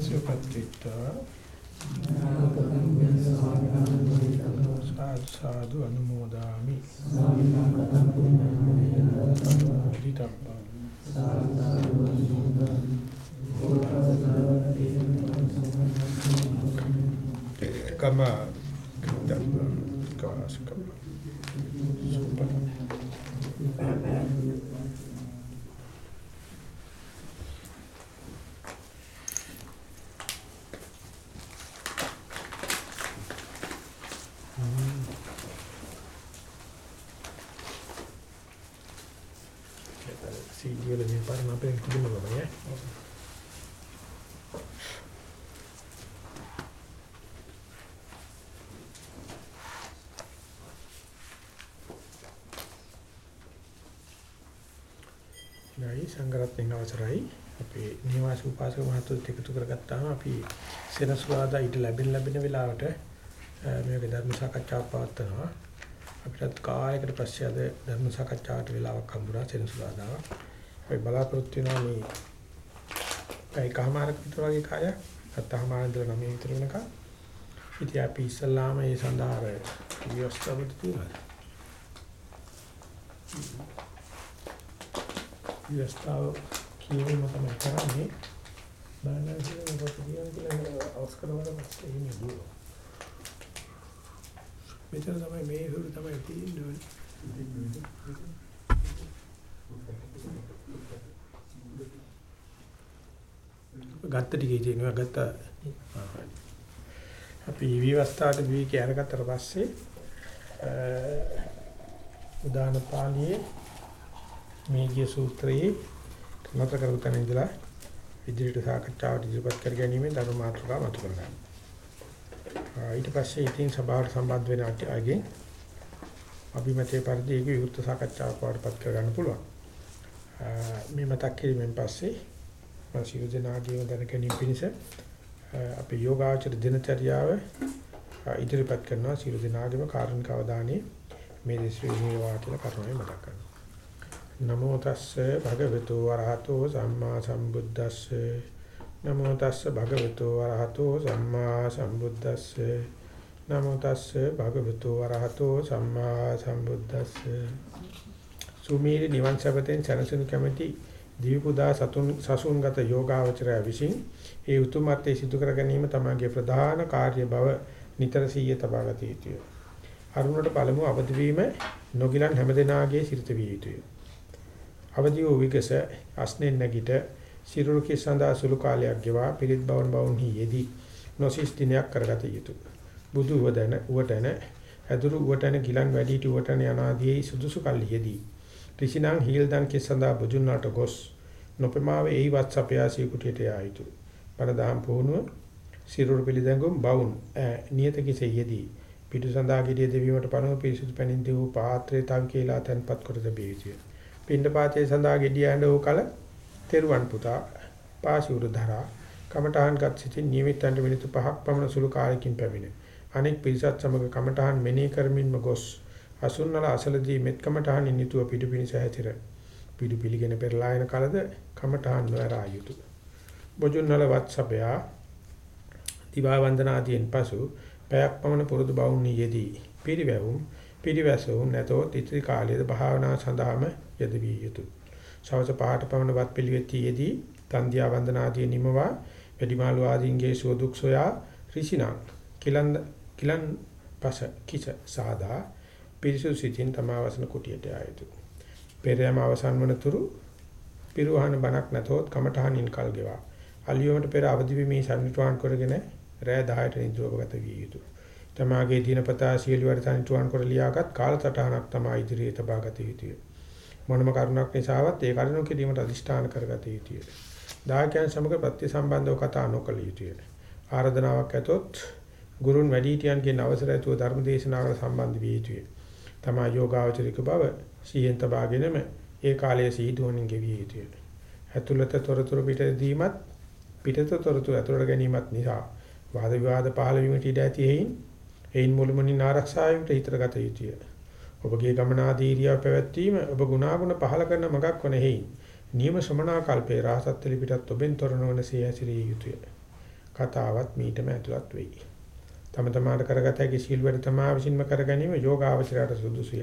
සුපත්‍ත්‍තා සාදු සාදු අනුමෝදාමි. ඊටම්පා කම කාස්කම සුපර CD වල මේ පාරම අපේ කුඩුම ගමනේ නයි සංගරත්න අවසරයි. අපේ නිවාස උපාසක මහතුත් එකතු කරගත්තාම අපි සෙනසුරාදා ඊට ලැබෙන ලැබෙන වෙලාවට මේක ධර්ම සාකච්ඡාවක් පවත්වනවා. අපිටත් කාලයකට පස්සේ අද ධර්ම සාකච්ඡාවට වෙලාවක් හම්බුණා සෙනසුරාදාව. අපි බලාපොරොත්තු වෙනවා මේ ඒකමාරක විතර වගේ කාලයක් අත්තහමාර ඉඳලා නම් විතර වෙනකම් ඉතින් අපි ඉස්සල්ලාම මේ සඳහා විවස්ථාවට තුනයි විවස්ථාව කියවීම තමයි කරන්නේ. බලන්න කියන කොට කියන කියලා අවස්කර වල පස්සේ ඉන්නේ දුර මෙතන තමයි මේ හුරු තමයි තියෙන්නේ. ගත්ත ටිකේ තියෙනවා ගත්ත. අපි විවස්ථාවට විවිධ අරගත්තට පස්සේ උදාන පාළියේ මේගිය සූත්‍රයේ නතර කරපු තැන ඉඳලා ඉදිරියට සාකච්ඡාවට ඉදිරිපත් කර ගැනීමෙන් ධර්ම මාතෘකාව මතු කරගන්න. ඊට පස්සේ ඉතින් සභාවට සම්බන්ධ වෙන අයගෙන් අභිමතයේ පරිදි ඒක විවෘත සාකච්ඡාවක් වඩපත් කරගන්න පුළුවන්. මේ මතක් කිරීමෙන් පස්සේ මම සියලු දෙනාගේම දැනගැනීම පිණිස අපේ යෝගාචර දිනචරියාව ඉදිරිපත් කරනවා සියලු දෙනාගේම කාරුණික අවධානයේ මේ දෙස්වේ වේවා කියලා කරුණාවෙන් මතක් කරනවා. නමෝ තස්සේ භගවතු වරහතෝ සම්මා සම්බුද්දස්සේ නමෝ තස්සේ භගවතු වරහතෝ සම්මා සම්බුද්දස්සේ නමෝ තස්සේ භගවතු වරහතෝ සම්මා සම්බුද්දස්සේ සුමීරි නිවන් සපතෙන් සනසුන් කැමැති දීපුදා සතුන් සසුන්ගත යෝගාවචරය විසින් ඒ උතුම්ත්වයේ සිදු කර ගැනීම තමගේ ප්‍රධාන කාර්ය බව නිතර සීය තබා ගත යුතුය. අරුණට පළමුව අවදි වීම නොගිලන් හැමදෙනාගේ සිරිත විය යුතුය. අවදි වූ විගස අස්නෙන් නැගිට සිරුරු කිසඳා සුළු කාලයක් ගෙවා පිරිත් බවන් බවුන්හි යෙදී නොසිස් දිනයක් කරගත යුතුය. බුදු වදන උවටන ඇදුරු උවටන ගිලන් වැඩිටි උවටන යනාදී සුදුසු කල්හිදී ඍෂිනං හීල්දන් කිසඳා බුදුන්වලට ගොස් නොපමාව එයි වත්සපයාසී කුටියට යා යුතුය. බණ දහම් පුහුණුව සිරුරු පිළිදැඟුම් බවුන් නියත කිසෙයදී පිටු සඳහා ගිරිය දෙවීමට පනව පිරිසුදු පැනින් දීූ පාත්‍රය තන් කියලා තන්පත් කර තිබිය යුතුය. පින්ඩ පාතේ සඳහා ගෙඩිය ඇඬ වූ කල තෙරුවන් පුතා පාසුරු ධරා කමඨහන් ගත් සිටින් නියමිතන්ට මිනිත්තු 5ක් පමණ සුළු කාලයකින් පැමිණ. අනෙක් පිරිසත් සමග කමඨහන් මෙනෙහි කරමින්ම ගොස් අසුන්නල අසලදී මෙත් කමඨහන් නිතුව පිටු පිනිස හැතිර. පිටු පිළිගෙන පෙරලායන කලද කමඨහන් නොඇරා යුතුය. බොජුන්නල වත්සපයා දිවා වන්දනාදීන් පසු පැයක් පමණ පුරුදු බවුන් යෙදී පිරිවැවුම් පිරිවැසුම් නැතෝ තිත්‍රි කාලයේද භාවනා සඳහාම යෙදවිය යුතුය. සවස පහට පමණ වත් පිළිවෙත්ී යෙදී තන්දියා වන්දනාදී නිමවා වැඩිමාළු ආදීන්ගේ සුවදුක් සොයා ඍෂිනා කිලන් කිලන් පස කිච සාදා පිරිසු සිතින් තමාවසන කුටියට ආයුතු. පෙරයම අවසන් වනතුරු පිරුවහන බණක් නැතොත් කමඨහනින් කල් ගෙවා. අලියොමට පෙර අවදි වීමේ සම්නිටුවන් කරගෙන රෑ 10ට නිදුවගත විය යුතුය. තමාගේ දිනපතා සියලු වැඩ සම්නිටුවන් කර ලියාගත් කාලසටහනක් තමයි ඉදිරියේ තබාගත යුතුය. මොනම කරුණක් නිසාවත් ඒ කරුණු කිරීමට අදිෂ්ඨාන කරගත යුතුය. දායකයන් සමග ප්‍රතිසම්බන්ධව කතා නොකළ යුතුය. ආරාධනාවක් ඇතොත් ගුරුන් වැඩිහිටියන්ගෙන් අවසර ඇතුව ධර්ම දේශනාවකට සම්බන්ධ විය යුතුය. තමා යෝගාවචරික බව සිහියෙන් තබාගෙනම ඒ කාලයේ සීදුවනින් ගෙවිය යුතුය. ඇතුළත තොරතුරු පිට දීමත් පිටත තොරතුරු ඇතුළට ගැනීමත් නිසා වාද විවාද පහළ වීමට ඉඩ ඇති හේයින් එයින් මුළුමනින් ආරක්ෂාවීමට හිතරගත යුතුය. ඔබගේ ගමනාදීරියව පැවැත්වීම ඔබ ගුණාගුණ පහළ කරන මගක් වන හේයින් නියම ශ්‍රමණා කල්පේ රාසත් ලිපිටත් ඔබෙන් තොරනවනසේ හැසිරිය යුතුය. කතාවත් මීටම ඇතුළත් වෙයි. තම තමාට කරගත හැකි සීල් වැඩ තමා විසින්ම කර ගැනීම යෝගාවචරයට සුදුසුය.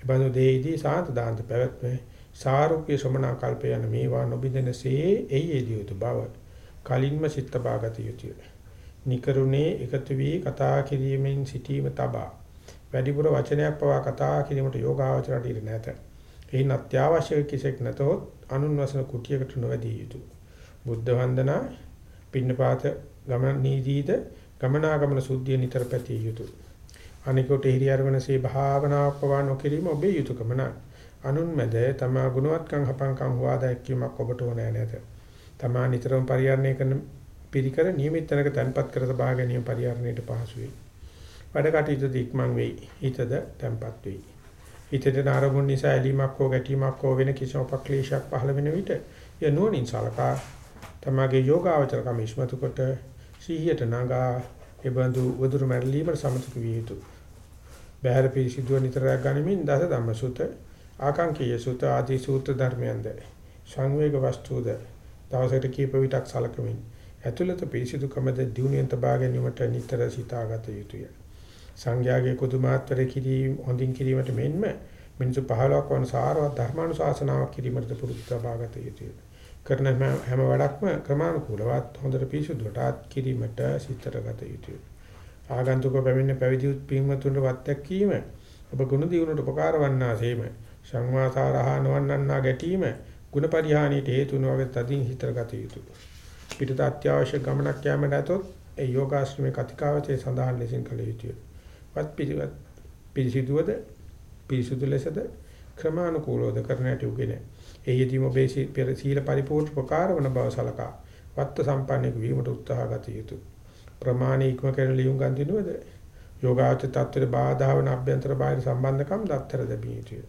එබඳු දෙෙහිදී සාන්ත දාන්ත පැවැත්ම සාරුප්‍ය ශ්‍රමණා කල්පය යන මේවා නොබින්දනසේ එයිදී යුතු බව කලින්ම සිත බාගත යුතුය. නිකරුණේ එකතු වී කතා කිරීමෙන් සිටීම තබා වැඩිපුර වචනයක් පවා කතා කිරීමට යෝගාවචරයට ඉර නැත. එයින් අත්‍යවශ්‍ය කිසෙක් නැතොත් අනුන්වසන කුටියකට නොවැදී යුතුය. බුද්ධ වන්දනා පින්නපාත ගමන නීතිද ගමනාගමන සුද්ධිය නිතර පැතිය යුතුය. අනිකොට හිරියරවනසේ භාවනාවක් පවා නොකිරීම ඔබේ යුතුයකම නෑ. අනුන් මැද තමා ගුණවත්කම් හපංකම් හොවා දැක්වීමක් ඔබට ඕනෑ නැත. තමා නිතරම පරිහරණය කරන පිරිකර නියමිත තැනක තැන්පත් කර තබා ගැනීම පරිහරණයට පහසු වෙයි. වැඩ කටයුතු දික්මන් වෙයි. හිතද තැන්පත් වෙයි. හිතේ නාරමුන් නිසා ඇලීමක් හෝ ගැටීමක් හෝ වෙන කිසිම උපක්ලේශයක් පහළ වෙන විට යනෝනින් සලකා තමාගේ යෝගාවචරකම ඉස්මතු කොට සිහියට නගා එබඳු වදුරු මැරලීමට සමතක විය යුතුය. බහැර පිරිසිදුව නිතරක් ගනිමින් දස ධම්මසුත ආකාංකීය සුත ආදී සූත්‍ර ධර්මයන්ද සංවේග වස්තුද දවසකට කීප විටක් සලකමින් ඇතුළත පිරිසිදුකමද දියුණුවෙන් තබා ගැනීමට නිතර සිතාගත යුතුය. සංඝයාගේ කුතුමාත්වර කිරීම හොඳින් කිරීමට මෙන්ම මිනිසු 15ක් වන සාරවත් ධර්මානුශාසනාවක් කිරීමට පුරුදු තබාගත යුතුය. කරන හැම වැඩක්ම ක්‍රමානුකූලවත් හොඳට පිරිසුදුටත් කිරීමට සිතරගත යුතුය. ආගන්තුක පැමිණ පැවිදි පින්වතුන්ට වත්යක් කීම ඔබ ගුණ දියුණුවට උපකාර වන්නාseම සංවාසාරහා නොවන්නන්නා ගැටීම ගුණ පරිහානියට හේතු නොවගේ තදින් හිතරගත යුතුය. පිටත අත්‍යවශ්‍ය ගමනක් යාමට ඇතොත් ඒ යෝගාශ්‍රමයේ කතිකාවතේ සඳහන් ලෙසින් කළ යුතුය. වත් පිළිවත් පිරිසිදුවද පිරිසුදු ලෙසද ක්‍රමානුකූලවද කරන්නට උගෙන එහිදීම ඔබේ පෙර සීල පරිපූර්ණ ප්‍රකාර වන බව සලකා වත්ත සම්පන්නෙක වීමට උත්සාහ ගත යුතුය. ප්‍රමාණී ඉක්ම කරන ලියුම් ගන්දිනුවද යෝගාචර තත්ත්වයට බාධා වන අභ්‍යන්තර බාහිර සම්බන්ධකම් දත්තර දෙමිය යුතුය.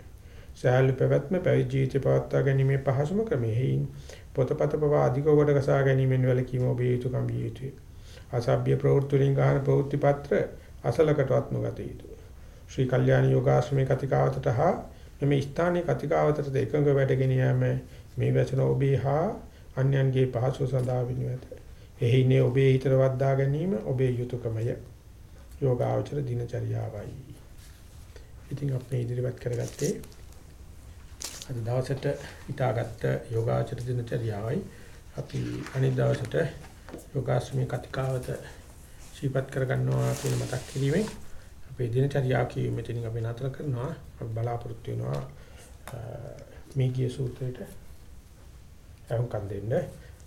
සෑහළු පැවැත්ම පැවිදි ජීවිතය පවත්වා ගැනීමේ පහසුම ක්‍රමෙහි පොතපත පවා අධික කොට ගසා ගැනීමෙන් වැළකීම ඔබේ යුතුයකම් විය යුතුය. අසභ්‍ය ප්‍රවෘත්ති වලින් ගන්න ප්‍රවෘත්ති පත්‍ර අසලකටවත් නොගත යුතුය. ශ්‍රී කල්යාණ යෝගාශ්‍රමයේ කතිකාවතට හා මේ ස්ථානයේ කතිකාවතට එකඟ වැඩගෙන යෑම මේ වචන ඔබේ හා අන්‍යයන්ගේ පහසු සඳහා විනිවිද. එහිනේ ඔබේ හිතට වද්දා ගැනීම ඔබේ යුතුයකමය. යෝගාචර දිනචරියාවයි. ඉතින් අපි ඉදිරිපත් කරගත්තේ අද දවසට හිතාගත්ත යෝගාචර දිනචරියාවයි. අපි අනිත් දවසට යෝගාශ්‍රමී කතිකාවත ශීපත් කරගන්නවා කියන මතක් කිරීමෙන් අපේ දිනචරියා කියීම මෙතනින් අපි නතර කරනවා. අපි බලාපොරොත්තු වෙනවා මේ ගිය සූත්‍රයට අහුම්කම් දෙන්න.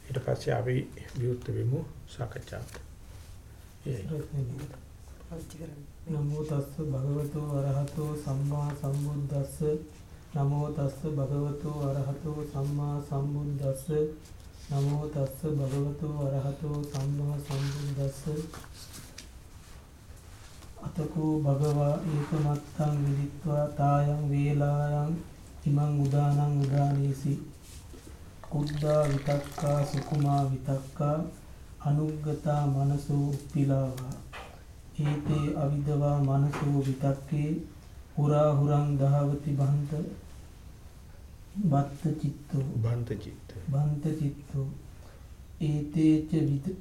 ඊට පස්සේ අපි විවෘත වෙමු සාකච්ඡාවට. නමෝ තස්ස භගවතෝ අරහතෝ සම්මා සම්බුද්දස්ස නමෝ තස්ස භගවතෝ අරහතෝ සම්මා සම්බුද්දස්ස නමෝ තස්ස භගවතෝ අරහතෝ සම්මා සම්බුද්දස්ස. අතකෝ භගවා ඒකමත්තං විදිත්වා තායන් වේලායන් ඉමං උදානං උදානීසි. කුද්දා විතක්කා සුකුමා විතක්කා අනුග්ගතා මනසෝ උප්පිලාවා. ඒතේ අවිදවා මනසෝ විතක්කේ පුරා හුරං දහවති බන්ත බත්ත චිත්තෝ බන්ත චිත්ත බන්ත චිත්තෝ ඒතේච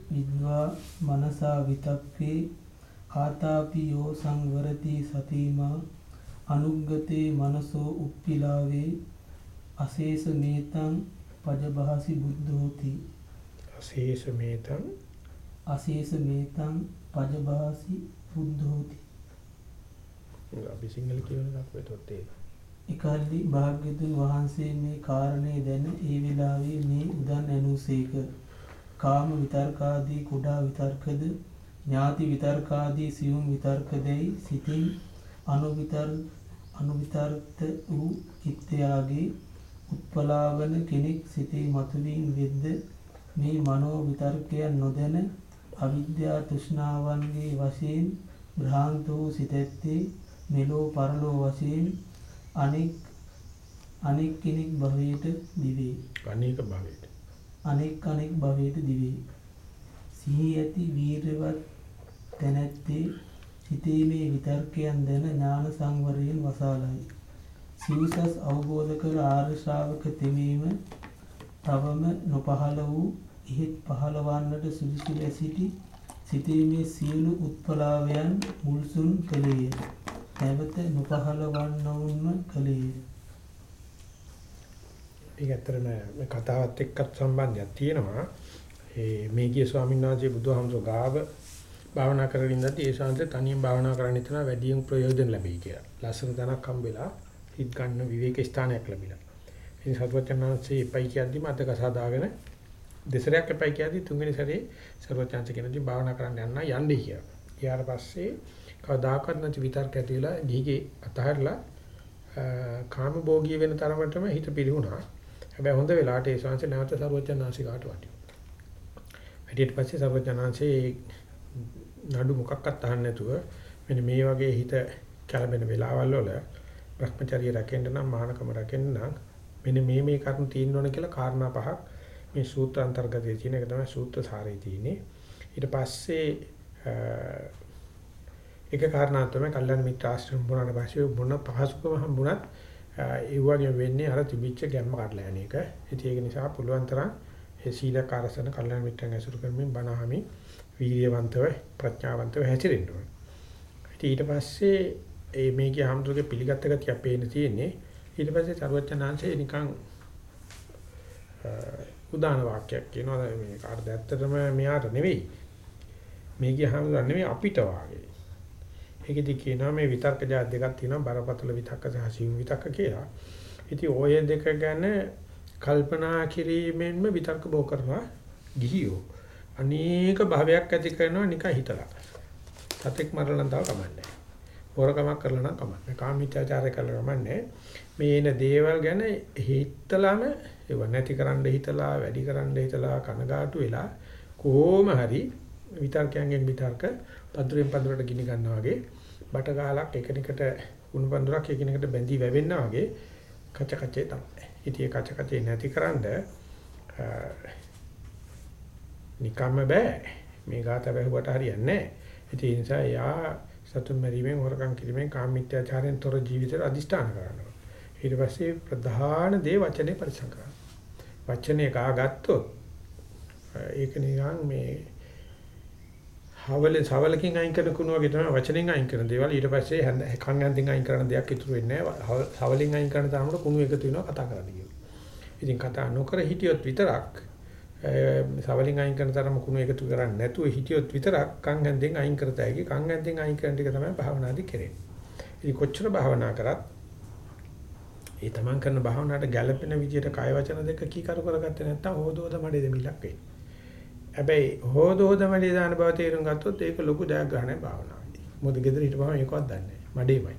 විද්වා මනසා විතක්කේ. ආතාපියෝ සංවරති සතිමා. අනුග්ගතේ මනසෝ උප්පිලාවේ. අශේෂ මේතං පජබහසි බුද්ධෝති. අශේෂ මේතං අශේෂ මේතං පජබහසි බුද්ධෝති. අපි සිංහල කියන එකක් වෙතොත් ඒක. එකල්ලි භාග්‍යතුන් වහන්සේ මේ කාරණේ දැන ඒ වෙලාවේ මේ උදන් ඇනුසේක කාම විතර්කාදී කුඩා විතර්කද ඥාති විතර්කාදී සියුම් විතර්කදැයි සිතින් අනුවිතර අනුවිතර්ත වූ චිත්තයාගේ උත්පලාවන කෙනෙක් සිතේ මතුවීම වෙද්ද මේ මනෝ විතර්කයන් නොදැන අවිද්‍යා තෘෂ්ණාවන්ගේ වශයෙන් භ්‍රාන්ත වූ සිතැත්තේ මෙලෝ පරලෝ වශයෙන් අනෙක් අනෙක් කෙනෙක් භවයට දිවේ. අනේක භවයට. අනෙක් අනෙක් භවයට දිවේ. සිහි ඇති වීරවත් තැනැත්තේ සිතීමේ විතර්කයන් දැන ඥාන සංවරයෙන් වසාලයි. සිව්සස් අවබෝධ කර ආර්ය ශ්‍රාවක තෙමීම තවම නොපහළ වූ ඉහෙත් පහළවන්නට සුදුසු ලෙසිටි සිතීමේ සියලු උත්පලාවයන් මුල්සුන් කළේය. නැවත නොපහළවන්නවුන්ම කළේය. ඒක ඇත්තටම මේ කතාවත් එක්කත් සම්බන්ධයක් තියෙනවා. ඒ මේගිය ස්වාමීන් වහන්සේ බුදුහාමුදුරුවෝ ගාව භාවනා කරගෙන ඉඳද්දි ඒ ශාන්ත තනියෙන් භාවනා කරන්න ඉතන වැඩියෙන් ප්‍රයෝජන ලැබෙයි කියලා. ලස්සන තැනක් හම්බෙලා හිත ගන්න විවේක ස්ථානයක් ලැබිලා. ඉතින් සර්වඥාන්සේ එපයි කියද්දි මත කසාදාගෙන දෙසරයක් එපයි කියද්දි තුන්වෙනි සැරේ සර්වඥාන්සේ කියනදී භාවනා කරන්න යන්න යන්නේ කියලා. ඊට පස්සේ කවදාකවත් නැති විතර්ක ඇති වෙලා ගිහිගේ අතහැරලා කාම භෝගී වෙන තරමටම හිත පිළිහුණා. හැබැයි හොඳ වෙලාවට ඒ ශාන්ත නැවත සර්වඥාන්සිකාට වටිනවා. ඊට පස්සේ සර්වඥාන්සේ නඩු මොකක්වත් අහන්න නැතුව මෙන්න මේ වගේ හිත කැළඹෙන වෙලාවල් වල Brahmacharya රැකෙන්න නම් මහානකම රැකෙන්න නම් මෙන්න මේ මේ කරුණු තියෙන්න ඕන කියලා කාරණා පහක් මේ සූත්‍ර අන්තර්ගතයේ තියෙන එක තමයි සූත්‍ර සාරයේ තියෙන්නේ. ඊට පස්සේ එක කාරණාවක් තමයි කල්යන මිත්‍ර ආශ්‍රම වුණාට පස්සේ මොන පහසුකම හම්බුණත් ඒ වගේ වෙන්නේ අර තිබිච්ච ගැම්ම කඩලා යන එක. ඉතින් ඒක නිසා පුළුවන් තරම් ඒ සීලකාරසන කල්යන මිත්‍රන් ඇසුරු කරමින් බණහමි වීර්යවන්තව ප්‍රඥාවන්තව හැසිරෙන්න ඕනේ. ඊට පස්සේ ඒ මේකේ හැමතුගේ පිළිගත්ත ගතිය අපේන තියෙන්නේ. ඊට පස්සේ සර්වඥාන්සේ නිකන් උදාන වාක්‍යයක් කියනවා මේ කාටද ඇත්තටම මෙයාට නෙවෙයි. මේකේ හැමතුන් නෙවෙයි අපිට වාගේ. ඒකෙදි කියනවා මේ විතර්ක જાත් දෙකක් තියෙනවා බරපතල විතක්ක සහ සිව් විතක්ක කියලා. ඉතින් ඔය දෙක ගැන කල්පනා කිරීමෙන්ම විතර්ක බෝ කරනවා ගිහියෝ. අනේක භාවයක් ඇති කරනවා නිකන් හිතලා. සතෙක් මරලා නම් තව කමන්නේ. හොරකමක් කරලා නම් කමන්නේ. කාමීත්‍යාචාරය කරලා කමන්නේ. මේ එන දේවල් ගැන හිතලාම ඒව නැති කරන්න හිතලා වැඩි කරන්න හිතලා කනගාටු වෙලා කොහොම හරි විතර්කයන්ගෙන් විතර්ක පඳුරෙන් පඳුරට ගිනි ගන්නවා වගේ බට ගාලක් එකිනෙකට උණු පඳුරක් එකිනෙකට බැඳී වැවෙන්නා වගේ කච කචේ තමයි. ඉතින් ඒ කච කචේ නැතිකරන්ද නිකම්ම බෑ. මේ ગાත වැහුවට හරියන්නේ නැහැ. ඒ නිසා යා සතුන් මරීමෙන් හොරකම් කිරීමෙන් කාමීත්‍යාචාරයෙන් තොර ජීවිතයට අදිෂ්ඨාන කරනවා. ඊට පස්සේ ප්‍රධාන දේ වචනේ පරිසම් කරනවා. වචනේ කාගත්තොත් ඒක නිකන් මේ හවල සවලකින් අයින් කරන කුණ වගේ තමයි වචනෙන් අයින් කරන දේවල් ඊට පස්සේ කන් ඇන්දින් අයින් කරන දෙයක් ඉතුරු වෙන්නේ නැහැ. සවලින් අයින් කරන තරමට කුණු එකතු වෙනවා කතා කරන්න කියනවා. ඉතින් කතා නොකර හිටියොත් විතරක් සවලින් අයින් කරන තරම කුණු එකතු කරන්නේ නැතුව හිටියොත් විතරක් කන් ඇන්දෙන් අයින් කරතයි. කන් ඇන්දෙන් අයින් කරන ටික තමයි භාවනාදී කරන්නේ. ඉතින් කොච්චර භාවනා කරත් ඒ තමන් කරන භාවනාවට ගැළපෙන විදිහට කාය වචන දෙක කීකරු කරගත්තේ නැත්නම් හොදෝද මඩේ දෙමිලක් වෙයි. හැබැයි හොදෝද මඩේ දාන බව තේරුම් ගත්තොත් ඒක ලොකු ජයග්‍රහණයක් භාවනාවේදී. මොකද ගෙදර හිටපුවම ඒකවත් දන්නේ නැහැ. මඩේමයි.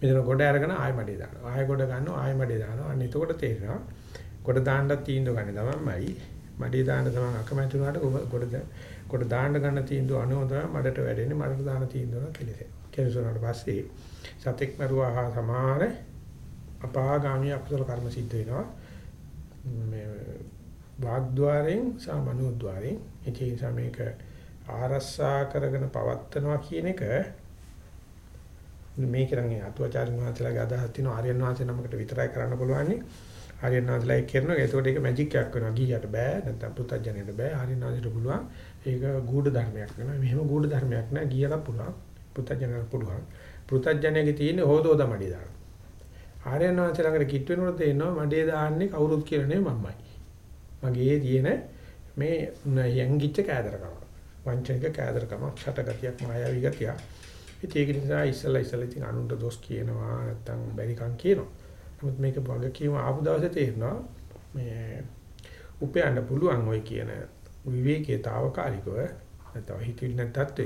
මෙතන ගොඩ අරගෙන ආයෙ මඩේ දානවා. ආයෙ ගොඩ ගන්නවා ආයෙ මඩේ දානවා. අන්න එතකොට තේරෙනවා කොට දාන්නත් තීන්දුව ගන්න තමන්මයි. මඩේ දාන්න තමන් අකමැති වුණාට කොට කොට දාන්න ගන්න තීන්දුව අනුව තමයි මඩට වැඩෙන්නේ. මඩට දාන තීන්දුව කෙලෙසේ. කෙලෙසුනාට පස්සේ සතෙක් මරුවා හා සමාන අපාගාමී අකුසල කර්ම සිද්ධ වෙනවා. මේ වාග්ද්වාරයෙන් සහ මනෝද්වාරයෙන්. ඒ නිසා මේක ආරස්සා කරගෙන පවත්නවා කියන එක මේක නම් අතුවාචාර්ය මහත්තයාගේ අදහස් තියෙනවා. ආර්යයන් වහන්සේ නමකට විතරයි කරන්න පුළුවන් නේ ආර්යයන් වහන්සේලා ඒක කරනවා. ඒකට ඒක මැජික් එකක් වෙනවා. ගියට බෑ. නැත්නම් පුතඥයට බෑ. ආර්යයන් වහන්සේට පුළුවන් ඒක ගුඪ ධර්මයක් වෙනවා. මෙහෙම ගුඪ ධර්මයක් නෑ. ගියට පුළුවන්. පුතඥයට පුළුවන්. පුතඥයේ තියෙන හොදෝද මඩේ දාන ආර්යයන් වහන්සේ ළඟට කිට් වෙනකොට තේරෙනවා මඩේ දාන්නේ කවුරුත් කියලා නෙවෙයි මම්මයි. මගේ තියෙන මේ යංගිච්ච කෑදරකම වංචනික කෑදරකම ඡටගතියක් මායාවී ගතියක් ඉතින් ඒක නිසා ඉස්සලා ඉස්සලා ඉතින් අනුන්ට දොස් කියනවා නැත්තම් බැරිකම් කියනවා. නමුත් මේක වගකීම ආපු දවසේ තේරෙනවා මේ උපයන්න පුළුවන් ඔය කියන විවේකයේ తాවකාලිකව නැත්නම් හිතවිලි නැත්තත්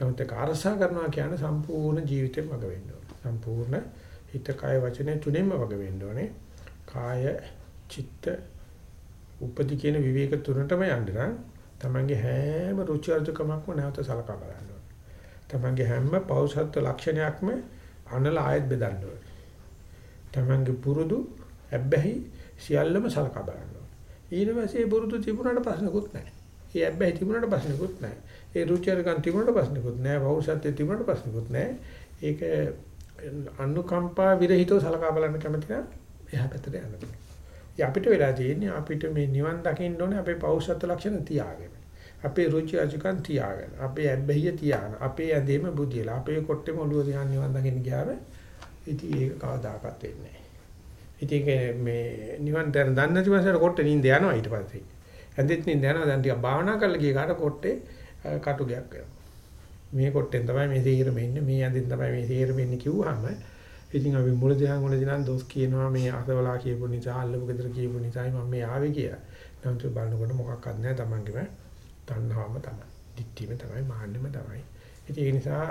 නමුත් ඒක අරසා කරනවා කියන්නේ සම්පූර්ණ ජීවිතේම වග වෙන්න ඕනේ. සම්පූර්ණ හිත කය වචනේ තුනෙන්ම වග වෙන්න ඕනේ. කාය චිත්ත උපදි කියන විවේක තුනටම යන්න නම් තමන්ගේ හැම රුචි අරුචිකමක්ම නැවත සලකා බලන්න තමන්ගේ හැම පෞෂත්ව ලක්ෂණයක්ම අනල ආයත් බෙදන්න ඕනේ. තමන්ගේ පුරුදු හැබැයි සියල්ලම සලකා බලන්න ඕනේ. ඊට පස්සේ පුරුදු තිබුණාට ප්‍රශ්නකුත් නැහැ. ඒ හැබැයි තිබුණාට ප්‍රශ්නකුත් නැහැ. ඒ රුචිරකම් තිබුණාට ප්‍රශ්නකුත් නැහැ. පෞෂත්වයේ තිබුණාට ප්‍රශ්නකුත් නැහැ. ඒක අනුකම්පා විරහිතව සලකා බලන්න කැමති නම් එහා පැත්තට යන්න. අපිට වෙලා තියෙන්නේ අපිට මේ නිවන් දකින්න ඕනේ අපේ පෞෂත්ව ලක්ෂණ තියාගෙන. අපේ රුචි අජිකන් තියාගෙන. අපේ ඇබ්බැහිය තියාගෙන. අපේ ඇඳේම බුදියලා. අපේ කොට්ටේම ඔළුව තියාගෙන නිවන් දකින්න ගියාම ඉතින් ඒක කවදාකවත් වෙන්නේ නැහැ. ඉතින් මේ නිවන් දැන දන්නේ නැති මාසයට කොට්ටේ නින්ද යනවා ඊට පස්සේ. ඇඳෙත් නින්ද යනවා දැන් ටිකක් භාවනා කරලා ගිය කාට කොට්ටේ කටුගයක් වෙනවා. මේ කොට්ටෙන් තමයි මේ තීරම ඉන්නේ මේ ඇඳෙන් තමයි මේ තීරම ඉන්නේ කිව්වහම ඉතින් අපි මුලදී නම් මුලදී නම් දොස් කියනවා මේ අසවලා කියපු නිසා අල්ලපු ගෙදර කියපු නිසායි මම මේ ආවේ කියලා. නමුත් බලනකොට මොකක්වත් නැහැ Tamangeම තණ්හාවම තමයි. දික්තියම තමයි මාන්නෙම තමයි. ඉතින් ඒ නිසා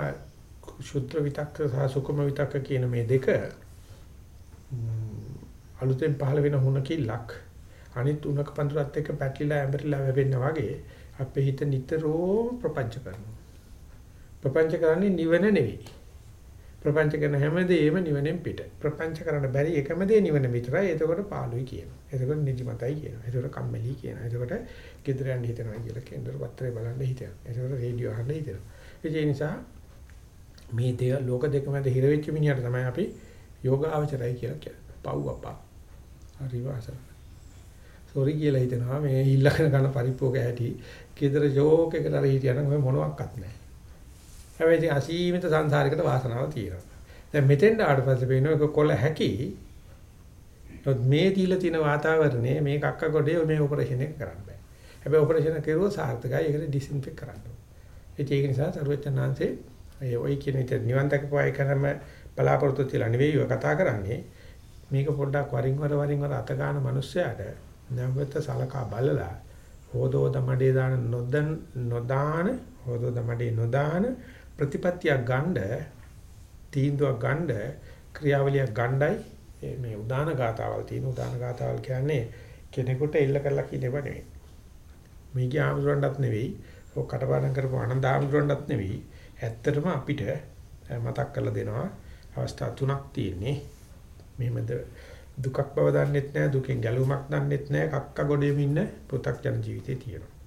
ශුද්ධ විතක්ක සහ සුකුම විතක්ක කියන මේ දෙක අලුතෙන් පහළ වෙන හුණ කිල්ලක් අනිත් උණක පඳුරත් එක්ක පැටලිලා ඇඹරිලා වැවෙන්න වගේ අපේ හිත නිතරම ප්‍රපංච කරනවා. ප්‍රපංච කරන්නේ නිවන නෙවෙයි. ප්‍රපංච කරන හැමදේම නිවනෙන් පිට. ප්‍රපංච කරන්න බැරි එකම දේ නිවන විතරයි. එතකොට පාළුයි කියනවා. එතකොට නිදිමතයි කියනවා. එතකොට කම්මැලි කියනවා. එතකොට ගෙදර යන්න හිතනවා කියලා කේන්දර පත්‍රය බලන්න හිතනවා. එතකොට රේඩියෝ අහන්න හිතනවා. ඒ නිසා මේ දේ ලෝක දෙක මැද හිර වෙච්ච මිනිහට තමයි අපි යෝගාවචරයි කියලා කියන්නේ. පව් අපා. හරි වාසන. සෝරි කියලා හිතනවා මේ ඉල්ලගෙන ගන්න පරිප්පුවක ඇති. ගෙදර ජෝක් එකට අර හිටියනම් මොනවත් නැහැ. හැබැයි ඉතින් අසීමිත සංසාරිකට වාසනාව තියෙනවා. දැන් මෙතෙන්ට ආවට පස්සේ පේනවා ඒක කොළ හැකි. නමුත් මේ දීලා තියෙන වාතාවරණය මේ කක්ක ගොඩේ මේ ඔපරේෂන් එක කරන්න බෑ. හැබැයි ඔපරේෂන් කරුවොත් සාර්ථකයි. ඒකට ඩිස්ඉන්ෆෙක්ට් කරන්න ඕනේ. ඒක නිසා සරුවචනාංශේ ඒ ඔයි කියන විදිහට නිවන් දක්වායි කරම බලාපොරොත්තු තියලා නෙවෙයි කතා කරන්නේ. මේක පොඩ්ඩක් වරින් වර වරින් වර අත ගන්න මිනිස්සයාට නැවත සලකා බලලා හොදෝද මඩේ දාන නොදන් නොදාන හොදෝද මඩේ නොදාන ප්‍රතිපත්තියක් ගන්න තීන්දුවක් ගන්න ක්‍රියාවලියක් ගණ්ඩයි මේ උදාන ගාතාවල් තියෙන උදාන ගාතාවල් කියන්නේ කෙනෙකුට එල්ල කරලා කියනව නෙවෙයි. මේකේ ආමතුරණ්ඩත් නෙවෙයි, ඔය කටපාඩම් කරපු ආනන්ද ආමතුරණ්ඩත් නෙවෙයි. ඇත්තටම අපිට මතක් කරලා දෙනවා අවස්ථා තුනක් තියෙන්නේ. මෙහෙමද දුකක් බව දන්නෙත් නැහැ, දුකෙන් ගැලවීමක් දන්නෙත් නැහැ, කක්ක ගොඩේම ඉන්න පෘථග්ජන ජීවිතේ තියෙනවා.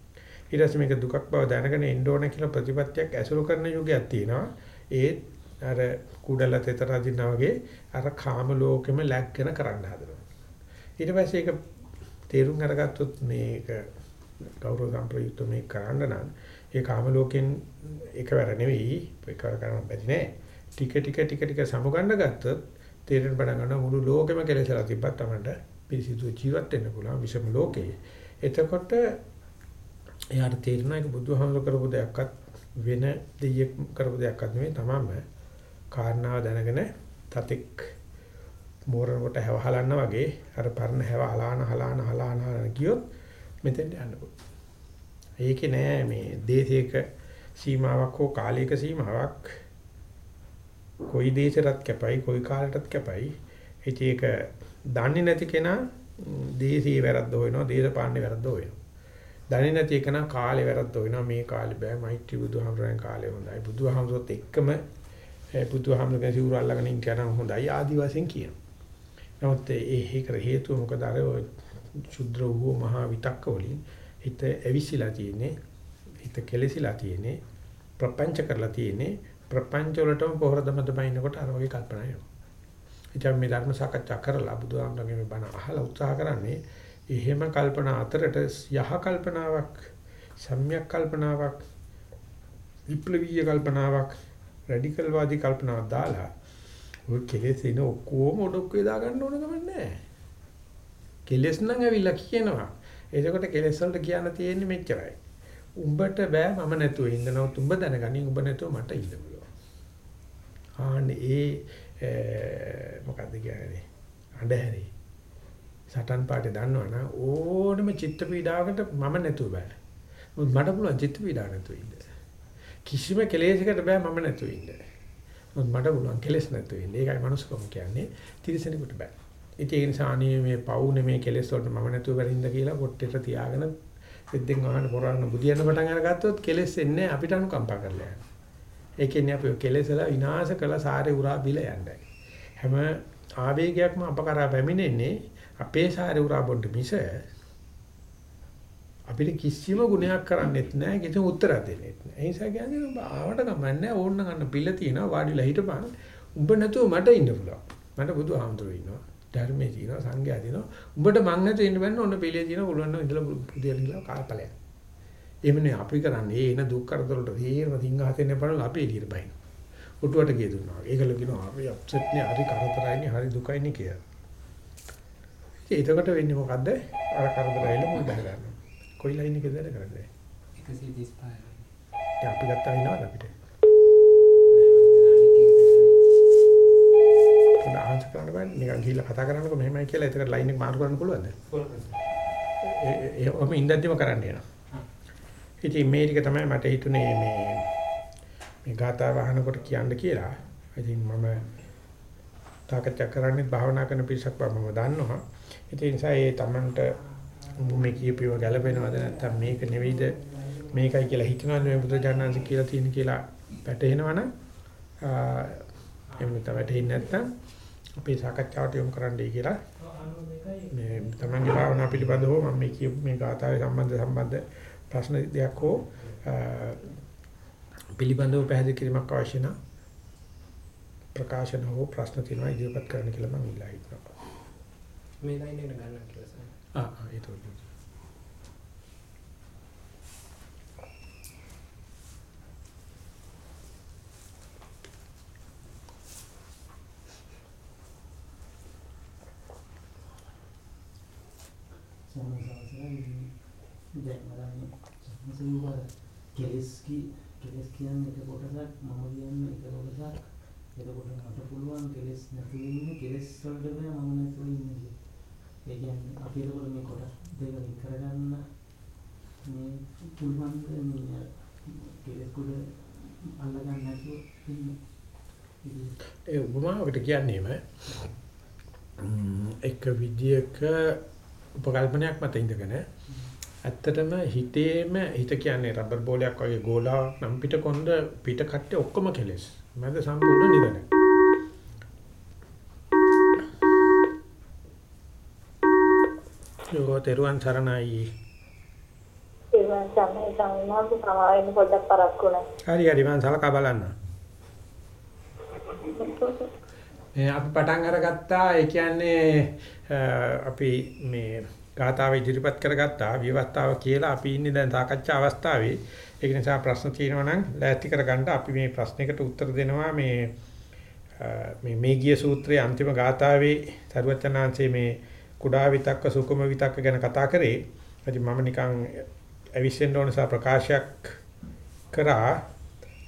ඊට පස්සේ මේක දුකක් බව දැනගෙන එන්න ඕන කියලා ප්‍රතිපත්තියක් ඇසුරු කරන යුගයක් තියෙනවා. ඒත් අර කුඩල තෙතර අදිනා වගේ අර කාම ලෝකෙම läග්ගෙන කරන්න හදනවා. ඊට පස්සේ ඒක තේරුම් අරගත්තොත් මේක ගෞරව සම්ප්‍රයුක්ත මේක කරන්න නම් ඒ කාම ලෝකෙන් එකවර නෙවෙයි එකවර කරන්න බැරි නෑ. ටික ටික ටික ටික සමුගන්න ගත්තොත් තේරෙන්න පටන් ගන්නවා මුළු ලෝකෙම කෙලෙසලා තිබ්බත් තමයි පිරිසිදු ජීවත් වෙන්න පුළුවන් විසම ලෝකේ. එතකොට එයාට තේරෙනවා ඒක බුදුහාමුදුර කරපු දෙයක්වත් වෙන දෙයක් කරපු දෙයක්වත් නෙවෙයි තමම කාරණාව දැනගෙන තතෙක් මෝරනකොට හැව හලන්න වගේ අර පරණ හැව හලාන හලාන හලාන හලාන ගියොත් මෙතෙන්ට යන්න පුළුවන්. ඒකේ නෑ මේ දේශයක සීමාවක් හෝ කාලයක සීමාවක් කොයි දේශයටත් කැපයි කොයි කාලයටත් කැපයි. ඒක දන්නේ නැති කෙනා දේශීය වැරද්ද හොයනවා දේශපාලනේ වැරද්ද හොයනවා. දන්නේ නැති එක නම් කාලේ වැරද්ද වෙනවා. මේ කාලේ බෑ. මෛත්‍රී බුදුහාමරයන් කාලේ හොඳයි. බුදුහාමරොත් එක්කම බුදුහාමරගේ සිවුර අල්ලගෙන ඉන්න හොඳයි ආදි වශයෙන් කියනවා. නමුත් ඒ හේකර හේතුව මොකද අර ශුද්‍ර වූ මහා විතක්ක වලින් හිත ඇවිසිලා තියෙන්නේ හිත කෙලසිලා තියෙන්නේ ප්‍රපංච කරලා තියෙන්නේ. ප්‍රපංච වලටම පොහොර දම දමනකොට අර වගේ කල්පනා එනවා. ඉතින් මේ ධර්ම සාකච්ඡා කරලා බුදුහාමරගේ මේ බණ අහලා උත්සාහ කරන්නේ එහෙම කල්පනා අතරට යහ කල්පනාවක් සම්‍යක් කල්පනාවක් විප්ලවීය කල්පනාවක් රැඩිකල් වාදී කල්පනාවක් දාලා ඔය කෙලෙස් එන ඔක්කොම ඔඩොක්කේ දා ගන්න ඕන ගමන් නැහැ. කෙලෙස් නම් ඇවිල්ලා කියනවා. එතකොට කෙලෙස් වලට කියන්න තියෙන්නේ මෙච්චරයි. උඹට බෑ මම නැතුව ඉන්න නමුත් උඹ දැනගනි උඹ නැතුව මට ඉන්න පුළුවන්. ආන්නේ ඒ මොකද්ද කියන්නේ? අඬහැරේ. සටන් පාටේ දන්නවනම් ඕනම චිත්ත පීඩාවකට මම නැතුව බෑ. මට පුළුවන් චිත්ත පීඩාව නැතුව ඉන්න. කිසිම කෙලෙසයකට බෑ මම නැතුව ඉන්න. මට පුළුවන් කෙලෙස් නැතුව ඉන්න. ඒකයි මනුස්සකම කියන්නේ. තිරසනෙකුට බෑ. ඉතින් ඒ නිසා අනේ මේ පවුනේ මේ කෙලෙස් වලට මම නැතුව බැරින්ද කියලා පොට්ටෙට තියාගෙන සිද්දෙන් ආහන පොරන්න බුදියන්න පටන් අරගත්තොත් කෙලෙස් එන්නේ අපිට අනුකම්පා කරලා යනවා. ඒ කියන්නේ අපි කෙලෙසලා විනාශ කළ සාරේ උරා බිල යන්නේ. හැම ආවේගයක්ම අප කරා පැමිණෙන්නේ අපේ සාරේ උරා බොන්න මිස අපිට කිසිම ගුණයක් කරන්නෙත් නැහැ කිසිම උත්තරයක් දෙන්නෙත් නැහැ. ඒ නිසා කියන්නේ ආවට කමන්නේ ඕන්න ගන්න පිළ තියෙනවා වාඩිලා හිටපන්. උඹ නැතුව මට ඉන්න පුළුවන්. මට බුදුහාමුදුරුවෝ ඉන්නවා. ධර්මයේ තියෙනවා සංඝයා තියෙනවා. උඹට මං නැතුව ඉන්න බෑනේ ඔන්න පිළිය තියෙනවා පුළුවන් නම් ඉඳලා පුදියල ගිහලා කාපලයක්. එහෙමනේ අපි කරන්නේ එන දුක් කරදර වලට තේරම සිංහාසෙන්නේ බලලා අපි එළියට බහින. උටුවට ගිය දුන්නා. ඒකල කියනවා අපි අප්සෙට් නේ හරි කරදරයිනේ හරි දුකයිනේ කියලා. ඉතින් එතකොට වෙන්නේ මොකද්ද? අර කරදරයිල මුල් බහ ගන්නවා. කොයි ලයින් එකද වැඩ කරන්නේ? 135. දැන් අපි ගත්තා වෙනවද අපිට? මොන ආන්සර් කරන්න බෑ. නිකන් ගිහිල්ලා කතා කරනකොට මෙහෙමයි කියලා එතකොට ලයින් එක මාරු කරන්න පුළුවන්ද? ඒ ඒ ඔම ඉඳන්දිම කරන්න යනවා. ඉතින් මේ ටික තමයි මට හිතුනේ මේ මේ ගාථා වහනකොට කියන්න කියලා. ඉතින් මම තාකච්ඡා කරන්නේ භාවනා කරන පිරිසක් බව මම දන්නවා. ඒ නිසා ඒ Tamanට මේ කියපියව ගැලපෙනවද නැත්නම් මේක නෙවෙයිද මේකයි කියලා හිතනවද මේ බුදුජානනාංශ කියලා තියෙන කියලා පැටහෙනවනම් එහෙම නැත්නම් වැටහෙන්නේ නැත්නම් අපේ සාකච්ඡාවට යොමු කරන්නයි කියලා මේ තමන්ගේ භාවනා පිළිබඳව මම මේ කියපු මේ ගාථාවේ සම්බන්ධ සම්බන්ධ ප්‍රශ්න දෙයක් හෝ පිළිබඳව පැහැදිලි කිරීමක් අවශ්‍ය නම් ප්‍රකාශන හෝ ප්‍රශ්න තියෙනවා ඉදිරිපත් කරන්න කියලා මම ඉල්ලා හිටිනවා. මේ ලයින් එකට ගන්න කියලා සර්. ආ ආ ඒක උඩ. සමහරවිට දැන් බලන්න සමහරවිට කෙලස් කි කෙලස් කියන්නේ එක කොටසක් මම කියන්නේ එක කොටසක් එතකොට මට පුළුවන් කෙලස් නැති වෙන්නේ කෙලස් වලට බෑ මම නැතුව ඉන්නේ කියලා. ඒ කියන්නේ අපි ඒකවල මේ කොටස් දෙක වෙන් කරගන්න මේ පුළුවන් මේ කෙලස් කුඩ අල්ලගන්න නැතුව ඉන්න. ඒ උපමාවකට කියන්නේම එක විදියක උපකල්පනයක් මත ඉඳගෙන ඇත්තටම හිතේම හිත කියන්නේ රබර් බෝලයක් වගේ ගෝලාවක් නම් පිට කොන්ද පිට කට්ටේ ඔක්කොම කෙලස්. මැද සම්පූර්ණ නිවන. යෝ තෙරුවන් සරණයි. ඒවන් සමය සම්මාස සමාවෙන්න පොඩ්ඩක් පරක්කුණා. හරි හරි මම සලකා බලන්න. මේ අපි පටන් අරගත්තා ඒ කියන්නේ අපි මේ ගාථාව ඉදිරිපත් කරගත්තා විවස්ථාව කියලා අපි ඉන්නේ දැන් සාකච්ඡා අවස්ථාවේ ඒක නිසා ප්‍රශ්න තියෙනවා නම් ලෑස්ති කරගන්න අපි මේ ප්‍රශ්නයකට උත්තර දෙනවා මේ මේ මේගිය සූත්‍රයේ අන්තිම ගාථාවේ සරුවචනාංශයේ මේ කුඩා විතක්ක සුකුම විතක්ක ගැන කතා කරේ ඉතින් මම නිකන් අවිස්සෙන්න ඕන සා ප්‍රකාශයක් කරා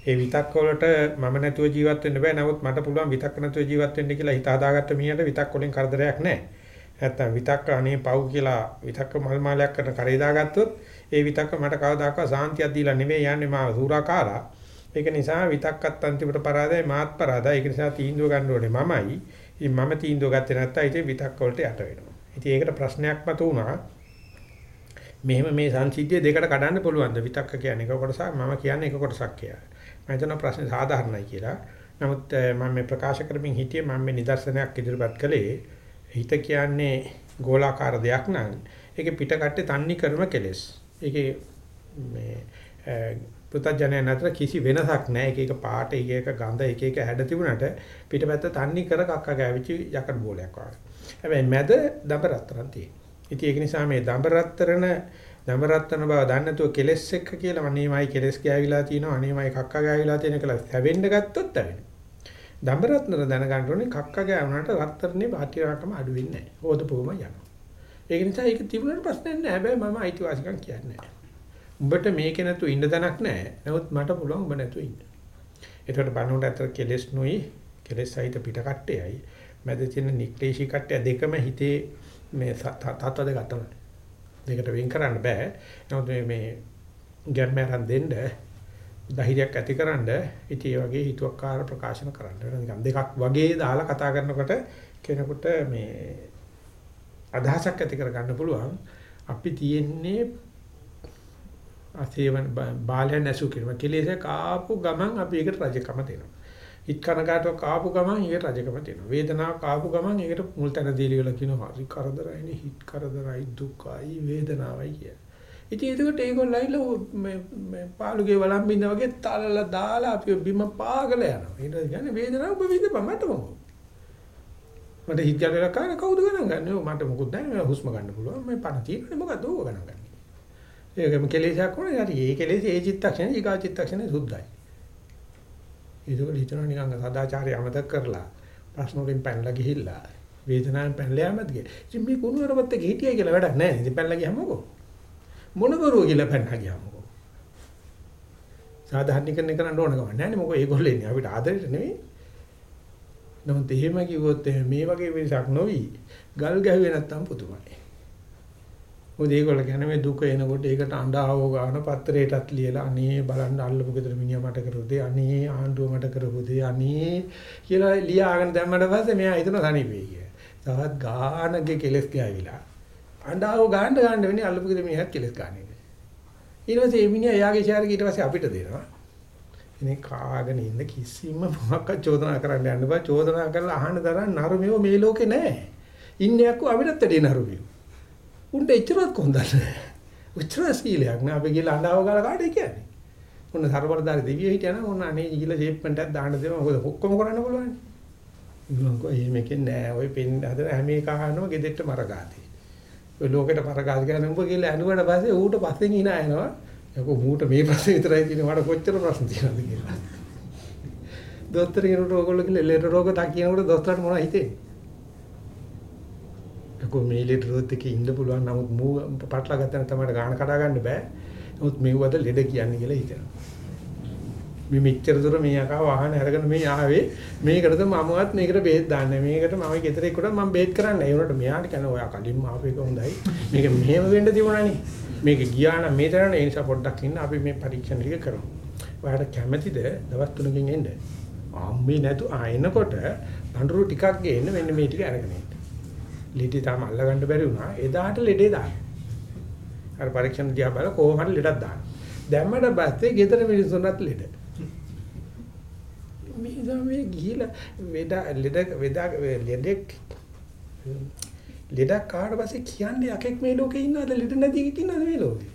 ඒ විතක්ක වලට මම නැතුව ජීවත් වෙන්න බෑ. නමුත් මට පුළුවන් විතක්ක නැතුව ජීවත් වෙන්න කියලා හිත හදාගත්ත මිනිහට විතක් වලින් කරදරයක් නැහැ. නැත්තම් විතක්ක අනේ පව් කියලා විතක්ක මල් මාලයක් කරන කරේ දාගත්තොත් ඒ විතක්ක මට කවදාකවත් සාන්තියක් දීලා නෙවෙයි යන්නේ මාව සූරාකාරා. ඒක නිසා විතක්කත් අන්තිමට පරාදයි මාත් පරාදයි. ඒක නිසා තීන්දුව ගන්න ඕනේ මමයි. ඉතින් මම තීන්දුව ගත්තේ නැත්තම් ඉතින් විතක්ක වලට යට වෙනවා. ඉතින් ඒකට ප්‍රශ්නයක් මතුවුණා. මෙහෙම මේ සංසිද්ධිය දෙකට කඩන්න පුළුවන්ද? විතක්ක කියන්නේ එක කොටසක් මම කියන්නේ එක කොටසක් කියලා. මම හිතන ප්‍රශ්නේ සාධාරණයි කියලා. නමුත් මම මේ ප්‍රකාශ කරමින් හිටියේ මම මේ නිදර්ශනයක් ඉදිරිපත් කළේ හිත කියන්නේ ගෝලාකාර දෙයක් නම් ඒකේ පිටකට්ටේ තන්නේ කරම කෙලස්. ඒකේ මේ පුතඥය නැතර කිසි වෙනසක් නැහැ. එක එක පාට, එක එක ගඳ, එක එක හැඩ තිබුණාට පිටපැත්ත තන්නේ කර කක්ක ගෑවිච්ච යකඩ බෝලයක් වගේ. හැබැයි මැද දඹරත්තරන් තියෙනවා. ඉතින් ඒක නිසා මේ දඹරත්තරන දඹරත්තරන බව දන්නේ නැතුව කෙලස් එක්ක කියලා අනේමයි කෙලස් ගෑවිලා තියෙනවා අනේමයි කක්ක ගෑවිලා තියෙන කියලා හැවෙන්න ගත්තොත් හැවෙනවා. දඹරත්නර දැනගන්න ඕනේ කක්ක ගෑවුනට රත්තරනේ වාටිරාකම අඩු වෙන්නේ නැහැ. හොදපුවම යනවා. ඒක නිසා ඒක තිබුණාට ප්‍රශ්නයක් නැහැ. හැබැයි මම අයිතිවාසිකම් කියන්නේ නැහැ. උඹට මේක නැතුව ඉන්න තැනක් නැහැ. නමුත් මට පුළුවන් උඹ නැතුව ඉන්න. ඒකට බannොට අතර කෙලස් නොයි කෙලස් සහිත පිට කට්ටයයි මැද තියෙන නික්ලේශී කට්ටය දෙකම හිතේ මේ තත්ත්ව දෙක තමයි. දෙකට වෙන් කරන්න බෑ. නමුත් මේ මේ ගැම්මෙන් දෙන්න ධෛර්යයක් ඇතිකරනද ඉතින් ඒ වගේ හිතුවක්කාර ප්‍රකාශන කරන්න නිකන් දෙකක් වගේ දාලා කතා කරනකොට කෙනෙකුට මේ අදහසක් ඇති කරගන්න පුළුවන් අපි තියෙන්නේ අසේවන බාලයන් ඇසු කිරීම කෙලෙස කාපු ගමන් අපි ඒකට රජකම දෙනවා හිත කනගාටුවක් ආපු ගමන් ඒකට රජකම තියෙනවා. වේදනාවක් ආපු ගමන් ඒකට මුල් තැන දීලා කියලා කියනවා හරි කරදරයිනේ හිත කරදරයි දුකයි වේදනාවයි කිය. ඉතින් ඒකට ඒගොල්ලෝ මේ මේ පාළුගේ වළම් බින්ද වගේ තලලා දාලා අපි බිම පාගල යනවා. ඊට කියන්නේ වේදනාව ඔබ විඳපන් මට මොකෝ. මට හිත ගැලවිලා කාන කවුද ගණන් ගන්නේ? මට මොකුත් නැහැ මම හුස්ම ගන්න පුළුවන්. මම පණ තියෙන්නේ මොකද්ද ඕක ගණන් ගන්නේ. ඒකම කෙලෙසයක් වුණා. ඊට ඒ කෙලෙස ඒ චිත්තක්ෂණේ ඊගා චිත්තක්ෂණේ සුද්ධයි. ඒක හිතනවා නිකන් සදාචාරය අමතක කරලා ප්‍රශ්න වලින් පැනලා ගිහිල්ලා වේදනාවෙන් පැනලා යමද කිය. ඉතින් මේ කුණුවරපත් එක හිටියයි කියලා වැඩක් නැහැ. ඉතින් පැනලා ගියාමකෝ. මොන කරුව කියලා පැනලා ගියාමකෝ. සාධාරණීකරණය කරන්න ඕන ගමන් නැහැ නේ. මොකද ඒගොල්ලෝ ඉන්නේ අපිට ආදරෙට නෙවෙයි. නමුත් එහෙම කිව්වොත් මේ වගේ වෙනසක් නොවි ගල් ගැහුවේ නැත්තම් පුදුමයි. මොකද ඒගොල්ලෝ කියන්නේ මේ දුක එනකොට ඒකට අඬාව ගන්න පත්‍රයටත් ලියලා අනේ බලන්න අල්ලපු ගෙදර මිනිහා මට කරපු දේ අනේ ආණ්ඩුව මට කරපු දේ අනේ කියලා ලියාගෙන දැම්මට පස්සේ මෙයා හිතන තනිපේ කිය. තවත් ගානගේ කෙලස් ගෑවිලා. අඬාව ගන්න ගන්න වෙන්නේ අල්ලපු ගෙදර මිනිහත් කෙලස් ගන්න එක. ඊට පස්සේ මේ මිනිහා එයාගේ ෂෙයාර් ඊට පස්සේ අපිට දෙනවා. ඉතින් කාගෙන ඉන්න කිසිම මොකක් චෝදනා කරන්න යන්න බෑ. චෝදනා කරලා අහන්න තරම් නරුමියෝ මේ ලෝකේ නැහැ. ඉන්නේ අක්කෝ අපිටත් වැඩි නරුමියෝ. උන්ට එච්චරවත් කොන්දල් නැහැ. උච්චර සීලයක් නෑ අපි ගිහලා අඬාව ගාලා කාටද කියන්නේ. මොන සර්වරදාරි දෙවියෝ හිටියනම් මොන අනේ ගිහලා ෂේප්මන්ට් එකක් දාන්න දෙනවා. මොකද ඔක්කොම කරන්න පුළුවන්. ඉතින් කො එහෙම එකෙන් නෑ. ඔය පෙන් හදන හැම එකහනම ගෙදෙට්ට මරගාති. ඔය ලෝකෙට මරගාති කියන්නේ උඹ ගිහලා ඇනුවට පස්සේ ඌට පස්සෙන් hina එනවා. යකෝ මූට මේ ප්‍රශ්නේ විතරයි තියෙන්නේ මට කොච්චර ප්‍රශ්න තියෙනවද කියලා. දොස්තර කෙනෙකුට ඕගොල්ලෝ කියලා ලෙඩ රෝග දකින්නකොට දොස්තරට මොනවද හිතෙන්නේ? යකෝ මේ ලෙඩ රෝගත් එකේ ඉන්න පුළුවන් නමුත් මූ පටලා ගත්තා තමයි ගාන කඩා ගන්න බෑ. නමුත් මෙව්වද ලෙඩ කියන්නේ කියලා හිතනවා. මේ මෙච්චර දුර මේ යකා වාහන අරගෙන මේ ආවේ. මේකටද මමවත් මේකට බේත් දාන්නේ මේකට මම ගෙදර එක්කට මම බේත් කරන්නේ ඒ උනට මෙයාට කියන ඔයා කලින්ම ආපු එක හොඳයි. මේක මෙහෙම වෙන්න තිබුණානේ. මේක ගියා නම් මේ තරණ ඒ නිසා පොඩ්ඩක් ඉන්න. අපි මේ පරීක්ෂණ ටික කරමු. ඔයාලට කැමැතිද දවස් තුනකින් එන්න? ආම්මේ නැතු. ආයෙනකොට පඳුරු ටිකක් ගේන්න මෙන්න මේ ටික අරගෙන එන්න. ලීටි තාම අල්ලගන්න බැරි වුණා. එදාට ලෙඩේ දාන්න. අර පරීක්ෂණ දිහා බලලා කොහොම හරි ලෙඩක් දාන්න. දැම්මට පස්සේ ගෙදර මිනිස්සුන්වත් ලෙඩ. මේ තමයි ගිහිලා වෙද ලෙඩ වෙද ලෙඩෙක් ලෙඩක් කාට පස්සේ කියන්නේ යකෙක් මේ ලෝකේ ඉන්නවද? ලෙඩ නැති එකෙක් ඉන්නවද මේ ලෝකේ?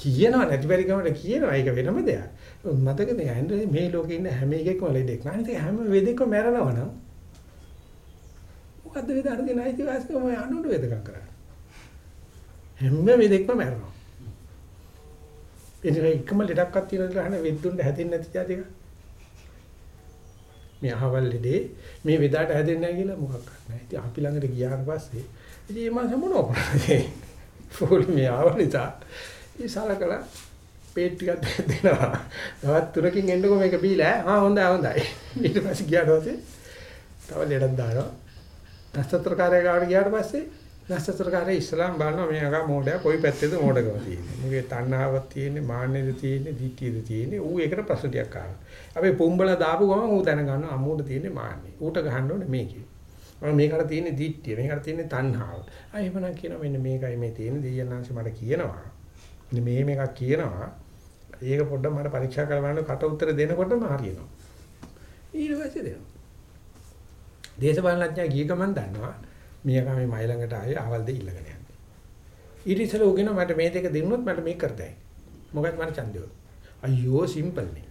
කියනවා නැති බැරි කමට කියනවා. ඒක වෙනම දෙයක්. මතකද යන්නේ මේ ලෝකේ ඉන්න හැම එකෙක්ම ලෙඩෙක්. නෑ හැම වෙදෙකම මැරෙනවා නම් මොකද්ද වේද අර දෙන අයිතිවාසිකම අනුර වේදකම් කරන්නේ? හැම වෙදෙකම මැරෙනවා. එනිසා එකම ලෙඩක්වත් තියෙන දහන වෙද්දුන්න හැදෙන්නේ නැති જાතික මේ අහවල් ලෙඩේ මේ වෙදාට හැදෙන්නේ නැහැ කියලා මොකක් නැහැ. ඉතින් අපි ළඟට ගියාට පස්සේ ඉතින් මේ මාස මොනව කරන්නේ? ෆෝල් මේ ආවනිතා. ඒ සලකලා පේට් ටිකක් දෙනවා. තවත් තුනකින් එන්නකො මේක බීලා ආ හොඳයි හොඳයි. ඊට පස්සේ ගියාට පස්සේ තව ලෙඩක් දානවා. නස්ත්‍රකාරය ගාවට ගියාට පස්සේ නස්ත්‍රකාරය ඉස්ලාම් බලනවා මේ අගා මොඩය කොයි පැත්තේද මොඩකම තියෙන්නේ. මේකේ තණ්හාවක් තියෙන්නේ, මාන්නේද තියෙන්නේ, දිට්ඨියද තියෙන්නේ. ඌ ඒකට ප්‍රශ්න ටිකක් ආවා. අපි පුම්බල දාපු ගමන් ඌ දැනගන්නවා අමුඩ තියෙන්නේ මාන්නේ. ඌට ගහන්න ඕනේ මේකේ. මම මේකට තියෙන්නේ දිට්ඨිය, මේකට තියෙන්නේ තණ්හාව. ආ එහෙමනම් කියනවා මෙන්න මේකයි මේ තියෙන්නේ දෙයයන්ාංශ මට කියනවා. මෙන්න මේ මේකක් කියනවා. ඒක පොඩ්ඩක් මට පරීක්ෂා කරලා බලන්න කට උතර දෙනකොටම හරියනවා. ඊට පස්සේ දෙනවා. දේශපාලනඥයා ගිය ගමන් දන්නවා මියා මේ මයි ළඟට ආයේ ආවල් දෙ ඉල්ලගෙන යන්නේ. ඊට ඉස්සෙල්ලා උගෙන මට මේ දෙක දෙන්නොත් මට මේක කරතයි. මොකක්ද මට ඡන්දය. අයියෝ සිම්පල් නේ.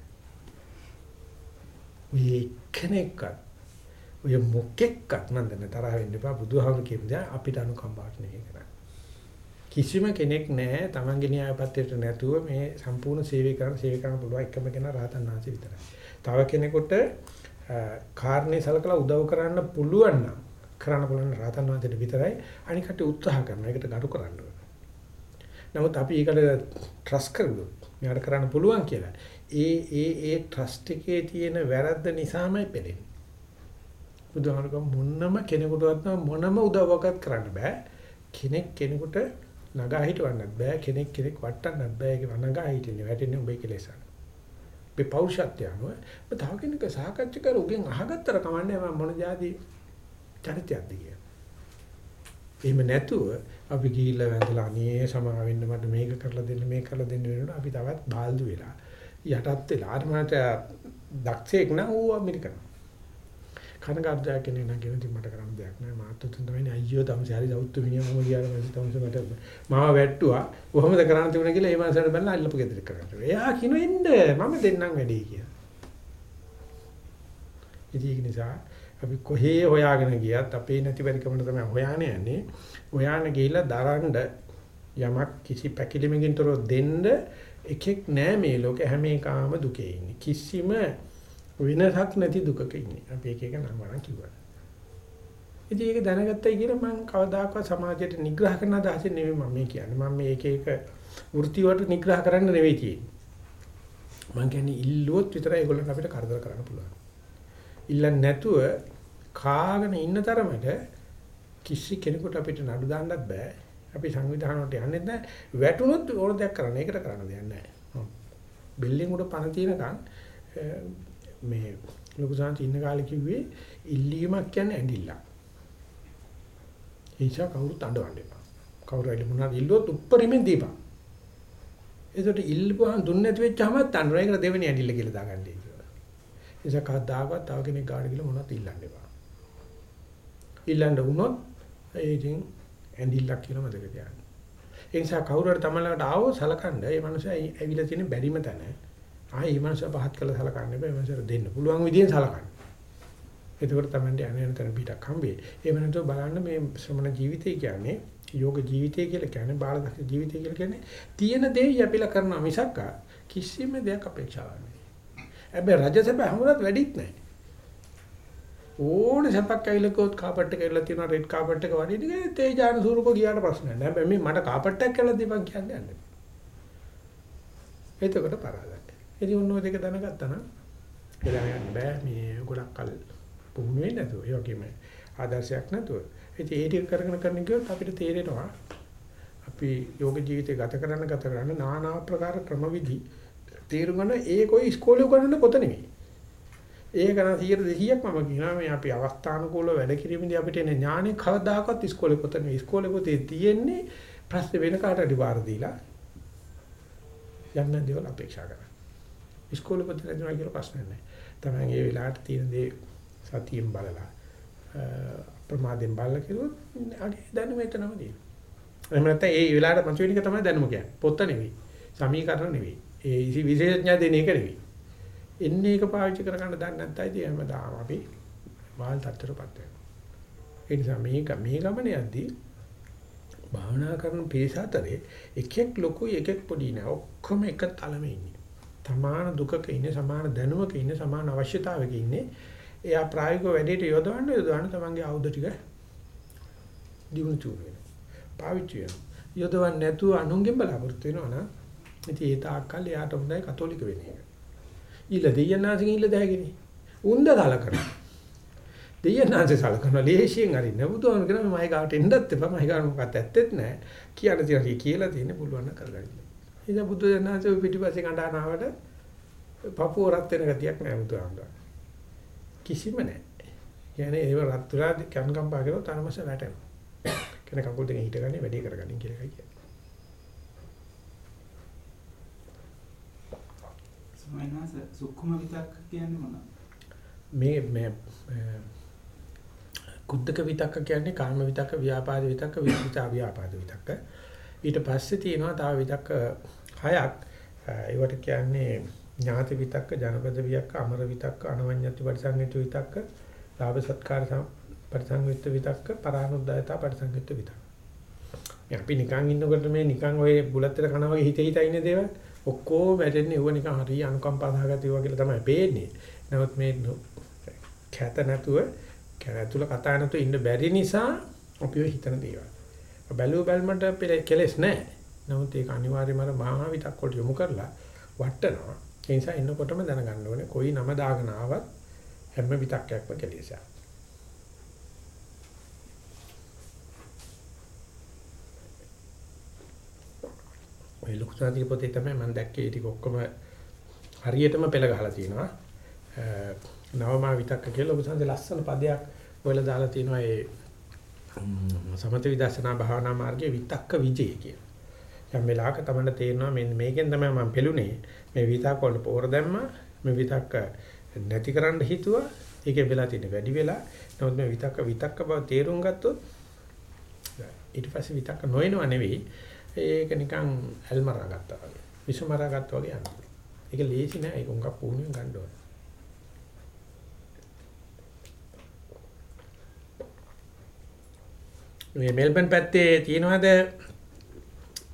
මේ කෙනෙක්වත් ඔය මොකෙක්වත් මන් දන්නේ තරහ වෙන්න එපා බුදුහාමුදුරු කියන දේ අපිට අනුකම්පාවට නෙවෙයි කරන්නේ. කිසිම කෙනෙක් නැහැ තමන්ගේ න්‍යායපත්‍රයට නැතුව මේ සම්පූර්ණ සේවය කරන සේවය කරන්න පුළුවන් එකම කෙනා රහතන් වහන්සේ විතරයි. තව කෙනෙකුට කාරණේ සලකලා උදව් කරන්න පුළුවන් නම් කරන්න පුළුවන් රහතන් වහන්සේට විතරයි අනිකට උත්සාහ කරනවා. ඒකට ගරු කරන්න නමුත් අපි ඒකට ට්‍රස්ට් කරුවොත් මෙයාට කරන්න පුළුවන් කියලා. ඒ ඒ ඒ ට්‍රස්ට් එකේ තියෙන වැරද්ද නිසාමයි පෙළෙන්නේ. බුදුහාමුදුරුවෝ මොනම කෙනෙකුටවත් මොනම උදව්වක්වත් කරන්න බෑ. කෙනෙක් කෙනෙකුට නගා හිටවන්නත් බෑ. කෙනෙක් කෙනෙක් වටන්නත් බෑ. ඒක නගා හිටින්නේ වැටෙන්නේ උඹේ කෙලෙසන. මේ පෞරුෂත්වය අනුව තව කෙනෙක් සාකච්ඡා කර උගෙන් අහගත්තර කමන්නේ මම මොන જાති චරිතයක්ද කියලා. එහෙම නැතුව අපි ගිහිල්ලා වැඳලා අනේ සමා වෙන්න මට මේක කරලා දෙන්න මේක කරලා දෙන්න වෙනකොට අපි තවත් බාල්දු වෙලා යටත් වෙලා අර මට දක්ෂයෙක් නම් ඌ ඇමරිකන. කනගාටුයක් කෙනෙක් නම් කියන ඉතින් මට කරන්න දෙයක් නෑ මාත් උතුම් තමයි අයියෝ තමසේ හරි දවුත්තු මිනිහ මම ගියාම තමසේ මට මාව වැට්ටුවා. කොහොමද කරන්න තිබුණා කියලා ඒ මාසයට බැලලා අල්ලපු ගෙදර කරා. එයා කිනු එන්න මම දෙන්නම් වැඩි කියලා. ඉතින් ඒක නිසා අපි කොහේ හොයාගෙන ගියත් අපේ නැති පරිකමන තමයි හොයාන යන්නේ. හොයාන ගිහිල්ලා දරන්න යමක් කිසි පැකිලිමකින් තොරව දෙන්න එකෙක් නෑ මේ ලෝකේ හැම එකාම දුකේ ඉන්නේ. කිසිම වෙනසක් නැති දුකක ඉන්නේ. අපි එක එක නම් වරන් කිව්වා. ඉතින් ඒක දැනගත්තයි කියලා මම කවදාකවත් සමාජයට නිග්‍රහ කරන අදහසින් නෙමෙයි මම මේ කියන්නේ. මම මේ එක එක වෘත්ති වලට නිග්‍රහ කරන්න නෙවෙයි තියෙන්නේ. මම කියන්නේ ඉල්ලුවොත් විතරයි ඒගොල්ලන් අපිට කරදර කරන්න පුළුවන්. ඉල්ලන්නේ නැතුව කාගෙන ඉන්න තරමට කිසි කෙනෙකුට අපිට නඩු දාන්නත් බෑ. අපි සංවිධානයට යන්නේ නැහැ. වැටුනොත් ඕන දෙයක් කරන්න. ඒකට කරන්න දෙයක් නැහැ. බිල්ඩින් උඩ පණ තියෙනකන් මේ ලොකු සාන්ති ඉන්න කාලේ කිව්වේ ඉල්ලීමක් කියන්නේ ඇඬිල්ලක්. ඒචා කවුරුත් අඬවන්න එපා. කවුරු හරි මොනවාද ඉල්ලුවොත් උප්පරිමෙන් දීපන්. ඒකට ඉල්ලපුවාන් දුන්නේ නැති වෙච්චාම අඬනවා. ඒකට දෙවෙනි ඇඬිල්ල කියලා දාගන්නේ කියලා. ඒසක කවදාකවත් තව කෙනෙක් ගාඩ කියලා මොනවත් ඉල්ලන්න එපා. ඉල්ලන්න වුණොත් ඒ ඉතින් ඇඬිල්ලක් කියලා මතක තියාගන්න. ඒ නිසා කවුරු හරි තමලකට ආවෝ සලකන්න. ඒ මනුස්සයා ඇවිල්ලා තියෙන බැරිම තැන. ආයේ මේ මනුස්සයා පහත් කළා සලකන්න බෑ. මේ මනුස්සයාට දෙන්න පුළුවන් විදිහෙන් සලකන්න. එතකොට තමයි යන යන තැන පිටක් හම්බෙයි. ඒ වෙනතෝ බලන්න මේ ශ්‍රමණ ජීවිතය කියන්නේ යෝග ජීවිතය කියලා කියන්නේ බාලදක්ෂ ජීවිතය කියලා කියන්නේ තියෙන දේ යැපිලා කරන මිසක් කිසිම දෙයක් අපේක්ෂාවක් නැහැ. හැබැයි රජසභ හැමෝටත් වැඩිත් නැහැ. ඕනේ සපක් ඇවිල්ලා කොත් කාපට් එක ඇවිල්ලා තියෙනවා රෙඩ් කාපට් එක වඩින්න ගියේ තේජාන ස්වරූප ගියාට ප්‍රශ්න නැහැ. හැබැයි මේ මට කාපට් එකක් කියලා දීපන් කියන්නේ නැහැ. එතකොට පරාදයි. ඉතින් ඔන්න ඔය දෙක දැනගත්තා නම් එලා යන්න බෑ මේ ගොඩක් කල් පුහුණු වෙන්නේ නැතුව. ඒ වගේම ආදර්ශයක් නැතුව. ඉතින් ඒ ටික කරගෙන කරන ගියොත් අපිට තේරෙනවා අපි යෝග ජීවිතය ගත කරන්න ගත කරන්න নানা ආකාර ක්‍රමවිදි තේරුම් ගන්න ඒ કોઈ ඉස්කෝලේ උගන්වන්න පොත නෙමෙයි. ඒක නම් 100 200ක් මම කියනවා මේ අපි අවස්ථානුකූලව වැඩ කිරීමේදී අපිට එන ඥානෙ කවදාකවත් ඉස්කෝලේ පොත නෙවෙයි. ඉස්කෝලේ පොතේ තියෙන්නේ ප්‍රශ්න වෙන කාට හරි වාර දීලා යන්න දේවල් අපේක්ෂා කරනවා. ඉස්කෝලේ පොත නැතුණා කියලා ප්‍රශ්න නැහැ. තමයි මේ වෙලාවට තියෙන දේ සතියෙන් බලලා ප්‍රමාදයෙන් බලලා කිව්වොත් අගේ දැනුම එතනම තියෙනවා. එහෙම නැත්නම් ඒ වෙලාවට පංචවෙනි එක තමයි දැනුම කියන්නේ. පොත නෙවෙයි. සමීකරණ නෙවෙයි. ඒ විශේෂඥ දෙන එක නෙවෙයි. එන්නේ එක පාවිච්චි කරගන්න දන්නේ නැත්නම් ඉතින් හැමදාම අපි වාල් තත්ත්වයටපත් වෙනවා. ඒ නිසා මේක මේ ගමනේ යද්දී භාවනා කරන පිරිස අතරේ එකෙක් ලොකුයි එකෙක් පොඩි නෑ. ඔක්කොම එක තලමේ ඉන්නේ. සමාන දුකක ඉන්නේ, සමාන දැනුමක ඉන්නේ, සමාන අවශ්‍යතාවයක ඉන්නේ. එයා ප්‍රායෝගික වැඩේට යොදවන්න යොදවන්න තමන්ගේ ආයුධ ටික දිනු චූර වෙනවා. පාවිච්චි වෙනවා. යොදවන්න නැතුව අනුන්ගෙන් බලාපොරොත්තු වෙනවා නම් ඉතින් ඒ තාක්කල් එයාට හොඳයි කතෝලික වෙන එක. ඊළ දෙයන්නාසින් ඊළ දැහැගෙන. උන්ද සලකනවා. දෙයන්නාසේ සලකනවා ලේසියෙන් හරි නබුදුන් කියන මම ගාවට එන්නත් එපා මම ගාවට මොකක්ද ඇත්තෙත් නැහැ. කියන තියන කියලා තියෙන පුළුවන් නම් කරගන්න. ඉතින් බුදු දන්නාසේ පිටිපස්සේ කණ්ඩායමකට පපුව රත් වෙන ගතියක් නැහැ බුදුහාමුදුරුවෝ. කිසිම නැහැ. කියන්නේ ඒව රත් වෙලා කන්කම්පා කරලා තරමස වැටෙනවා. කෙන කකුල් දෙකෙන් හිටගන්නේ වැඩේ කරගන්න කියලා එකයි කියන්නේ. සමයනාස සුක්කුම විතක්ක කියන්නේ මොනවද? මේ මේ eh, කුද්දක විතක්ක කියන්නේ කාම විතක්ක, ව්‍යාපාද විතක්ක, විචිතා ව්‍යාපාද විතක්ක. ඊට පස්සේ තියෙනවා තව විතක්ක හයක්. ඒවට කියන්නේ ඥාති විතක්ක, ජනපද විතක්ක, අමර විතක්ක, අනවඤ්ඤති පරිසංගිත විතක්ක, ලාභ සත්කාර පරිසංගිත විතක්ක, පරානුද්යතා පරිසංගිත විතක්ක. අපි නිකන් ඉන්නකොට මේ නිකන් ඔය බුලත්තර කන වගේ හිත හිත ඉන්න දේවල් ඔක්කොම වැටෙන්නේ ඌව නිකන් හරි අනුකම්පා දහගතිය වගේ තමයි පේන්නේ. නමුත් මේ කැත නැතුව කැතුල කතා නැතුව ඉන්න බැරි නිසා අපි ඔය හිතන දේවල්. බැලුව බැලමට කෙලස් නැහැ. නමුත් ඒක අනිවාර්යයෙන්ම මහා විතක් වලට යොමු කරලා වටනවා. ඒ නිසා එන්නකොටම දැනගන්න ඕනේ කොයි නම දාගෙන ආවත් හැම විතක්යක්ම කෙලෙසක්. ඔය ලොකු සාධික පොතේ තමයි මම දැක්කේ ටික ඔක්කොම හරියටම පෙළ ගහලා තියෙනවා. නවමා විතක්ක කියලා ලොකු සාධි ලස්සන පදයක් ඔයලා දාලා තියෙනවා ඒ සමත විදර්ශනා භාවනා මාර්ගයේ විතක්ක විජේ කියලා. යම් වෙලාවක තමයි තේරෙනවා මෙන්න මේකෙන් තමයි මම පෙළුනේ. මේ විතක්ක වලට පෝර දැම්මා. මේ විතක්ක නැති කරන්න හිතුවා. ඒකේ වෙලා තියෙන වැඩි වෙලා. නමුත් මේ විතක්ක විතක්ක බව තේරුම් ගත්තොත් ඊට පස්සේ විතක්ක නොයනව නෙවෙයි ඒක නිකන් ඇල්මරා ගත්තා වගේ. විසමරා ගත්තා වගේ යනවා. ඒක ලේසි නෑ. ඒක උංගක් පුහුණුවෙන් ගන්න ඕන. මේ මෙල්බන් පැත්තේ තියෙනවද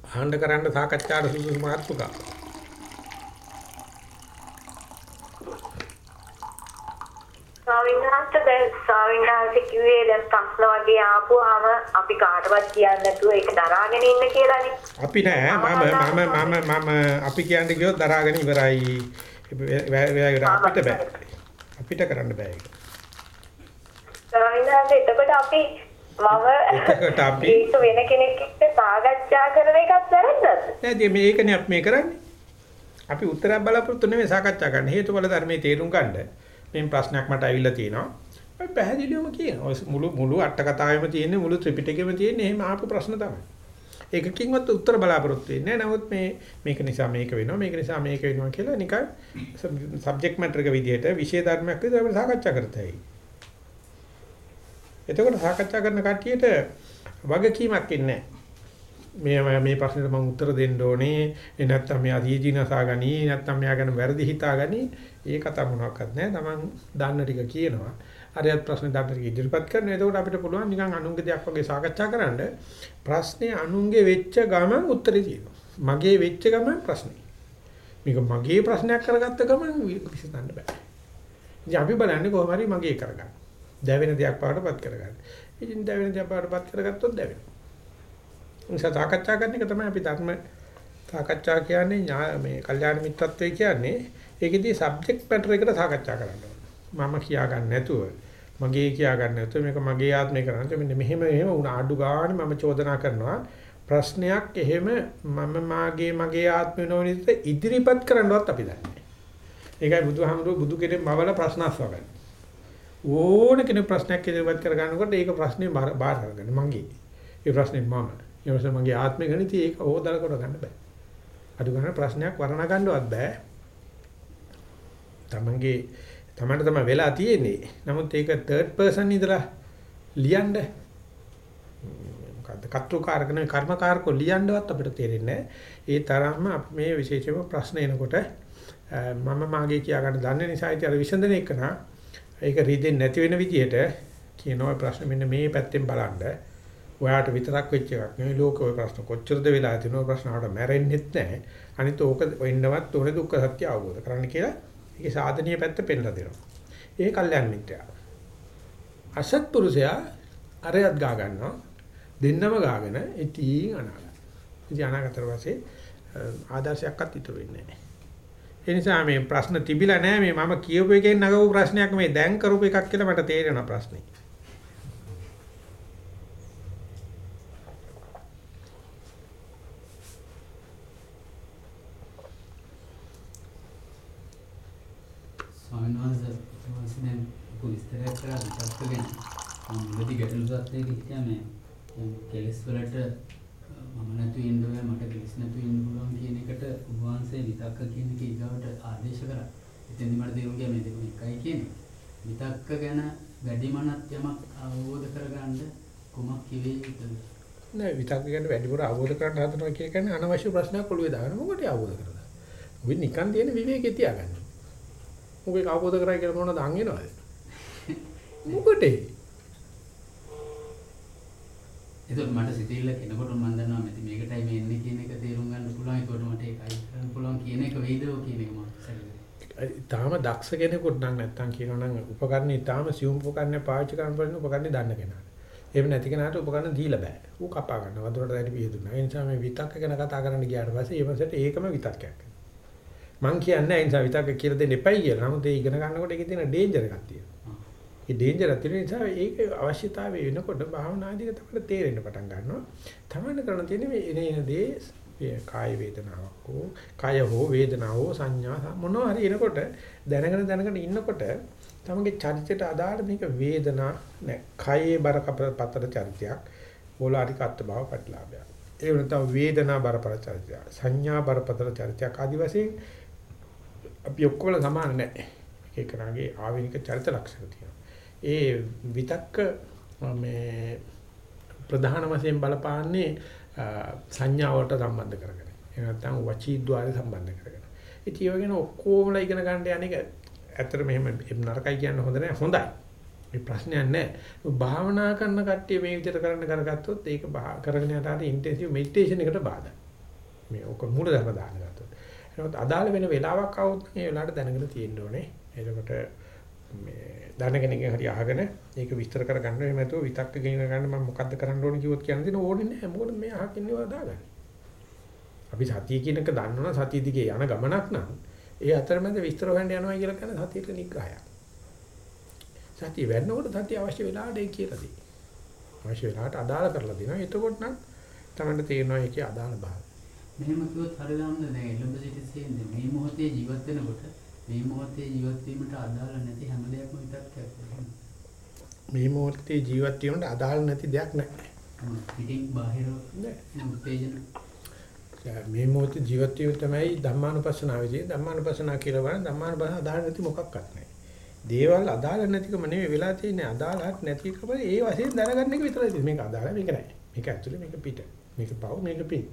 ආහඬ කරන්න සාකච්ඡාට සුදුසු මාතෘකාවක්? කිව්වේ දැන් ප්‍රශ්න වගේ ආපුවාම අපි කාටවත් කියන්නේ නැතුව ඒක දරාගෙන ඉන්න කියලානේ. අපි නෑ මම මම මම මම අපි කියන්නේ කිව්වොත් දරාගෙන ඉවරයි. අපිට බෑ. අපිට කරන්න බෑ ඒක. ස්වාමීන් වහන්සේ එතකොට අපි මම එතකොට අපි- ඒක වෙන කෙනෙක් එක්ක සාකච්ඡා කරන එකත් වැරද්දද? නෑ මේකනේ අපි මේ කරන්නේ. අපි උත්තරයක් බලාපොරොත්තු නෙමෙයි සාකච්ඡා කරන්න. හේතුඵල ධර්මයේ තේරුම් ගන්න. මේ ප්‍රශ්නයක් මට ඇවිල්ලා තියෙනවා. අපි පැහැදිලිවම කියනවා. ඔය මුළු මුළු අට කතාවෙම තියෙන්නේ මුළු ත්‍රිපිටකෙම තියෙන්නේ එහෙම ආපු ප්‍රශ්න තමයි. ඒකකින්වත් උත්තර බලාපොරොත්තු වෙන්නේ නැහැ. නමුත් මේ මේක නිසා මේක වෙනවා මේක නිසා මේක වෙනවා කියලා නිකන් සබ්ජෙක්ට් මැටර් එක විදිහට විෂය ධර්මයක් විදිහට අපිට සාකච්ඡා කරතයි. එතකොට සාකච්ඡා කරන කට්ටියට වගකීමක් ඉන්නේ මේ මේ ප්‍රශ්නෙට මම උත්තර දෙන්න ඕනේ ඒ නැත්තම් මෙයා දීජිනසා ගනි නැත්තම් මෙයා ගැන වැරදි හිතා ගනි ඒ කතා මොනවාක්වත් නැහැ Taman දන්න ටික කියනවා හරියට ප්‍රශ්න දන්න ටික ඉදිරිපත් කරනවා. එතකොට අපිට පුළුවන් නිකන් අනුන්ගේ දෙයක් වගේ සාකච්ඡා කරන්න. ප්‍රශ්නේ අනුන්ගේ වෙච්ච ගමන් උත්තරේ තියෙනවා. මගේ වෙච්ච ගමන් ප්‍රශ්නේ. මේක මගේ ප්‍රශ්නයක් කරගත්ත ගමන් විසඳන්න බෑ. ඉතින් අපි බලන්නේ කොහොම හරි මගේ කරගන්න. දැවෙන දෙයක් පාඩපත් කරගන්න. ඉතින් දැවෙන දෙයක් පාඩපත් කරගත්තොත් දැවෙනවා. නිසා සාකච්ඡා කරන එක තමයි අපි ධර්ම සාකච්ඡා කියන්නේ ඥා- මේ කල්යාණ මිත්‍රත්වය කියන්නේ. ඒකෙදී සබ්ජෙක්ට් මැටර් එකට සාකච්ඡා කරන්න ඕනේ. මම කියා ගන්න නැතුව. මගේ කියා ගන්න නැතුව මේක මගේ ආත්මය කරන්නේ මෙන්න මෙහෙම එහෙම වුණ අඩු ගානේ මම චෝදනා කරනවා ප්‍රශ්නයක් එහෙම මම මාගේ මගේ ආත්මය නොවනිට ඉදිරිපත් කරන්නවත් අපි දන්නේ නැහැ. ඒකයි බුදුහාමුදුරුවෝ බුදු කෙනෙක් මවල ප්‍රශ්න අස්වගන්නේ. ඕන කෙනෙක් ප්‍රශ්නයක් ඉදිරිපත් කර ගන්නකොට ඒක ප්‍රශ්නේ බාර- බාර අරගන්න මගේ. ඒ ප්‍රශ්නේ මම. ඒ ප්‍රශ්නේ මගේ ආත්මය ගණිතී ඒක ඕදල කර ගන්න බෑ. අඩු ගන්න ප්‍රශ්නයක් වර්ණ ගන්නවත් බෑ. තමන්ගේ තමන්ට තමයි වෙලා තියෙන්නේ. නමුත් ඒක third person ඉදලා ලියන්න මොකද්ද කර්තෘකාරකන කර්මකාරකෝ ලියන්නවත් අපිට තේරෙන්නේ ඒ තරම්ම අපි මේ විශේෂම ප්‍රශ්න එනකොට මම මාගේ කියා ගන්න දන්නේ නිසා ඉතින් අර විසඳන එක නා ඒක රිදෙන්නේ නැති වෙන විදිහට කියනවා ප්‍රශ්න මෙන්න මේ පැත්තෙන් බලන්න. ඔයාට විතරක් වෙච්ච එකක් නෙවෙයි ලෝකේ ඔය ප්‍රශ්න කොච්චරද වෙලා තියෙනවා ප්‍රශ්න වලට මැරෙන්නෙත් නැහැ. අනිත් ඕක වෙන්නවත් ඕනේ දුක්ඛ සත්‍ය අවබෝධ කරගන්න කියලා ඒකේ සාධනීය පැත්ත පෙන්නලා දෙනවා. ඒ කල්යන් මිත්‍යා. අසත්පුරුෂයා අරයත් ගා ගන්නවා. දෙන්නම ගාගෙන ඉතින් අනාගත. ඉතින් අනාගතතර පස්සේ ආදර්ශයක්වත් ඉතුරු වෙන්නේ නැහැ. ඒ නිසා මේ ප්‍රශ්න තිබිලා නැහැ මේ මම කියපු එකෙන් නගපු ප්‍රශ්නයක් මේ දැන් කරපු එකක් කියලා මට තේරෙන ප්‍රශ්නේ. ස්වාමීන් වහන්සේ වහන්සේ දැන් පොඩි විස්තරයක් කරා විචක්ක ගැන මම මුලදී ගැටලු සත්‍යයක හිටියා මේ දැන් කෙලස් වලට මම නැතු ඉන්න බෑ මට කෙලස් නැතු ඉන්න පුළුවන් කියන එකට ඔබ වහන්සේ විතක්ක කියන එක ඊගාවට ආදේශ කරා. එතෙන්දි මට තේරුම් ගියා මේ දෙකම එකයි කියන්නේ. විතක්ක ගැන වැඩිමනත් යමක් අවබෝධ කරගන්න කුමක් කිවේ යුතුද? නෑ විතක්ක ගැන වැඩිපුර අවබෝධ කරගන්න හදනවා කිය කියන්නේ අනවශ්‍ය ප්‍රශ්නයක් ඔළුවේ දාගෙන මොකටද අවබෝධ කරගන්නේ? ඔබ නිකන් තියෙන විවේකේ තියාගන්න. ඔබ ඒක අවබෝධ කරයි කියලා මොනවද අංගෙනවද? මොකටේ? එතකොට මට සිතිල්ල කෙනකොට මම දන්නවා මෙති මේකටයි මේ එන්නේ කියන එක තේරුම් ගන්න පුළුවන්. ඒකට මට ඒකයි කරන්න පුළුවන් කියන එක වේදෝ කියන එක මම. තාම දක්ෂ කෙනෙකුට නම් නැත්තම් කියනවනම් උපකරණේ තාම සියුම් උපකරණේ පාවිච්චි කරන්න බැරි උපකරණේ දන්න කෙනා. එහෙම නැති කෙනාට උපකරණ දීලා බෑ. ඌ කපා ගන්න වතුරට දැඩි පියදුනා. ඒ නිසා මේ විතක්ක ගැන කතා කරන්න ගියාට පස්සේ ඒ මාසෙට ඒකම විතක්කයක්. මං කියන්නේ ඒ නිසා විතක්ක කියලා දෙන්න එපයි කියලා. නමුත් ඒ ඉගෙන ගන්නකොට ඒකේ තියෙන ඩේන්ජර් එකක් තියෙනවා. ඒ ඩේන්ජර් එක තියෙන නිසා ඒක අවශ්‍යතාවය වෙනකොට භාවනාදී තමයි තේරෙන්න පටන් ගන්නවා. තමන්න කරන්න තියෙන්නේ මේ එන එන දේ මේ කාය වේදනාවක් හෝ කාය හෝ වේදනාව හෝ සංඥා මොනවා හරි එනකොට දැනගෙන දැනගෙන ඉන්නකොට තමගේ චරිතයට අදාළ මේක වේදනා නෑ. කායේ බර පතර චරිතයක් ඕලාරික අත් භව පැටලාභයක් ඒ වෙනතම වේදනා බරපතල චරිතයක් සංඥා බරපතල චරිතයක් ආදි වශයෙන් අපි ඔක්කොම සමාන නෑ. එක එකනාගේ ආවෙනික චරිත ලක්ෂණ තියෙනවා. ඒ විතක්ක මේ ප්‍රධාන වශයෙන් බලපාන්නේ සංඥාවට සම්බන්ධ කරගෙන. එහෙම නැත්නම් වචී ద్వාරය සම්බන්ධ කරගෙන. ඉතින් ඒ වගේන ඔක්කොමලා ඉගෙන ගන්න යන එක ඇත්තට මෙහෙම නරකයි කියන්න හොඳ නැහැ. හොඳයි. මේ ප්‍රශ්නයක් නැහැ. භාවනා කරන කට්ටිය මේ විදිහට කරන්න කරගත්තොත් ඒක කරගෙන යනට ඉන්ටෙන්සිව් මෙඩිටේෂන් එකට බාධා. මේ ඔක මූලධර්ම දාන්න ගත්තොත්. එහෙනම් අදාළ වෙන වෙලාවක් આવුත් මේ වෙලාවට දැනගෙන තියෙන්න ඕනේ. එතකොට මේ දැනගෙනකින් හරි අහගෙන ඒක විස්තර කරගන්න එහෙම නැතුව විතක්ක ගෙන ගන්න මම මොකද්ද කරන්න ඕනේ කිව්වොත් කියන්න දෙන ඕනේ නැහැ. මොකද මේ අහකින් ඒවා දාගන්න. අපි සතිය කියන එක දන්නවනම් සතිය දිගේ යන ගමනක් නම් ඒ අතරමැද විස්තර හොයන්න යනවා කියලා කියන සතියට නිග්‍රහයක්. සතිය වෙන්නකොට සතිය අවශ්‍ය වෙලාවට ඒ කියලා දෙයි. අවශ්‍ය වෙලාවට අදාළ කරලා දෙනවා. එතකොට නම් තමයි තේරෙනවා ඒකේ අදාළ භාවය. මෙහෙම කිව්වොත් හරියටම දැන් එළඹ සිටි සේන්නේ මේ මොහොතේ ජීවත් වෙනකොට මේ මොහොතේ ජීවත් වීමට අදාළ නැති හැම දෙයක්ම හිතක් කැපෙනවා. මේ මොහොතේ ජීවත් වීමට අදාළ නැති දෙයක් නැහැ. පිටින් බාහිර උත්තේජන මේ මොහොතේ ජීවත් වීම තමයි ධම්මානුපස්සනාවේදී ධම්මානුපස්සනා කියලා වань ධම්මානුපස්සන අදාළ නැති මොකක්වත් නැහැ. දේවල් අදාළ නැතිකම නෙවෙයි වෙලා තියෙන්නේ අදාළක් නැතිකම ඒ වශයෙන් දැනගන්න එක විතරයි තියෙන්නේ. මේක අදාළ මේක නැහැ. මේක ඇතුලේ මේක පිට. මේක පව් මේක පින්.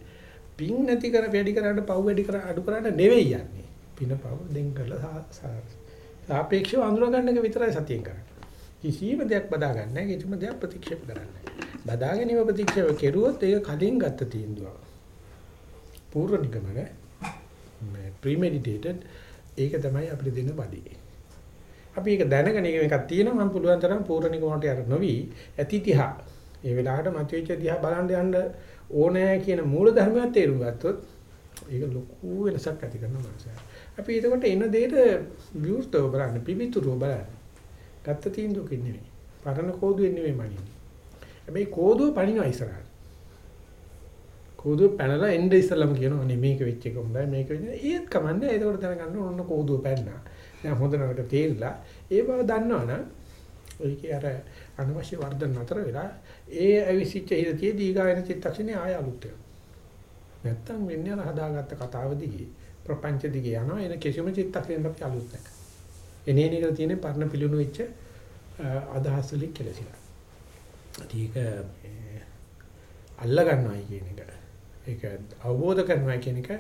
පින් නැති කර වැඩි කරාට පව් වැඩි කර අඩු කරාට නෙවෙයි යන්නේ. පින පව් දෙන් කරලා සා- සා- සාපේක්ෂව අඳුර ගන්න එක විතරයි සතියෙන් කරන්නේ. කිසිම දෙයක් බදා ගන්න නැහැ. කිසිම දෙයක් ප්‍රතික්ෂේප කරන්නේ නැහැ. බදා ගැනීම ප්‍රතික්ෂේප කෙරුවොත් ඒක කලින් ගත්ත තීන්දුවක්. පූර්ව නිගමන මේ ප්‍රීමෙඩිටේටඩ් ඒක තමයි අපිට දෙන බඩේ. අපි ඒක දැනගෙන එකක් තියෙනවා මම පුළුවන් තරම් පූර්ව නිගමනට යට නොවි ඇති තිහා. ඒ වෙලාවට මතුවෙච්ච දිහා බලන්න යන්න ඕනෑ කියන මූල ධර්මයක් තේරුම් ගත්තොත් ඒක ලොකු වෙනසක් ඇති කරන මනසට. අපි එතකොට එන දෙයට විවෘතව බලන්න පිවිතුරුව බලන්න. ගත්ත තීන්දුවකින් නෙමෙයි. පරණ කෝදුවෙන් නෙමෙයි මනින්නේ. හැබැයි කෝදුව පණිනවා ඉස්සරහට. කෝදුව පැනලා එන්න ඉස්සලම කියනවා නේ මේක වෙච්ච එක හොඳයි මේක වෙන්නේ ඒත් කමන්නේ ඒකට දැනගන්න ඕන කෝදුව පැන්නා දැන් හොඳ නරක තේරිලා ඒ බව දන්නවනම් ඒකේ අර අනවශ්‍ය වර්ධන නතර වෙලා ඒ අවිසිච්ච හිතේ දීගායන චිත්තක්ෂණේ ආය අලුත් වෙනවා නැත්තම් වෙන්නේ අර හදාගත්ත කතාව දිගේ ප්‍රපංච දිගේ යනවා එන කිසිම චිත්තක්ෂණයක් අපි අලුත් නැහැ එනේ නේද තියෙන්නේ පරණ පිළුණු වෙච්ච අදහස් වලින් කෙලසිලා ඒක අල්ල ගන්නවයි කියන එක ඒක අවබෝධ කරනවා කියන එක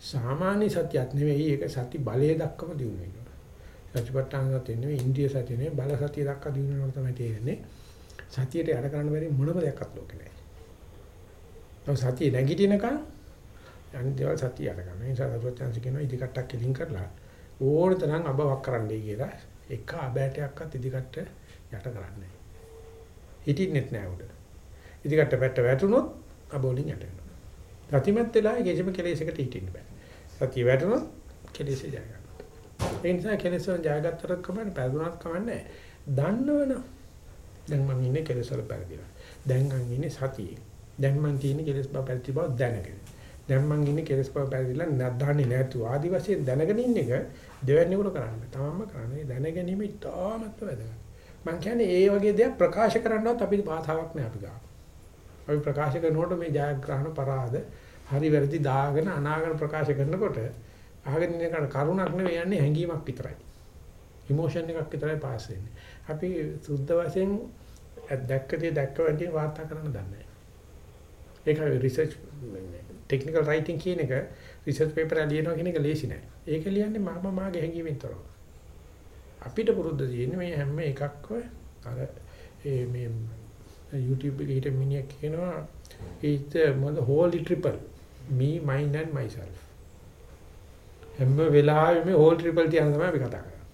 සාමාන්‍ය සත්‍යයක් නෙවෙයි ඒක සති බලයේ දක්වම දිනු වෙනවා. සතිපට්ඨාන සතිය නෙවෙයි ඉන්ද්‍රිය සතිය නෙවෙයි බල සතිය දක්වා දිනු වෙනවා තමයි තේරෙන්නේ. සතියට යට කරන්න බැරි මොනම දෙයක්වත් ලෝකේ නැහැ. ඔව් සතිය නැගිටිනකන් අනිත් දේවල් සතිය යට ගන්න. ඒ නිසා සතිපට්ඨාන කියනවා ඉදිකට්ටක් කෙලින් කරලා ඕන තරම් අබවක් කරන්නයි කියලා එක අබෑටයක්වත් ඉදිකට යට කරන්නේ. හිටින්නෙත් නෑ උඩ. ඉදිකට පැත්ත වැටුනොත් අබෝලින් යට වෙනවා. සතිමත් වෙලා කිසිම කෙලෙසකට හිටින්න බෑ. සතිය වැටුනොත් කෙලෙස ජය ගන්නවා. ඒ නිසා කෙලෙස වල ජයගත්තට කමන්නේ පැදුනත් කමන්නේ දන්නවනම් දැන් මම ඉන්නේ කෙලෙස් වල පැරදිලා. දැන් මම ඉන්නේ සතියේ. දැන් මම තියෙන්නේ කෙලෙස් බව පැරදි බව දැනගෙන. දැන් මම ඉන්නේ කෙලෙස් බව පැරදිලා නැද්දාන්නේ නැතුව ආදි වශයෙන් දැනගෙන ඉන්න එක දෙවැන්නේකට කරන්න. තමන්ම කරන්නේ දැනගැනීම ඉතාමත් වැදගත්. මම කියන්නේ ඒ වගේ දේවල් ප්‍රකාශ කරන්නවත් අපිට භාෂාවක් නෑ අපි ගාව. අපි ප්‍රකාශ කරනකොට මේ ජයග්‍රහණ පරාද හරි වැරදි දාගෙන අනාගත ප්‍රකාශ කරනකොට අහගෙන ඉන්න කෙනා කරුණක් නෙවෙයි යන්නේ හැඟීමක් විතරයි. ඉමෝෂන් එකක් විතරයි පාස් වෙන්නේ. අපි සුද්ධ වශයෙන් දැක්කදී දැක්ක වැඩි වාර්තා කරන්න දන්නේ නැහැ. ඒකයි රිසර්ච් ටෙක්නිකල් රයිටින් කියන එක රිසර්ච් පේපර් එක ලියනවා කියන එක ලේසි නෑ. ඒක ලියන්නේ මම මාගේ හැඟීමෙන් තොරව. අපිට පුරුද්ද තියෙන්නේ මේ හැම එකක්ව අර ඒ මේ YouTube එකේ හිට මිනිහෙක් කියනවා it's the මොකද holy triple. Me mine and myself. හැම වෙලාවෙම මේ holy triple තියන තමයි අපි කතා කරන්නේ.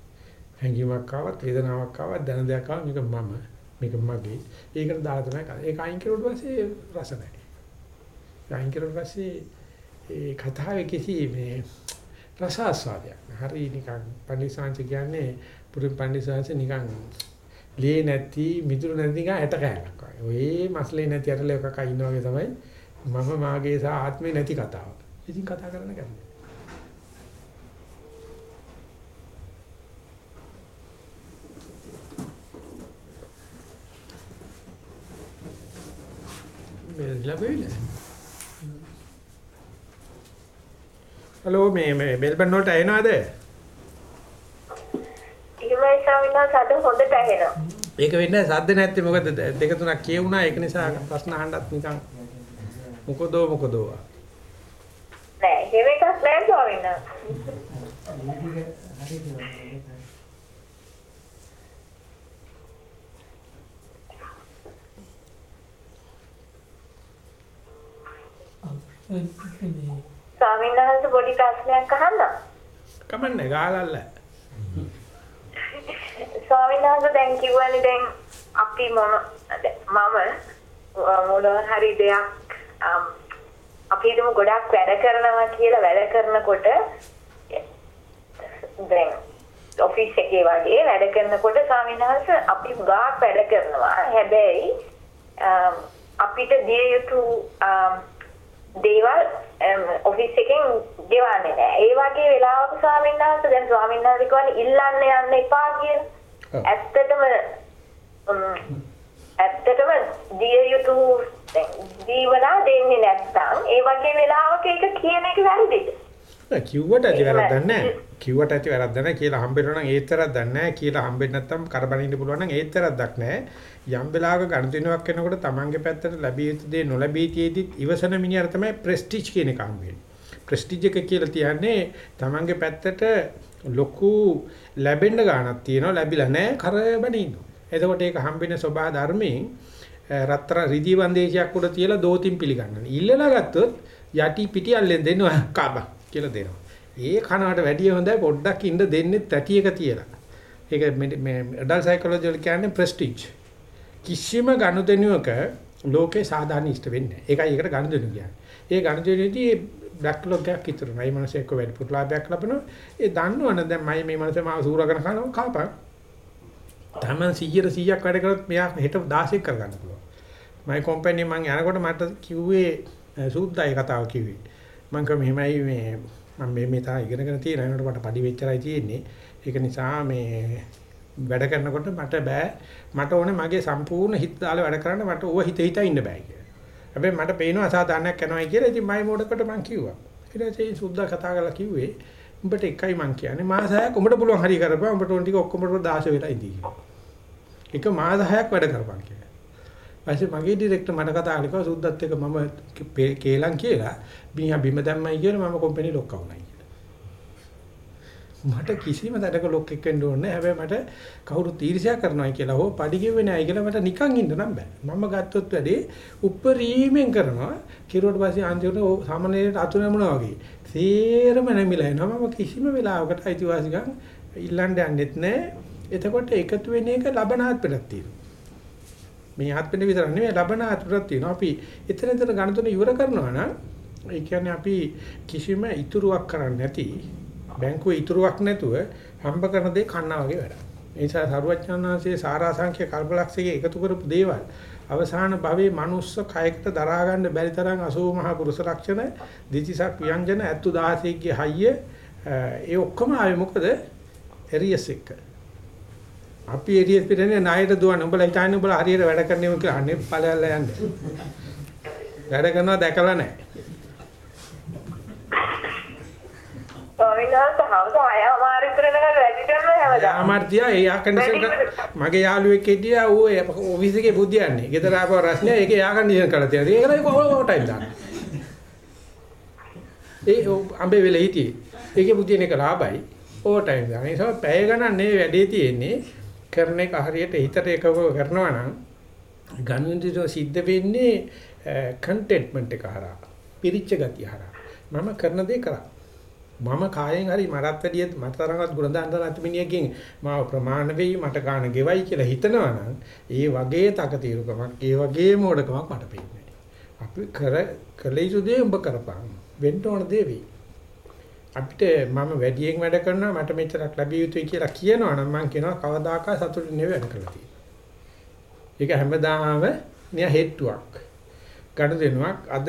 හැඟීමක් ආවත් වේදනාවක් ආවත් දැන දෙයක් ආවත් මේක මම මේක මගේ. ඒකට දාලා තමයි කරන්නේ. ඒක අයින් කරුවට පස්සේ රස නැහැ අයින් කරුවට පස්සේ ඒ කතාවේ කිසි මේ රස ආස්වාදයක් හරි නිකන් පන්දිසාංශ කියන්නේ පුරුම් පන්දිසාංශ නිකන් ලේ නැති මිදුළු නැති නිකන් ඇට කෑල්ලක් වගේ. ඔය මස්ලේ නැති ඇටල එකක ඉන්නා වගේ තමයි මම මාගේ සහ ආත්මේ නැති කතාව. ඉතින් කතා කරන්න ගන්නේ. මේ ලැබෙන්නේ. හලෝ මේ මේ මෙල්බන් වලට ඇහෙනවද? ඉමයි සමිනා සද හොඳට ඇහෙනවා. ඒක වෙන්නේ සද්ද නැත්තේ මොකද දෙක තුනක් කියුණා ඒක නිසා ප්‍රශ්න අහන්නත් නිකන් මොකද මොකද නෑ එහෙම එකක් නෑ ස්වාමීනා. Thank you. ස්වාමීන් වහන්සේ පොඩි ප්‍රශ්නයක් අහන්නම්. කමන්නේ ගාලල්ල. ස්වාමීන් වහන්සේ දැන් කිව්වනේ දැන් අපි මොන මම මොනවා හරි දෙයක් අපි හිතමු ගොඩක් වැඩ කරනවා කියලා වැඩ කරනකොට දැන් ඔෆිස් එකේ වගේ වැඩ කරනකොට ස්වාමීන් වහන්සේ අපි ගාක් වැඩ කරනවා හැබැයි අපිට දිය යුතු දේවල් ඔෆිස් එකෙන් ගෙවන්නේ නැහැ. ඒ වගේ වෙලාවක ස්වාමීන් වහන්සේ දැන් ස්වාමීන් වහන්සේ කියන්නේ ඉල්ලන්න යන්න එපා කියන. ඇත්තටම ඇත්තටම දිය යුතු දීවනා දෙන්නේ නැත්නම් ඒ වගේ වෙලාවක ඒක කියන එක වැරදිද? කිව්වට ඇති වැරද්දක් නැහැ. කිව්වට ඇති වැරද්දක් නැහැ කියලා හම්බෙනවා නම් ඒත් වැරද්දක් නැහැ කියලා හම්බෙන්නේ නැත්නම් කරබනින්න පුළුවන් නම් ඒත් වැරද්දක් නැහැ. යම් වෙලාවක ගණිතනුවක් වෙනකොට Tamange පැත්තට ලැබිය යුතු දේ නොලැබී තියෙද්දිත් ඉවසන මිනිහට තමයි ප්‍රෙස්ටිජ් කියන එක හම්බෙන්නේ. ප්‍රෙස්ටිජ් එක කියලා කියන්නේ Tamange පැත්තට ලොකු ලැබෙන්න ගාණක් තියෙනවා ලැබිලා නැහැ කරබන ඉන්නවා. එතකොට ඒක හම්බෙන සබහා ධර්මයෙන් රත්‍ර රිදී වන්දේශයක් උඩ තියලා දෝතින් පිළිගන්නවා. ඉල්ලලා ගත්තොත් යටි පිටි අල්ලෙන් දෙනවා කබ කියලා දෙනවා. ඒ කනකට වැඩිය හොඳයි පොඩ්ඩක් ඉන්න දෙන්නේ තැටි එක තියලා. ඒක මේ- මේ ඇඩල් සයිකොලොජි වල කියන්නේ ප්‍රෙස්ටිජ්. කිසිම ගනුදෙනුවක ලෝකේ සාධාරණ ඉෂ්ට වෙන්නේ නැහැ. ඒකයි ඒකට ගනුදෙනු කියන්නේ. ඒ ගනුදෙනුවේදී බ්ලැක් ලොග් එකක් ඉතුරු නයි මනසේ එක්ක වැඩි පුරලාභයක් ලබනවා. ඒ දන්නවනේ දැන් මම මේ මනසේ මාව සූරගෙන කනවා කාපන්. තමන් 100 100ක් වැඩ කරොත් මෙයා හෙට 16ක් කරගන්න පුළුවන්. මයි කම්පැනි මං යනකොට මට කිව්වේ අ, සූද්දායි කතාව කිව්වේ. මං කිව්වා මෙහෙමයි මේ මම මේ මේ තා ඉගෙනගෙන තියෙන ඒනකොට මට පඩි වෙච්චරයි තියෙන්නේ. ඒක නිසා මේ වැඩ කරනකොට මට බෑ මට ඕනේ මගේ සම්පූර්ණ හිත දාලා වැඩ කරන්න මට ඕව හිත හිත ඉන්න බෑ කියලා. හැබැයි මට පේනවා අසාධාරණයක් කරනවායි කියලා. ඉතින් මයි මොඩකට මං කිව්වා. ඊට පස්සේ සුද්දා කතා කරලා කිව්වේ උඹට එකයි මං කියන්නේ මාස 6ක් උඹට පුළුවන් හරි කරපන් උඹට ඕන ටික ඔක්කොම 16 වෙලා ඉඳී කියලා. එක මාස 6ක් වැඩ කරපන් කියලා. ඊපස්සේ මගේ ඩිරෙක්ටර් මට කතා කළා සුද්දත් එක්ක මම කේ- කේලම් කියලා බිහිය බිම දැම්මයි කියලා මම කම්පැනි ලොක් වුණා කියලා. මට කිසිම තැනක ලොක් එක් වෙන්න ඕනේ නැහැ. හැබැයි මට කවුරුත් ඊර්ෂ්‍යා කරනවා කියලා හෝ පඩි ගෙවෙන්නේ නැහැ කියලා මට නිකන් ඉන්න නම් බෑ. මම ගත්තොත් වැඩේ උප්පරීමෙන් කරනවා. කිරුවට පස්සේ අන්තිමට ඕ සාමාන්‍යයෙන් අතු නැමුණා වගේ. සේරම නැමිලා එනවා. මම කිසිම වෙලාවකට අයිතිවාසිකම් ඉල්ලන්න යන්නෙත් නැහැ. එතකොට එකතු වෙන එක ලබනාත්මයක් තියෙනවා. මේ ආත්මෙ විතර නෙවෙයි ලබන ආත්මයක් තියෙනවා. අපි එතන එතන ගණතුන ඉවර කරනවා නම් ඒ කියන්නේ අපි කිසිම ඉතුරුවක් කරන්නේ නැති බැංකුවේ ඉතුරුවක් නැතුව හම්බ කරන දේ කන්නා වගේ වැඩක්. ඒ නිසා සරුවචනාංශයේ සාරාංශික කල්පලක්ෂයේ එකතු කරපු දේවල් අවසාන භවයේ මනුස්ස කයකට දරා ගන්න බැරි තරම් 80 මහා පුරුෂ ලක්ෂණ දිතිසක් ව්‍යංජන 71600 ගේ හයිය ඒ ඔක්කොම ආවේ මොකද එරියස් එක්ක. අපි එරියස් පිටනේ ණයට දුවන උඹලා හිතන්නේ උඹලා හරියට වැඩ කරන්නේ කියලා අනේ ඵලයල්ලා යන්නේ. වැඩ කරනවා දැකලා නැහැ. ස්වාමීන් වහන්සේ හවස අය අමාරු කරනකල් වැඩි කරනවා හැමදාම. අමාර්තියා ඒ ආ කන්ඩිෂන් මගේ යාළුවෙක් හිටියා ඌ ඔෆිස් එකේ බුද්ධියන්නේ. ගෙදර ආපහු රස්නේ ඒකේ යා කන්ඩිෂන් කරලා තියෙනවා. ඒකයි කොහොම ටයිම් දාන්න. ඒ අම්බේ වෙලේ හිටියේ. ඒකේ බුද්ධියන එක ලාභයි. ඕවර් ටයිම් දාන. ඒ නිසා පැය ගණන් නේ වැඩේ තියෙන්නේ. කරන එක හරියට හිතට එකව කරනවා නම් ගනුදෙනු සිද්ධ වෙන්නේ කන්ටෙන්ට්මන්ට් එක හරහා. පිරිච්ච ගතිය හරහා. මම කරන දේ කරා. මම කායෙන් හරි මටත් වැඩිය මට තරමවත් ගුණදාන නැති මිනිහකින් මාව ප්‍රමාණ වෙයි මට ගාන ගෙවයි කියලා හිතනවා නම් ඒ වගේ තකතිරුකමක් ඒ වගේ මෝඩකමක් මට පේන්නේ අපි කර කළ යුතු දේ උඹ කරපන්. වෙන්න ඕන දේ වෙයි. අපිට මම වැඩියෙන් වැඩ කරනවා මට මෙච්චරක් ලැබිය යුතුයි කියලා කියනවා නම් මම කියනවා කවදාකවත් සතුටින් නෙවෙයි වැඩ කරලා තියෙන්නේ. ඒක හැමදාම නිය හේතුවක්. ගනුදෙනුවක් අද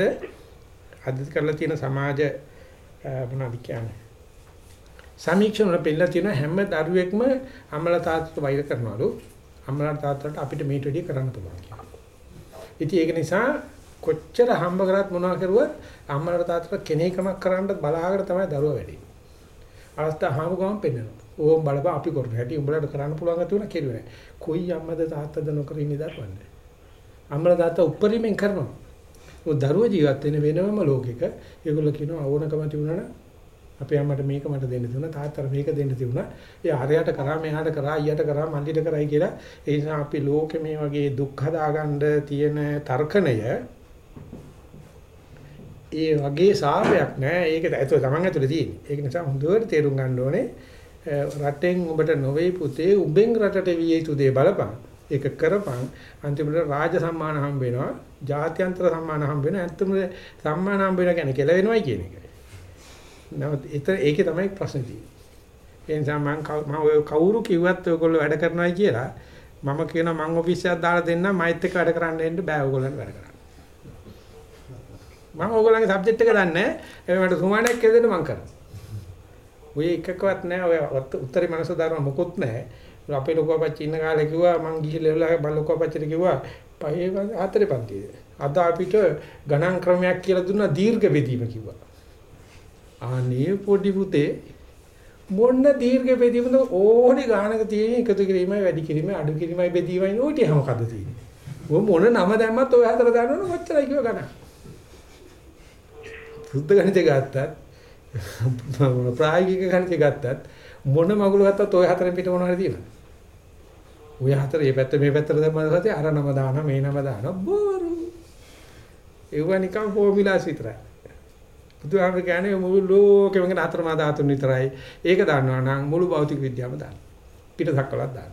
අද කරලා තියෙන සමාජ මොනවද කියන්නේ සමීක්ෂණ වල පෙන්නලා තියෙන හැම දරුවෙක්ම අම්මලා තාත්තට වෛර කරනවලු අම්මලා තාත්තට අපිට මේට වැඩිය කරන්න පුළුවන් කියලා. ඉතින් ඒක නිසා කොච්චර හම්බ කරත් මොනවා කරුවත් අම්මලා තාත්තට කෙනෙක්මක් කරන්න බලාගෙන තමයි දරුවා වැඩි. අවස්ථා හාමු ගමන් පෙන්නනවා. ඕම් බලපන් අපි කරන හැටි උඹලට කරන්න පුළුවන් ගැතුන කෙරුවේ නැහැ. කොයි අම්මද තාත්තද නොකර ඉන්නේ දරුවන්නේ. අම්මලා තාත්තා උපරිමෙන් කරනවා. ඔය දරුවෝ ජීවත් වෙන වෙනම ලෝකෙක ඒගොල්ලෝ කියනවා ඕනකම තිබුණා නම් අපේ අම්මට මේක මට දෙන්න තිබුණා තාත්තට මේක දෙන්න තිබුණා ඒ හරයට කරා මෙහාට කරා අයියට කරා මල්ලිට කරයි කියලා ඒ නිසා අපි ලෝකෙ මේ වගේ දුක් හදාගන්න තියෙන තර්කණය ඒ වගේ සාපයක් නෑ. ඒක ඇතුළේ Taman ඇතුළේ තියෙන්නේ. ඒක නිසා හොඳට තේරුම් ගන්න ඕනේ රටෙන් උඹට නොවේ පුතේ උඹෙන් රටට විය යුතු දේ බලපන්. ඒක කරපන් අන්තිමට රාජ සම්මාන හම්බ වෙනවා. ජාත්‍යන්තර සම්මාන හම්බ වෙනවා. ඇත්තම සම්මාන හම්බ වෙනවා කියන්නේ කෙල වෙනවයි කියන එක. නමුත් ඒකේ තමයි ප්‍රශ්නේ තියෙන්නේ. ඒ නිසා මම මම කවුරු කිව්වත් ඔයගොල්ලෝ වැඩ කරනවායි කියලා මම කියනවා මම ඔෆිස් එකක් දාලා දෙන්නම් මයිත් එක්ක වැඩ කරන්න එන්න බෑ ඔයගොල්ලන්ට වැඩ කරන්න. මම ඔයගොල්ලන්ගේ සබ්ජෙක්ට් එක දන්නේ නැහැ. ඒ මට සුමානයක් කියදෙන්න මම කරනවා. ඔය එකකවත් නැහැ ඔය උත්තරේ මනස ධර්ම මොකොත් නැහැ. අපේ ලොකු අපච්චි ඉන්න කාලේ කිව්වා මං ගිහිල්ලා මම ලොකු අපච්චිට කිව්වා පහේ හතරේ පන්තියේ. අද අපිට ගණන් ක්‍රමයක් කියලා දුන්නා දීර්ඝ බෙදීම කිව්වා. අනේ පොඩි පුතේ මොන්න දීර්ඝ බෙදීමද ඕනි ගානක තියෙන එකතු කිරීමයි වැඩි කිරීමයි අඩු කිරීමයි බෙදීමයි නෝටි මොකද්ද තියෙන්නේ. ඔය මොන නම දැම්මත් ඔය හතර දානවනේ කොච්චරයි කිව්ව ගණන්. සුද්ධ ගණිතය ගත්තත් ප්‍රායෝගික ගණිතය ගත්තත් මොන මගුල ගත්තත් ඔය හතරෙන් පිට මොනවද තියෙනවද? ඔය හතර මේ පැත්ත මේ පැත්තට දැම්මම පස්සේ අර නම දානවා මේ නම දානවා බෝරු. ඒව නිකන් ෆෝමියුලාස් විතරයි. බුදුහාමර කියන්නේ මුළු ලෝකෙම ගැන හතරමා ධාතුන් විතරයි. ඒක දන්නවා නම් මුළු භෞතික විද්‍යාවම දාන්න. පිටසක්වලක් දාන්න.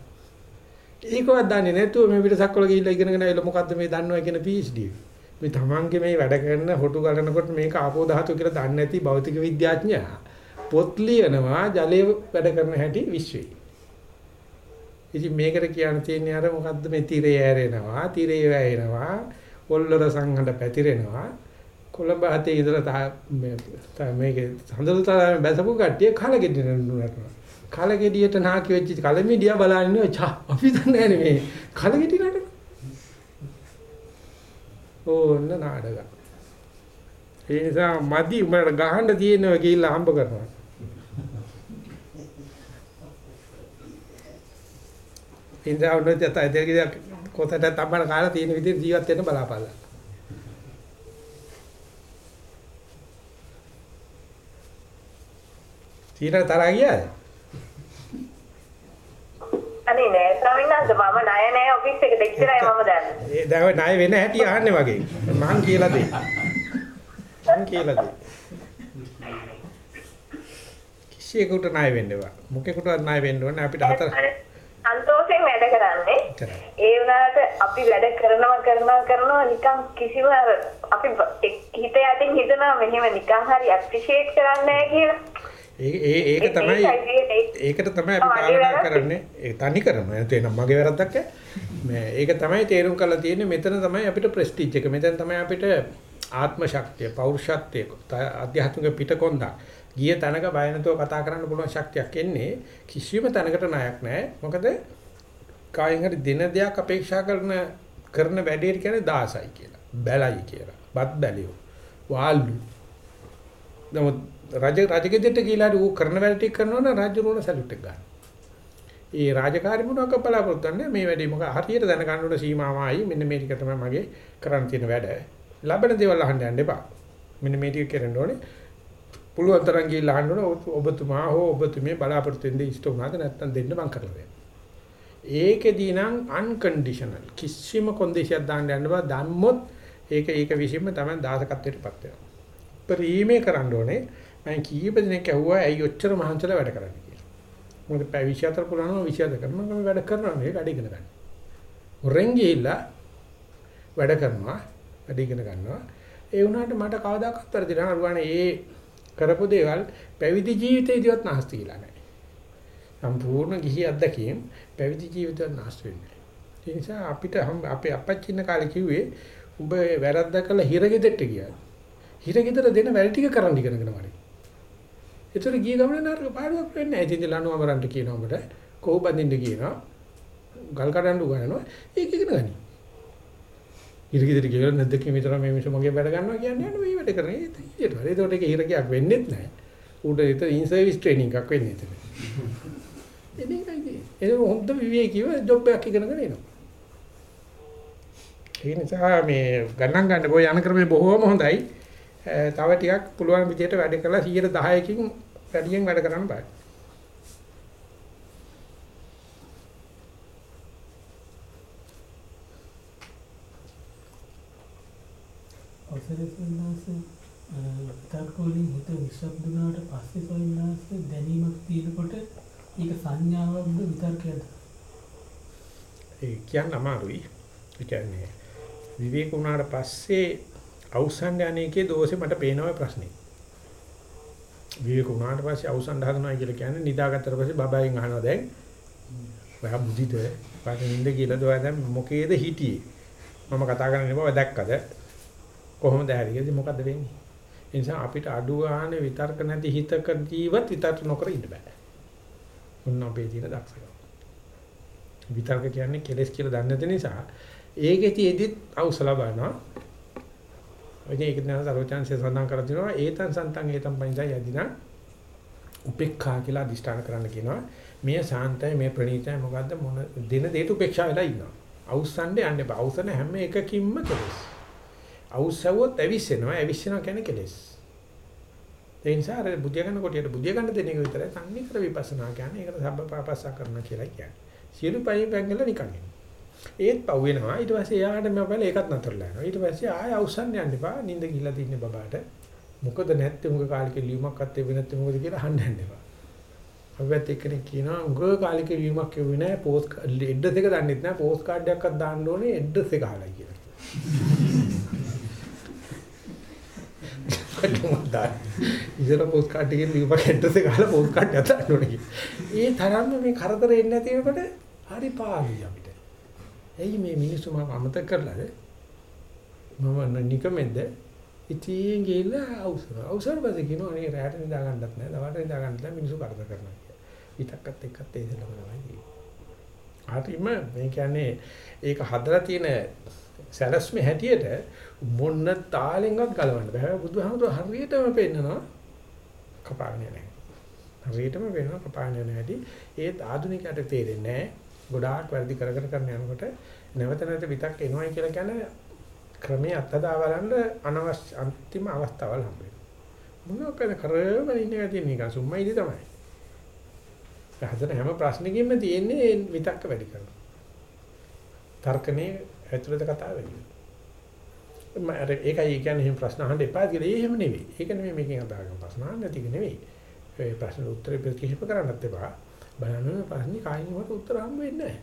ඒකවත් දන්නේ නැතුව මේ පිටසක්වල ගිහිල්ලා ඉගෙනගෙන ඇවිල්ලා මොකද්ද මේ දන්නවා කියන PhD එක. මේ තමන්ගේ මේ වැඩ කරන හොටු ගලනකොට මේක ආපෝ ධාතු කියලා දන්නේ නැති භෞතික විද්‍යාඥයා පොත් ලියනවා ජලයේ වැඩ කරන හැටි විශ්වේ. ඉතින් මේකට කියන්න තියෙන්නේ අර මොකද්ද මේ tire ඇරෙනවා, tire වැයෙනවා, ඔල්ලර සංහඳ පැතිරෙනවා. කොළඹ හතේ ඉඳලා මේක හඳුල්තරම බැසපු කට්ටිය කලගෙඩියට නුනනවා. කලගෙඩියට නාකි වෙච්ච කලමිඩියා බලන්නේ ඉන්නවා. චා අපි දන්නේ නැහැ මේ කලගෙඩි නඩ. ඕන්න නාඩගම්. ඒ නිසා මදි උඹට ගහන්න තියෙනවා ගිහිල්ලා හම්බ කරනවා. ඉන්දා උනත් යත ඇදගෙන කොතට තඹන කාලා තියෙන විදිහට ජීවත් වෙන්න බලාපල්ලා. තීරණ තරහා ගියාද? අනේ නෑ ස්වාමීන් වහන්සේ මම ණය නෑ ඔෆිස් එකට ඉච්චරයි මම දන්නේ. ඒ දැන් ණය වෙන හැටි අහන්නේ වගේ. මං කියලා දෙයි. මං කියලා දෙයි. කිසියෙකුට ණය වෙන්න එපා. මොකෙකුටවත් ණය වෙන්න ඕනේ අපිට හතර. සන්තෝෂයෙන් වැඩ කරන්නේ. ඒ වුණාට අපි වැඩ කරනවා කරනවා කරනවා නිකන් කිසිම අපි හිත යටින් හිතනවා මෙහෙම නිකන් හරි ඇප්‍රීෂিয়েට් කරන්නේ කියලා. ඒ ඒක තමයි ඒකට තමයි අපි පාලනා කරන්නේ. ඒ තනි කරම එතන මගේ වැරද්දක් මේ ඒක තමයි තේරුම් කරලා තියෙන්නේ. මෙතන තමයි අපිට ප්‍රෙස්ටිජ් එක. මෙතන තමයි අපිට ආත්ම ශක්තිය පෞරුෂත්වය ආධ්‍යාත්මික පිටකොන්දක් ගිය තැනක බය නැතුව කතා කරන්න පුළුවන් ශක්තියක් එන්නේ කිසියම් තැනකට ණයක් නැහැ මොකද කායින් හරි දින දෙයක් අපේක්ෂා කරන කරන වැඩේට කියන්නේ 16යි කියලා බැලයි කියලා බත් බැලියෝ වාල්ලු නමුත් රජ රජගෙදරට ගිහිලා ඌ කරන වැඩ ටික කරනවා නම් රාජ්‍ය රෝණ සැලුට් එක ගන්න. ඒ රාජකාරි මොනවාක බලාපොරොත්තු වෙන්නේ මේ වැඩේ මොකක් හරියට දැනගන්න ඕන සීමාවයි මෙන්න මේ ටික තමයි මගේ කරන්න තියෙන වැඩ. ලබන දේවල් අහන්න යන්න එපා. මෙන්න මේ ටික කරන්න ඕනේ. පුළුවන් තරම් ගිහිල්ලා අහන්න ඕනේ ඔබතුමා හෝ ඔබතුමිය බලාපොරොත්තු වෙන්නේ ඉෂ්ට වුණාද නැත්නම් දෙන්න මං කරලා දෙන්න. ඒකෙදී නම් අන්කන්ඩිෂනල් කිසිම කොන්දේසියක් දාන්න යන්න බෑ. දැම්මොත් ඒක ඒක විසින්ම තමයි දාසකත්වයටපත් වෙනවා. පරිීමේ කරන්න ඕනේ. මම කීප දිනක් ඇහුවා ඇයි ඔච්චර මහන්සිලා වැඩ කරන්නේ කියලා. මොකද පැය 24 පුරාම 24 කරනවා මම වැඩ කරනවා මේ වැඩ ඉගෙන ගන්න. හොරෙන් ගිහිල්ලා වැඩ කරනවා වැඩ ඉගෙන ගන්නවා. ඒ වුණාට මට කවදාකවත් වැරදි නෑ අරුවානේ ඒ කරපු දේවල් පැවිදි ජීවිතේදීවත් නැස්ති කියලා නෑ. සම්පූර්ණ ගිහි අත්දැකීම් පැවිදි ජීවිතේවත් නැස් වෙන්නේ නෑ. ඒ නිසා අපිට අපේ අපච්චි ඉන්න කාලේ කිව්වේ උඹ වැරද්ද කළා හිරගෙදරට ගියා. හිරගෙදර දෙන වැඩ ටික කරන්න ඉගෙනගෙන වරේ. ඒතර ගිය ගමන නරක පාඩුවක් වෙන්නේ නැහැ. ඉතින් ලණුව අමරන්ට කියනවා ඔබට කොහො බඳින්න කියනවා. ගල් කඩන්න උගන්වනවා. ඒක ඉගෙන ගනි. ඉරකිදිරි කියලා නැද්ද කි විතර මේ මිනිස්සු මගේ වැඩ ගන්නවා කියන්නේ නෑ මේ වැඩ කරන්නේ. ඊට පස්සේ ඒකට ඒක හිරකයක් වෙන්නේත් නැහැ. ඌට ඒක ඉන් සර්විස් ට්‍රේනින්ග් එකක් වෙන්නේ එතන. එනිකයි. ඒක හොඳ විවේකීව ජොබ් එකක් ඉගෙනගෙන එනවා. ඒ නිසා මේ ගණන් ගන්න බෝ යන ක්‍රමේ බොහොම හොඳයි. තව ටිකක් පුළුවන් විදිහට වැඩ කරලා 110කින් වැඩියෙන් වැඩ කරන්න බෑ. අවසරයි සන්නාස විතර්ක වලින් හිත විශ්වබ්දුනාට පස්සේ සොයනාස් දැනීමක් තියෙනකොට ඒක සංඥාවක්ද විතර්කයක්ද? ඒ කියන්න අමාරුයි. ඒ කියන්නේ විවේක වුණාට පස්සේ අවසන් යන්නේකේ දෝෂේ මට පේනවා ප්‍රශ්නේ. විවේක වුණාට පස්සේ අවසන් හදනවා කියලා කියන්නේ නිදාගත්තට පස්සේ බබායෙන් අහනවා දැන් ඔයා බුද්ධිද පාට නින්ද කියලා දොයා දැන් මොකේද හිටියේ මම කතා කරන්නේ බව දැක්කද කොහොමද හැරියද? මොකද්ද වෙන්නේ? ඒ නිසා අපිට අඩු ගන්න විතර්ක නැති හිතක ජීවත් විතර්ක නොකර ඉන්න බෑ. උන්න අපේ තියෙන දක්ෂකම. විතර්ක කියන්නේ කෙලස් කියලා දන්නේ නැති නිසා ඒකෙතිෙදිත් අවසල බලනවා ඔය ඒක නේද සරෝජාන්සේ සඳහන් කර දෙනවා ඒතන් සන්තන් ඒතන් පංචය යදිනා උපේක්ඛා කියලා අදිෂ්ඨාන කරන්න කියනවා. මේ සාන්තයි මේ ප්‍රණීතයි මොකද්ද? මොන දින දෙයට උපේක්ෂා වෙලා ඉන්නවා. අවුස්සන්නේ යන්න බෑ. අවුස්සන හැම එකකින්ම කෙලස්. අවුස්සවොත් ඇවිස්සෙනවා. ඇවිස්සෙනවා කියන්නේ කෙලස්. ඒ නිසා අර බුද්ධ ගන්න කොටියට බුද්ධ ගන්න දෙන එක විතරයි තන්නේ කර විපස්සනා කියන්නේ. ඒකට සබ්බ පාපස්සා කරන කියලා කියන්නේ. සියලු පයින් පැංගල නිකන් ඒත් පව් වෙනවා. ඊට පස්සේ එයාට මම බලලා ඒකත් නතරලා යනවා. ඊට පස්සේ ආය අවසන් යන්න එපා. නිින්ද ගිහිල්ලා තින්නේ බබාට. මොකද නැත්තේ? මොකද කාලික ලියුමක් අත්තේ වෙනත් මොකද කියලා අහන්න යන්න එපා. අපිත් එක්කෙනෙක් කියනවා උග කාලික ලියුමක් කියුවේ නැහැ. පෝස්ට් ඇඩ්‍රස් එක දන්නෙත් නැහැ. පෝස්ට් කාඩ් එකක්වත් දාන්න ඕනේ. ඇඩ්‍රස් එක අහලා කියලා. කොහොමද ඉතල පෝස්ට් කාඩ් එකේ ලියුමක් ඇඩ්‍රස් එක අහලා පෝස්ට් කාඩ් එක දාන්න ඕනේ ඒ තරම්ම මේ කරදර එන්නේ නැති වෙනකොට හරි පාළුයි අපිට ඇයි මේ මිනිස්සු මම අමතක කරලාද? මම නිකමෙන්ද? ඉතින් ගිහලා අවසර. අවසර පස්සේ කියනවා නේ රැට නිදා ගන්නත් නෑ, දවල්ට නිදා ගන්නත් නෑ මිනිස්සු කරදර කරනවා කියලා. ඊටක්කත් එක්කත් ඒ දෙලම තමයි. හරිම මේ කියන්නේ ඒක හදලා තියෙන සැලස්මේ හැටියට මොන්න තාලෙන්වත් ගලවන්න බෑ. බුදුහාමුදුර හරියටම පෙන්නනවා කපාගෙන නැහැ. හරියටම වෙනවා කපාගෙන නැහැ. ඒත් ආධුනිකයට තේරෙන්නේ නැහැ. ගොඩාක් වැඩි කර කර කරන යනකොට නැවත නැවත විතක් එනවයි කියලා කියන්නේ ක්‍රමයේ අත්දා බලන්න අනවශ්‍ය අන්තිම අවස්ථාවල් හම්බ වෙනවා. මොනවාද කරගෙන ඉන්නේ තියෙන නිකන් සුම්මයිද තමයි. හදන හැම ප්‍රශ්නකින්ම තියෙන්නේ විතක්ක වැඩි කරනවා. තර්කනේ ඇතුළත කතා වෙන්නේ. මම අර ඒකයි කියන්නේ එහෙම ප්‍රශ්න අහන්න එපා කියලා. ඒ එහෙම නෙවෙයි. ඒක නෙමෙයි මේකෙන් අදාළ ප්‍රශ්න අහන්න නැති නෙවෙයි. ඒ ප්‍රශ්න උත්තර කිහිප කරන්නත් එපා. බලන්න ප්‍රශ්නේ කායින්වත් උත්තර හම්බ වෙන්නේ නැහැ.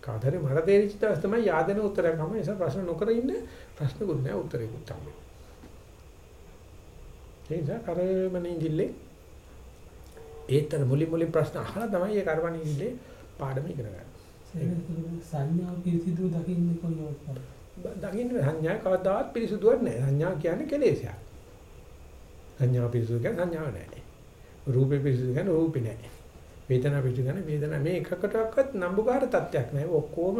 කාදරේ මට තේරිච්ච දවස් තමයි yaadena උත්තරයක් හම්බ නිසා ප්‍රශ්න නොකර ඉන්න ප්‍රශ්නකුත් නැහැ උත්තරේකුත් හම්බ වෙන්නේ. ඒ නිසා කරමනේ ඉඳිල්ලේ ඒතර මුලි මුලි ප්‍රශ්න අහලා තමයි ඒ කරවන්නේ ඉඳිල්ලේ පාඩම ඉගෙන ගන්න. සංඥාව පිළිසිදු දකින්නේ කොහොමද? දකින්න සංඥා කවදාවත් පිළිසුදුවක් නැහැ. සංඥා කියන්නේ කෙලෙසයක්. සංඥා පිළිසුදු කියන්නේ සංඥාවක් නැහැ. රූපේ පිළිසුදු කියන්නේ රූපේ නැහැ. වේදනාව පිටු ගන්න වේදනාව මේ එකකටවත් නම්බුකාර තත්යක් නෑ. ඔක්කොම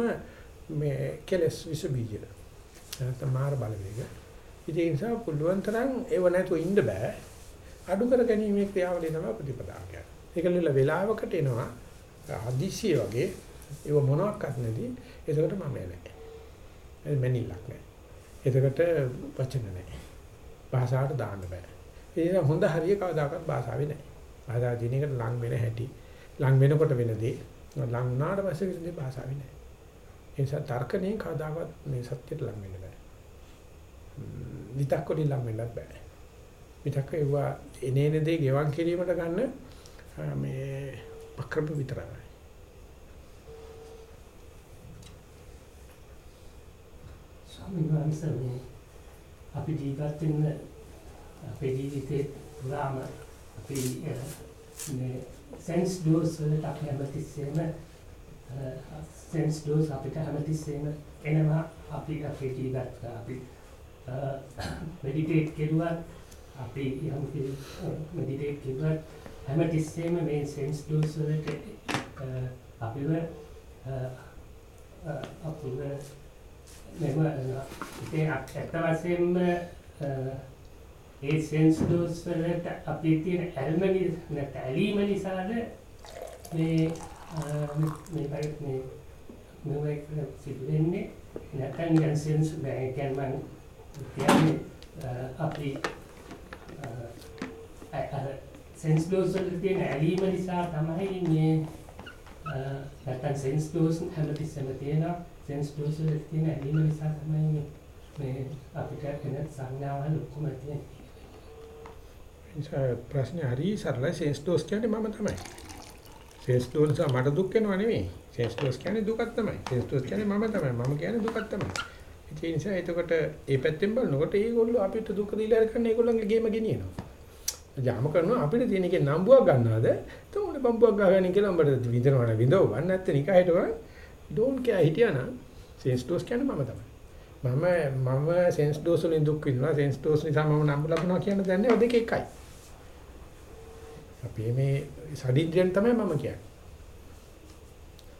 මේ කෙලස් විස බීජ නැත්නම් මාර බලවේග. ඉතින් ඒ නිසා පුළුවන් තරම් ඒව නැතුව ඉන්න බෑ. අඩු කර ගැනීමේ ක්‍රියාවලිය තමයි ප්‍රතිපදාව කියන්නේ ඒක නෙල වෙලාවකට එනවා. හදිසිය වගේ ඒව මොනවත් නැති. ඒකට මම නැහැ ඒ මෙනිලක් නැහැ ඒකට වචන නැහැ භාෂාවට දාන්න බෑ ඒ හොඳ හරිය කවදාකවත් භාෂාවේ නැහැ භාෂා දින එකට ලං වෙන හැටි ලං වෙනකොට වෙන දේ ලං වුණාට පස්සේ වෙන දේ භාෂාවේ නැහැ. ඒ නිසා තර්කණේ කවදාකවත් මේ සත්‍යයට ලං වෙන්න බෑ. විතක් වලින් ලං වෙන්නත් බෑ. විතක් ඒවා එනේන දේ ගෙවන් කිරීමට ගන්න මේ පක්‍රම විතරයි. ස්වාමීන් වහන්සේ මේ අපි ජීවත් වෙන අපේ ජීවිතේ පුරාම අපි මේ සෙන්ස් ඩෝස් වලට අපි හැමතිස්සෙම සෙන්ස් ඩෝස් අපිට හැමතිස්සෙම එනවා. අපි අපේ ජීවිත අපි මෙඩිටේට් කෙරුවත් අපි යම් මෙඩිටේට් කෙරුවත් හැමතිස්සෙම මේ සෙන්ස් ඩෝස් වලට අපිව අපිව මෙව ඉතින් ඇත්ත වශයෙන්ම ඒ සෙන්ස් ඩෝස් වලට අපි තියෙන ඇල්ම නැත්නම් ඇලීම නිසාද මේ මේ මේ මේ සිදු වෙන්නේ නැත්නම් නිකන් සෙන්ස් බෑ කියන්නේ මම කියන්නේ අපි අර සෙන්ස් ඩෝස් වලට තියෙන ඇලීම නිසා තමයි මේ නැත්නම් සෙන්ස් ඩෝස් හැමතිස්සෙම තියෙනවා සෙන්ස් ඩෝස් වල තියෙන ඇලීම නිසා තමයි මේ අපිට වෙන සංඥාවල් ඔක්කොම තියෙන්නේ නිසා ප්‍රශ්නේ හරි සරලයි සෙන්ස් ඩෝස් කියන්නේ මම තමයි. සෙන්ස් ඩෝස් නිසා මට දුක් වෙනව නෙමෙයි. සෙන්ස් ඩෝස් කියන්නේ දුකක් තමයි. සෙන්ස් ඩෝස් කියන්නේ මම තමයි. මම කියන්නේ දුකක් තමයි. ඒ නිසා එතකොට ඒ පැත්තෙන් බලනකොට ඒගොල්ලෝ අපිට දුක දීලා අරගෙන ඒගොල්ලන්ගේ ගේම ගෙනියනවා. ජාම කරනවා අපිට තියෙන එකේ නම්බුවක් ගන්නවද? තෝනේ බම්බුවක් ගහගෙන කියලා උඹට විඳිනවනේ විඳව ගන්න නැත්නම් නිකා හිටවන ඩෝන්ට් කෙයා හිටියානම් සෙන්ස් ඩෝස් කියන්නේ මම තමයි. මම මම සෙන්ස් ඩෝස් වලින් දුක් විඳිනවා සෙන්ස් ඩෝස් නිසා මම නම්බු ලබනවා කියන දන්නේ ඔය දෙක එකයි. අපි මේ සඩින්ද්‍රයන් තමයි මම කියන්නේ.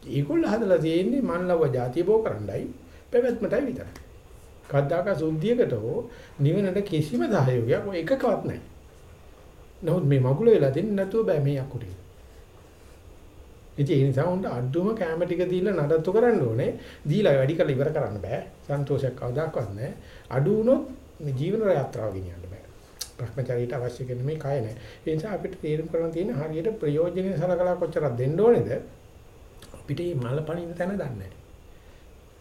ඒගොල්ලෝ හදලා තියෙන්නේ මන්ලව જાතිය බෝ කරන්නයි පැවැත්මටයි විතරයි. කද්දාක සුද්ධියකට හෝ නිවනට කිසිම සහයෝගයක් ඔය එකකවත් නැහැ. නමුත් මේ මගුල වෙලා දෙන්නේ නැතුව බෑ මේ අකුරේ. ඉතින් ඒ නිසා උන්ට අඩුම කැම ටික දීලා නඩත්තු කරන්න ඕනේ. දීලා වැඩි කරලා ඉවර කරන්න බෑ. සන්තෝෂයක් කවදාකවත් නැහැ. අඩු වුණොත් මේ ජීවන යාත්‍රාව ගෙනියන්න බෑ. භ්‍රමචාරීට අවශ්‍ය කරන මේ කය නැහැ. ඒ නිසා අපිට තේරුම් කරන්න තියෙන හරියට ප්‍රයෝජනෙ සලකලා කොච්චරක් දෙන්න ඕනේද? අපිට මේ මල පණින තැන දන්නේ නැහැ.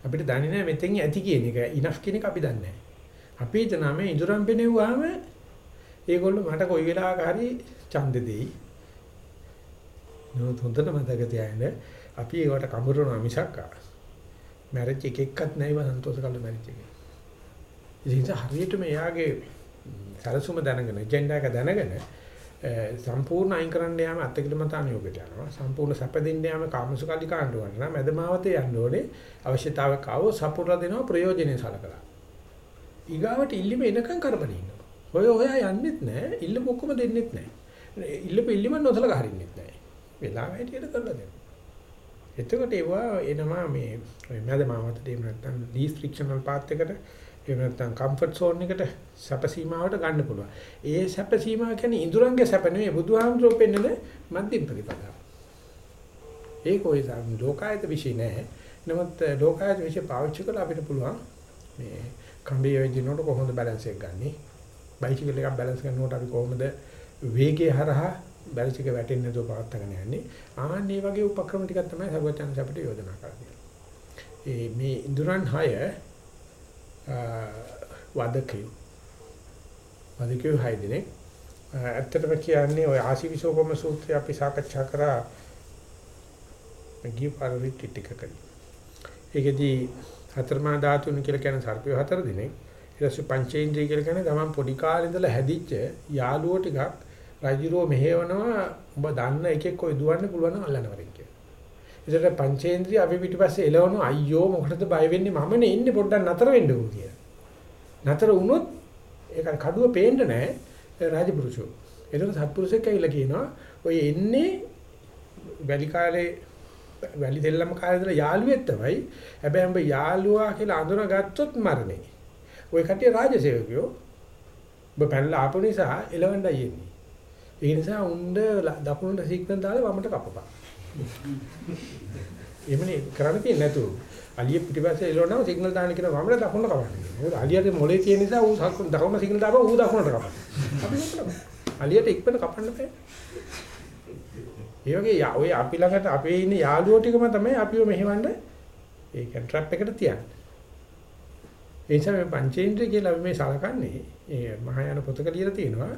අපිට දන්නේ නැහැ මෙතෙන් ඇති කියන එක ඉනෆ් කියන එක අපි දන්නේ නැහැ. අපි හිතනවා මේ ඉඳුරම් පෙනෙව්වාම ඒගොල්ලෝ මට කොයි වෙලාවක හරි ඡන්ද දෙයි. නෝ හොඳට මතක තියාගන්න අපි ඒවට කඹරනවා මිසක් මැරෙච් එක එක්කත් නැයිව සන්තෝෂ කළ මැරෙච් එක. ඉතින් හරියට මෙයාගේ සරසුම දැනගෙන එජෙන්ඩා එක දැනගෙන සම්පූර්ණ අයින් කරන්න යාම අත්කිලමතානියෝගයට යනවා. සම්පූර්ණ සැප දෙන්න යාම කාමසුකල්ලි කාණ්ඩුවට නම් මැදමාවතේ යන්න ඕනේ. අවශ්‍යතාවයක් ආවොත් සපුරලා දෙනවා ප්‍රයෝජනෙ සලකලා. ඊගාවට ඉල්ලීම එනකන් කරබන ඉන්නවා. ඔය ඔයා යන්නෙත් නැහැ. ඉල්ලපු ඔක්කොම දෙන්නෙත් නැහැ. ඉල්ලපු ඉල්ලීම නොසලකා හරින්නෙත් නැහැ. වෙලාව හැටියට කරලා දෙනවා. එතකොට ඒවා එනවා මේ ඔය මැදමාවතට එහෙම නැත්නම් ලීස් ෆ්‍රික්ෂනල් පාත් එකට එහෙම නැත්නම් කම්ෆර්ට් සෝන් එකට සැප සීමාවට ගන්න පුළුවන්. ඒ සැප සීමාව කියන්නේ ඉඳුරංගේ සැප නෙවෙයි බුදුහාමුදුරුවෝ පෙන්නන මධ්‍යම ප්‍රතිපදාව. ඒක ඔය ලෝකායත විශ්ේ නෑ. නමුත් ලෝකායත විශ්ේ පාවිච්චි කරලා අපිට පුළුවන් මේ කම්බිය වෙදිනකොට කොහොමද බැලන්ස් එක ගන්නෙ? බයිසිකල් එකක් බැලන්ස් කරනකොට අපි කොහොමද වේගය හරහා බැලන්ස් එක වැටෙන්නේ නැතුව පවත්වාගෙන යන්නේ? ආන්න මේ වගේ උපක්‍රම ටිකක් තමයි සර්වඥාන්ස අපිට යෝජනා කරන්නේ. ඒ මේ ඉඳුරන් 6 වදකයෝ. වදකයෝ හය දෙනෙක්. ඇත්තටම කියන්නේ ওই ආශිවිසෝපම සූත්‍රය අපි සාකච්ඡා කරා. ගිය පාරේ ටිකකදී ඒකෙදී හතරමා ධාතුන් කියලා කියන සර්පය හතර දෙනෙක්. ඊට පස්සේ පංචේන්ද්‍රිය කියලා කියන්නේ තමන් පොඩි කාලේ ඉඳලා හැදිච්ච යාළුවෝ ටිකක් රජුරෝ මෙහෙවනවා ඔබ දන්න එකෙක් ඔය දුවන්න පුළුවන් නම් අල්ලන්න වරින් කියලා. ඒකට පංචේන්ද්‍රිය අපි පිටිපස්සේ එලවනවා අයියෝ මොකටද බය වෙන්නේ මමනේ ඉන්නේ පොඩ්ඩක් නතර වෙන්න ඕන කියලා. නතර වුණොත් ඒක කඩුව පේන්න නැහැ රාජපුරුෂෝ. ඒකට සත්පුරුෂෙක් ඇවිල්ලා කියනවා ඔය එන්නේ වැලි කාලේ වැලි දෙල්ලම කාලේ ඉඳලා යාළුවෙක් තමයි. හැබැයි උඹ යාළුවා කියලා අඳුනගත්තොත් මරණේ. ওই කට්ටිය රාජසේවකයෝ. ඔබ පැනලා ආපු නිසා එලවන්නයි එන්නේ. ඒ නිසා උණ්ඩ දකුණට සිග්නල් දාලා වමට කපපන්. එමනේ කරන්න තියෙන්නේ නැතු. අලිය පිටිපස්සේ එළවනවා සිග්නල් දාන්න කියන වමට දකුණට කපන්න. මොකද අලියට මොලේ තියෙන නිසා ඌ දකුණ සිග්නල් දාපුවා ඌ දකුණට කපන්න. අපි මොකද? අලියට ඉක්මන කපන්න බෑ. ඒ වගේ ඔය අපි ළඟට අපේ ඉන්න යාළුවෝ ටිකම තමයි අපිව මෙහෙවන්න ඒක ට්‍රැප් එකට තියන්නේ. ඒ නිසා මේ පංචේන්ද්‍රිය කියලා අපි මේ සලකන්නේ ඒ මහායාන පොතක ලියලා තියෙනවා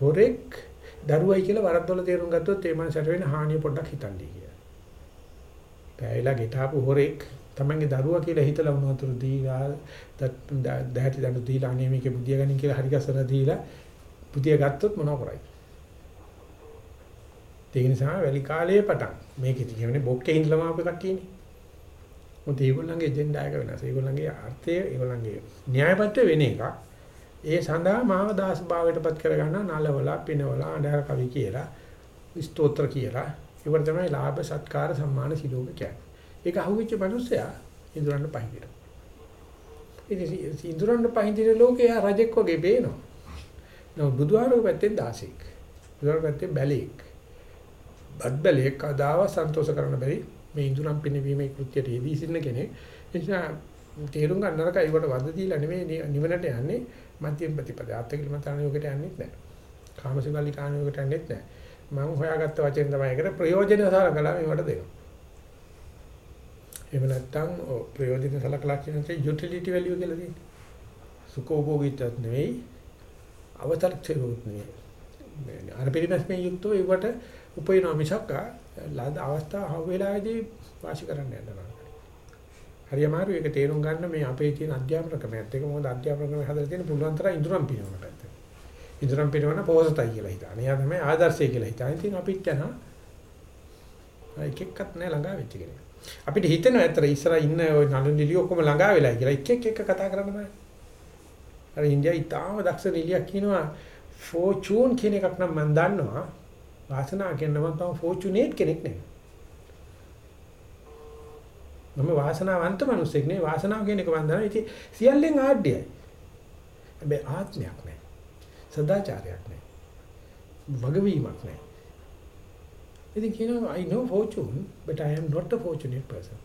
හොරෙක් දරුවයි කියලා වරද්දවල තේරුම් ගත්තොත් ඒ මනසට වෙන හානිය පොඩ්ඩක් හිතන්නේ කියලා. පැයලා ගෙටාපු හොරෙක් තමන්ගේ දරුවා කියලා හිතලා වුණ අතුරු දීලා දැහැටි දඬු දීලා අනේ මේකේ බුදිය ගනින් කියලා හරි ගසන දීලා බුදිය ගත්තොත් මොනව කරයිද? ඒ නිසා වැලි කාලයේ පටන් මේකේ කියන්නේ බොක්කේ ඉඳලම අපේ කට්ටියනේ. මොකද ඒගොල්ලන්ගේ එජෙන්ඩා එක වෙනස්. ඒගොල්ලන්ගේ අර්ථය ඒගොල්ලන්ගේ න්‍යායපත්‍ය වෙන එකක්. ඒ සඳහා මාව දාස භාවයටපත් කරගන්න නලවලා පිනවලා අඬර කවි කියලා ස්තෝත්‍ර කියලා ඒවට තමයි ලාභ සත්කාර සම්මාන සිලෝක කියන්නේ. ඒක අහුවෙච්ච මිනිස්සයා ඉඳුරන්න පහින්දිර. ඉතින් ඉඳුරන්න පහින්දිර ලෝකේ යා රජෙක් වගේ බේනවා. නෝ බුදුහාරෝ පැත්තෙන් දාසෙක්. බුදුහාරෝ පැත්තෙන් බැලෙක්. බත් බැලෙක් කදාව සන්තෝෂ කරන්න බැරි මේ ඉඳුරම් පිනවීමේ කෘත්‍යයට යෙදී සිටින කෙනෙක්. ඒ නිසා තේරුම් ගන්න නරක ඒකට වද දීලා නෙමෙයි නිවනට යන්නේ මධ්‍යම ප්‍රතිපදාව. අත්කලමතාන යෝගයට යන්නේ නැහැ. කාමසුගල්ලි කාණ යෝගයට යන්නේ නැහැ. මම හොයාගත්ත වචෙන් තමයි ඒකට ප්‍රයෝජන සලකලා මේවට දෙනවා. එහෙම නැත්නම් ප්‍රයෝජන සලකලා කියන්නේ යුටිලිටි වැලියු කියලා තියෙනවා. සුඛෝභෝගීත්වයක් නෙවෙයි අවතර්ක්ෂේරුත් නෙවෙයි. පිරිමැස්මේ යුක්තව ඒවට උපයනවා මිසක් ලද අවස්ථාව හව වෙලාවේදී වාසි කරන්න යනවා. හරි අමාරු ඒක තේරුම් ගන්න මේ අපේ තියෙන අධ්‍යාපන ක්‍රමයත් ඒක මොකද අධ්‍යාපන ක්‍රමය හදලා තියෙන පුළුවන් තරම් ඉදurang පිනවන පැත්ත. ඉදurang පිනවන පොහොසතයි කියලා හිතාන. එයා තමයි ආදර්ශය කියලා හිතාන. ඉතින් අපිත් යනවා එක එක්කත් නෑ ළඟා වෙච්ච කෙනෙක්. අපිට හිතෙනවා ඇත්තට ඉස්සරහ ඉන්න ওই නළු නිලිය ඔක්කොම ළඟා වෙලා කියලා එක එක එක කතා කරන්න බෑ. අර ඉන්දියාවේ ඉතාම දක්ෂ නිලියක් කියනවා ෆෝචූන් කියන එකක් නම් මම දන්නවා. වාසනාව කියන නම තමයි ෆෝචුනේට් කෙනෙක් නෙවෙයි. මම වාසනාවන්ත මිනිස්සෙක් නෙවෙයි වාසනාව කියන එක මම දන්නවා. ඉතින් සියල්ලෙන් ආඩ්‍යයි. හැබැයි ආත්මයක් නෑ. සදාචාරයක් නෑ. වගවීමක් නෑ. ඉතින් කියනවා I know fortune but I am not a fortunate person.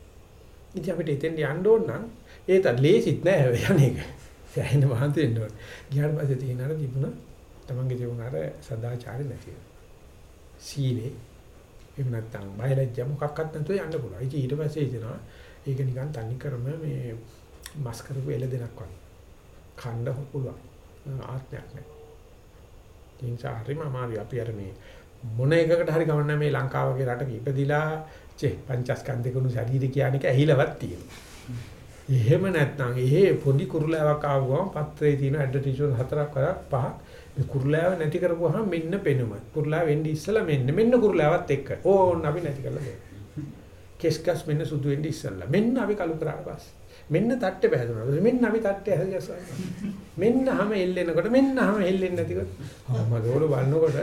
ඉතින් අපිට එතෙන් යන්න ඕන නම් ඒත් ලේසිත් නෑ යන්නේ. සෑහෙන මහන්සි වෙන්න ඕන. ගියාට පස්සේ තියෙන අර තිබුණ තමන්ගේ තිබුණ අර සදාචාරය නැති වෙනවා. සීලේ එහෙම නැත්නම් බයලජ්ජ මොකක්වත් නැතුව යන්න පුළුවන්. ඉතින් ඊට පස්සේ හිතෙනවා ඒක නිකන් තනි කරම මේ මස් කරපු එළදෙනක් වගේ. ඛණ්ඩ පුළුවන්. ආත්මයක් නැහැ. ඒ නිසා හරිම අමාරුයි අපි අර මේ මොන එකකට හරි ගමන් මේ ලංකාව වගේ රටක ඉපදිලා චේ පංචස්කන්ධිකුණු ශරීරය කියන්නේ ඇහිලවත් තියෙනවා. එහෙම නැත්නම් එහෙ පොඩි කුරුලාවක් ආවම පත්‍රයේ තියෙන ඇඩ්වර්ටයිස්මන්ට් හතරක් කරක් පහක් මේ කුරුලාව නැති කරපුවාම මෙන්න පෙනුම. කුරුලාව වෙන්නේ ඉස්සලා මෙන්න මෙන්න කුරුලාවත් එක්ක. ඕන්න අපි නැති කරලා දෙන්න. කෙස්කස් මෙන්න සුදු වෙන්නේ ඉස්සලා. මෙන්න අපි කලු කරාට පස්සේ. මෙන්න තට්ටේ පැහැදුනා. මෙන්න අපි තට්ටේ හැදගස්වා. මෙන්න හැම එල්ලෙනකොට මෙන්න හැම එල්ලෙන්නේ නැතිකොට. ආ මගවල බලනකොට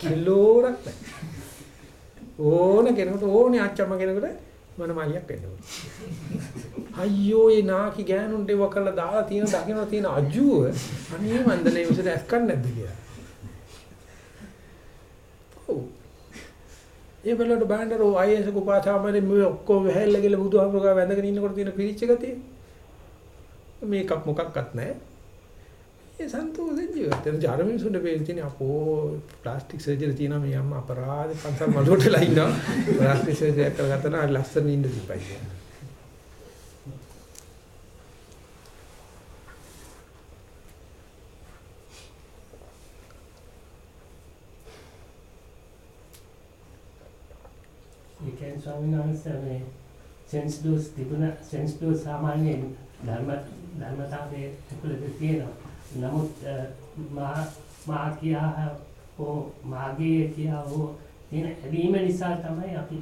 කිලෝරක් නැහැ. ඕන කෙනෙකුට ඕනේ අච්චම්ම කෙනෙකුට මොන මාලියක් වෙන්න ඕන. අයියෝ ඒ නාකි ගෑනුන්ට ඒව කරලා දාලා තියෙන දකින්න තියෙන අජුව අනේ මන්දලේ විසද ඇස්කන් නැද්ද කියලා. ඔව්. ඒ වෙලාවට බාණ්ඩරෝ ආයෙස කුපාතාමරේ මේ ඔක්කොම වැහැල්ල ගිහලා බුදුහාමුදුරුවෝ වැඳගෙන ඉන්නකොට තියෙන පිරිච්ච ගතිය. මේකක් මොකක්වත් නැහැ. ඒ සන්තෝෂෙන් ජීවත් වෙන ජාරමින්සුන්ට වෙන්නේ තියෙන අපෝ ප්ලාස්ටික් සර්ජරි තියෙනවා මේ අම්මා අපරාධ පන්සල් මළුවටලා ඉන්නවා. ප්ලාස්ටික් සර්ජරි කරගත්තා නම් ලස්සන ඉන්න තිබයි කියලා. ඒ කියන්නේ ස්වාමීන් වහන්සේ මේ සෙන්ස් ඩෝස් තිබුණ සෙන්ස් ඩෝස් සාමාන්‍යයෙන් ධර්ම ධර්මතාවයේ තුලද තියෙනවා. නමුත් මා මා කියා හෝ මාගේ කියා හෝ තියෙන ඇලීම නිසා තමයි අපි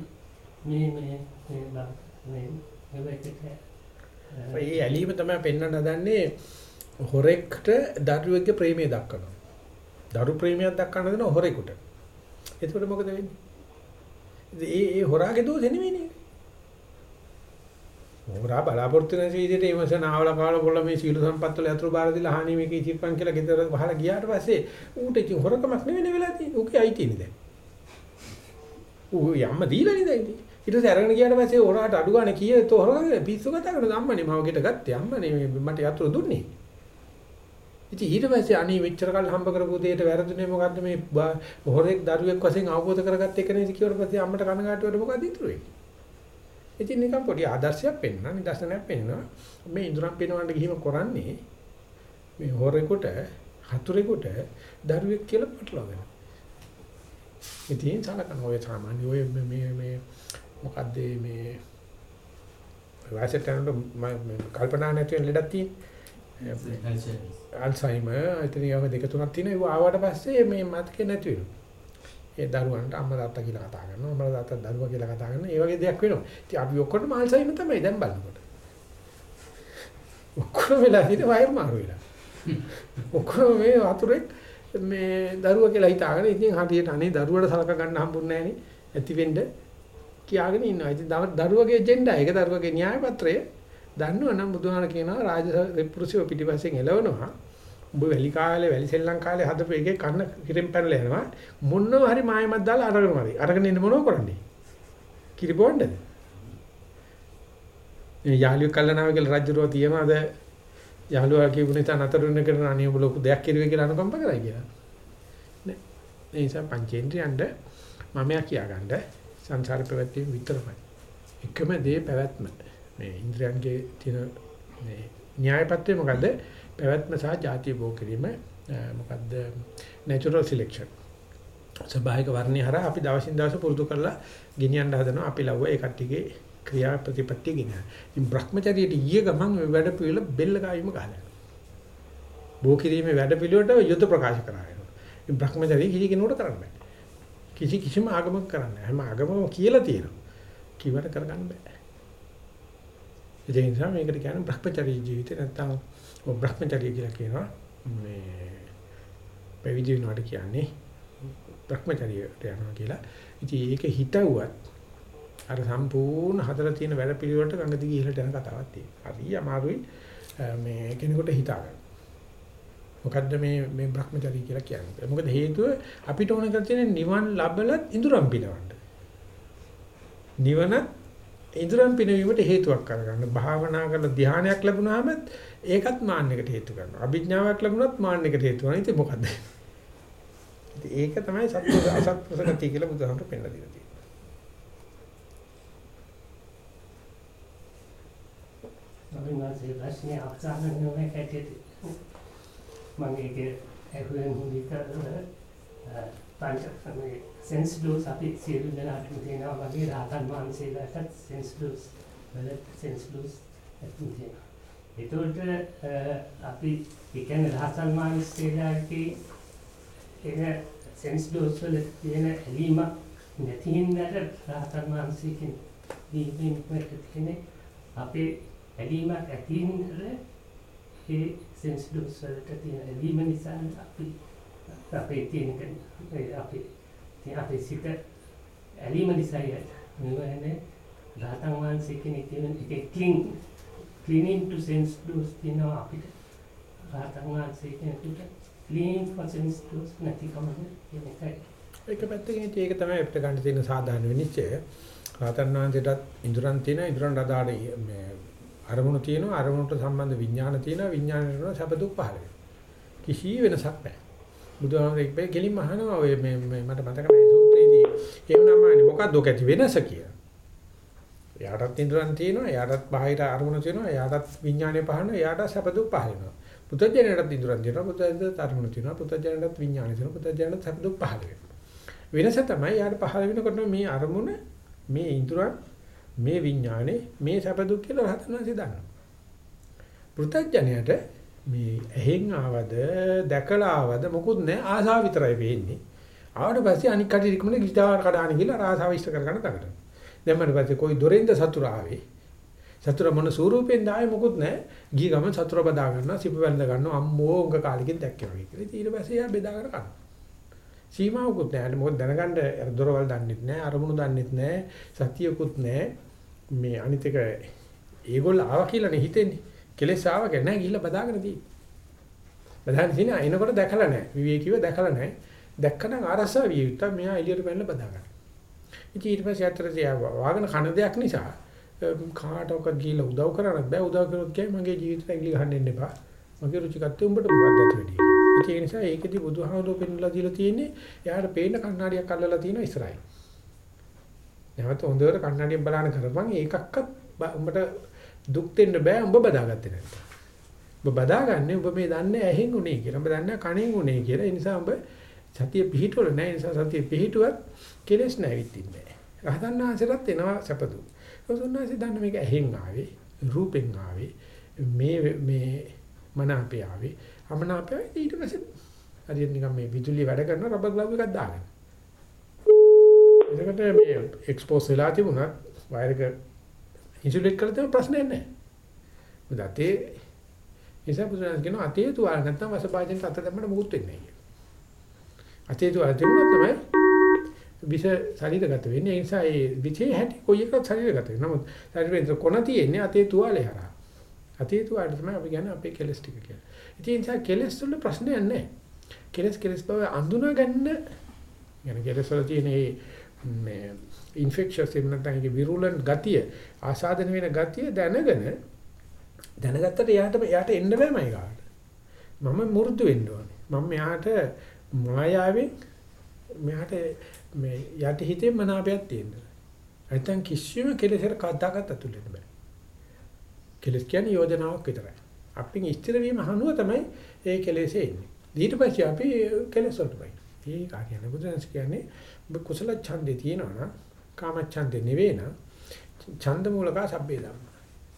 මේ මේ මේ මේ මෙවෙකට ඒ ඇලීම තමයි පෙන්වන්න හදන්නේ හොරෙක්ට දරුවෙක්ගේ ප්‍රේමය දක්වනවා. දරු ප්‍රේමයක් දක්වන්න දෙන හොරෙකුට. එතකොට මොකද වෙන්නේ? ඒ ඒ හොරාගේ දෝෂෙ නෙවෙයිනේ. හොරා බලාපොරොත්තු වෙන විදිහට ඒ මාස නාවල කාල පොළ මේ සීල සම්පත් වල යතුරු බාර දීලා හානි මේක ඉතිප්පන් කියලා ගෙදර වහලා ගියාට පස්සේ ඌට ඉතින් හොරකමක් නෙවෙයි වෙලා තියෙන්නේ. ඌගේ අයිතිනේ දැන්. ඌ යම්ම දීලා නේද ඉතින්. ඊට පස්සේ අරගෙන ගියාට පස්සේ හොරාට අඩු ගන්න කීයේ තෝ හොරා පිස්සු කතා කරන අම්මනේ මම ගෙට ගත්තේ අම්මනේ මට යතුරු දුන්නේ. ඉතින් ඊට පස්සේ අනේ මෙච්චර කල් හම්බ කරපු දෙයට වැරදුනේ මොකද්ද මේ හොරෙක් දරුවෙක් වශයෙන් අවබෝධ කරගත්ත එක නේද කියවට පස්සේ අම්මට කනගාටු වෙන්න මොකද ඉතුරු වෙන්නේ? ඉතින් නිකන් පොඩි ආදර්ශයක් පෙන්වනවා නිදර්ශනයක් පෙන්වනවා මේ ඉඳුරම් පෙන්වන්න ගිහිම කරන්නේ මේ හොරෙකුට හතුරෙකුට දරුවෙක් කියලා පටලවගෙන. ඉතින් සලකන ඔය සාමාන්‍ය ඔය මේ මේ මොකද්ද මේ වාසයට යනකොට කල්පනා නැති වෙන ලෙඩක් තියෙන්නේ. අල්සයිමර් ඉතින් යව දෙක තුනක් තියෙනවා ඒව ආවට පස්සේ මේ මතකේ නැති වෙනවා. ඒ දරුවන්ට අම්මා තාත්තා කියලා කතා කරනවා අම්මා තාත්තා දරුවා කියලා කතා කරනවා ඒ වගේ දෙයක් වෙනවා. ඉතින් අපි ඔක්කොටම අල්සයිමර් තමයි දැන් බලනකොට. ඔක්කොම වෙලා ඉතින් වයර් මාරු වෙලා. ඔක්කොම මේ වතුරේ මේ දරුවා කියලා හිතාගෙන ඉතින් හරියට අනේ දරුවට සලක ගන්න හම්බුන්නේ නැහැ නේ. ඇති වෙන්න කියාගෙන ඉන්නවා. ඉතින් දරුවගේ එජෙන්ඩා එක දරුවගේ න්‍යාය පත්‍රය දන්නවනම් බුදුහාම කියනවා රාජ පුරුෂයෝ පිටිපස්සෙන් එලවනවා. ඔබ වැලි කාලේ වැලි සෙල්ලම් කාලේ හදපු එකේ කන්න කිරින් පැනලා යනවා. මොනව හරි මායමක් දාලා අරගෙන හරි. අරගෙන ඉන්න මොනව කරන්නේ? කිරි බොන්නද? මේ යාළුවෙක් කල්ලානාව කියලා රජුරෝ තියනවාද? යාළුවා කියපු නිසා නතර වෙන කෙනා අනේ ඔබ ලොකු දෙයක් කිරුවේ කියලා අනුකම්ප කරයි කියලා. නෑ. ඒ නිසා පංචේන්ද්‍රයන්ට මමයා කියාගන්න සංසාර පැවැත්ම විතරමයි. එකම දේ පැවැත්ම. මේ ඉන්ද්‍රයන්ගේ තියෙන මේ න්‍යායපත්‍රය මොකද්ද? පැවැත්ම සහ ಜಾති භෝග කිරීම මොකද්ද? natural selection. ස්වභාවික වර්ණය හරහා අපි දවසින් දවස පුරුදු කරලා ගෙනියන්න හදනවා අපි ලව්ව ඒ කට්ටියගේ ක්‍රියා ප්‍රතිපත්තිය ගෙනියන. ඉතින් Brahmacharyaට ඊයේ ගමන් මේ වැඩ පිළිවෙල බෙල්ල ගායිම ගහලා. බෝ කිරීමේ වැඩ පිළිවෙලට යුද්ධ ප්‍රකාශ කරනවා. ඉතින් Brahmacharya කිසි කෙනෙකුට කරන්න බෑ. කිසි කිසිම ආගමක් කරන්න බෑ. හැම ආගමම කියලා තියෙනවා. කිව්වට කරගන්න බෑ. ඒ නිසා මේකට කියන්නේ Brahmacharya ජීවිතය නැත්තම් ඔය Brahmacharya කියලා කියනවා. මේ පැවිදි වෙනවට කියන්නේ Brahmacharyaට යනවා කියලා. ඉතින් ඒක හිතුවත් අර සම්පූර්ණ හතර තියෙන වැඩ පිළිවෙලට ගඟ දිගේ ඉහළට යන කතාවක් තියෙනවා. හරි අමාරුයි මේ කෙනෙකුට හිතා ගන්න. මොකද්ද මේ මේ Brahmacharya කියලා කියන්නේ? මොකද හේතුව අපිට ඕන කරලා තියෙන නිවන් ලැබලත් ඉඳුරම් පිනවන්න. නිවන ඉඳුරම් පිනවීමට හේතුවක් කරගන්න. භාවනා කරලා ධානයක් ලැබුණාම ඒකත් මාන්නයකට හේතු කරනවා. අභිඥාවක් ලැබුණත් මාන්නයකට හේතු වෙනවා. ඉතින් මොකද්ද? ඉතින් ඒක තමයි සත්‍ය අසත්පුරුෂ ගතිය කියලා බුදුහාමර පෙන්නලා දෙනවා. අභිමානසේ ප්‍රශ්නේ අවසාන වෙනවා හැටියට මම ඒක ඇහුවෙන් හුදි කරලා පංච මේ සෙන්ස් ඩෝස් අපි සියලු දෙනාටම තියෙනවා වගේ රහතන් වහන්සේලාටත් සෙන්ස් ඩෝස් වල සෙන්ස් ඩෝස් තියෙනවා. ඒතකොට අපි ඒ කියන්නේ රහතන් වහන්සේලාගේ එන සෙන්ස් ඩෝස් වල තියෙන ඇලීම නැති හින්දාට රහතන් වහන්සේ කෙනෙක් දීපින් අපේ ඇලීමක් ඇති හින්දාට ඒ සෙන්ස් ඩෝස් වලට තියෙන ඇලීම නිසා අපි අපේ තියෙන අපේ අපේ සිත ඇලීම නිසා මෙවන්නේ රහතන් වහන්සේ කෙනෙක් තියෙන එක clean cleaning to sense doors තියෙනවා අපිට. රහතන් වහන්සේ කෙනෙකුට ක්ලීන් ෆොර් සෙන්ස් ඩෝස් නැති කමන්නේ කියන එකයි. ඒක පැත්තකින් ඒක තමයි අපිට ගන්න තියෙන සාධාරණ විනිශ්චය. රහතන් වහන්සේටත් ඉඳුරන් තියෙනවා ඉඳුරන් අදාළ මේ අරමුණු තියෙනවා අරමුණට සම්බන්ධ විඥාන තියෙනවා විඥානයට සැප දුක් පහළ වෙනවා. කිසි වෙනසක් නැහැ. බුදුහාමරෙක් බෑ කෙලින්ම අහනවා ඔය මේ මට මතක නැහැ සූත්‍රයේදී. එහෙමනම් මොකක්ද ඔක ඇති වෙනස කියලා එයාටත් ඉන්ද්‍රයන් තියෙනවා එයාටත් බාහිර අරමුණු තියෙනවා එයාටත් විඥානය පහළනවා එයාට සැප දුක් පහළ වෙනවා පුතජනයටත් ඉන්ද්‍රයන් තියෙනවා පුතජනට අරමුණු තියෙනවා පුතජනටත් විඥානය තියෙනවා පුතජනට සැප දුක් පහළ වෙනවා. වෙනස තමයි එයාට පහළ වෙනකොට මේ අරමුණ මේ ඉන්ද්‍රයන් මේ විඥානේ මේ සැප දුක් කියලා රහතන් වහන්සේ දන්නවා. පෘථග්ජනයට මේ ඇහෙන් ආවද දැකලා ආවද මොකුත් නැහැ ආසාව විතරයි වෙන්නේ. ආවට පස්සේ අනික් කටි රිකමනේ ගිටාර කඩාන කියලා ආසාව ඉෂ්ට කරගන්න තකට. දැන් මට පස්සේ કોઈ දොරෙන්ද සතුර ආවේ. සතුර මොන ස්වරූපෙන් ආවේ මොකුත් නැහැ. ගිය ගමන් සතුර බදා ගන්නවා සිප වැඳ ගන්නවා අම්මෝ උංග කාලෙකින් දැක්කේ වගේ කියලා. ඊට පස්සේ එයා බෙදාගෙන කනවා. සීමාවකුත් නැහැ. මොකද දැනගන්න දොරවල් දන්නෙත් නැහැ, අරමුණු දන්නෙත් නැහැ, සතියකුත් නැහැ. මේ අනිත් එක ඒගොල්ලෝ ආවා කියලානේ හිතෙන්නේ. කෙලෙස් ආවා කියලා නෑ ගිහිල්ලා බදාගෙන තියෙන්නේ. බදාගෙන තියෙන අයිනකොට දැකලා නෑ. විවේකීව දැකලා නෑ. දැක්කනම් අරසාව විය යුත්තක් මෙහා එළියට පැනලා බදාගන්න. ඉතින් ඊට පස්සේ අතරදී වාගෙන කන දෙයක් නිසා කාටවත් ගිහිල්ලා උදව් කරන්නත් බෑ. උදව් කරොත් කියයි මගේ ජීවිතේ ඇඟිලි ගහන්න එන්න එපා. මගේ රුචිකත්වය උඹට මොකක්ද ඇති වෙන්නේ. ඒ නිසා ඒකෙදි බුදුහාමුදුරුවෝ පෙන්වලා දීලා තියෙන්නේ එයාට පේන කණ්ණාඩියක් අල්ලලා තියෙනවා ඉස්සරහින්. නැවත හොඳට කන්නඩියෙන් බලන කරපන් ඒකක්වත් උඹට දුක් දෙන්න බෑ උඹ බදාගත්තේ නැත්නම්. උඹ බදාගන්නේ උඹ මේ දන්නේ ඇහෙන් උනේ කියලා. උඹ දන්නේ කණෙන් උනේ කියලා. ඒ නිසා උඹ සතිය පිහිටවල නැහැ. ඒ නිසා සතිය පිහිටුවත් කෙලස් නැවිතින්නේ නැහැ. රහතන් වහන්සේටත් එනවා සැපදු. රහතන් වහන්සේ දන්න මේක ඇහෙන් ආවේ, රූපෙන් ආවේ, මේ මේ මන අපේ ආවේ, අමන අපේ ඊට පස්සේ හරියට නිකන් මේ විදුලිය වැඩ කරන රබර් ග්ලව් එකක් දාගෙන. එතකොට මේ එක්ස්පෝස් වෙලා තිබුණත් වයර් එක ඉන්සුලේට් කරලා තියෙන ප්‍රශ්නයක් නැහැ. මොකද අතේ නිසා පුදුරන් කියන අතේ තුවාල නැත්තම් වසභාජනට අත දැම්මම මුකුත් වෙන්නේ නැහැ. අතේ තුවාල තිබුණොත් තමයි විෂ ශරීරගත වෙන්නේ. ඒ නිසා ඒ විෂේ හැටි කොයි එකක් ශරීරගත වෙනවා. නමුත් ශරීරෙන් කොන තියෙන්නේ අතේ තුවාලේ හරහා. අතේ තුවාලේ තමයි අපි කියන්නේ අපේ කෙලස් ටික කියලා. ඉතින් ඒ නිසා කෙලස් වල ප්‍රශ්නයක් නැහැ. කෙලස් කෙලස් බව අඳුනා ගන්න يعني කෙලස් වල තියෙන මේ මේ ඉන්ෆෙක්ෂස් එහෙම නැත්නම් ඒකේ විරුලන්ට් ගතිය ආසාදන වෙන ගතිය දැනගෙන දැනගත්තට එයාට එයාට එන්න බෑ මයි ගාට මම මුරුදු වෙන්න ඕනේ. මම මෙයාට මායාවෙන් මෙයාට මේ යට හිතේ මනාපයක් තියෙන්න. නැත්නම් කිසිම කෙලෙසට කද්දාගත්ත අතුල් වෙන්න බෑ. කෙලස් කියන්නේ යෝජනාවක් විතරයි. අපින් ඉස්තර වීම හනුව තමයි ඒ කෙලෙසේ එන්නේ. ඊට පස්සේ අපි කෙලස් වලට බයි ඒක කියන්නේ බුදුන්ස් කියන්නේ ඔබ කුසල ඡන්දේ තියෙනවා නම් කාම ඡන්දේ නෙවෙයි නම් ඡන්ද මූලක සබ්බේ ධම්ම.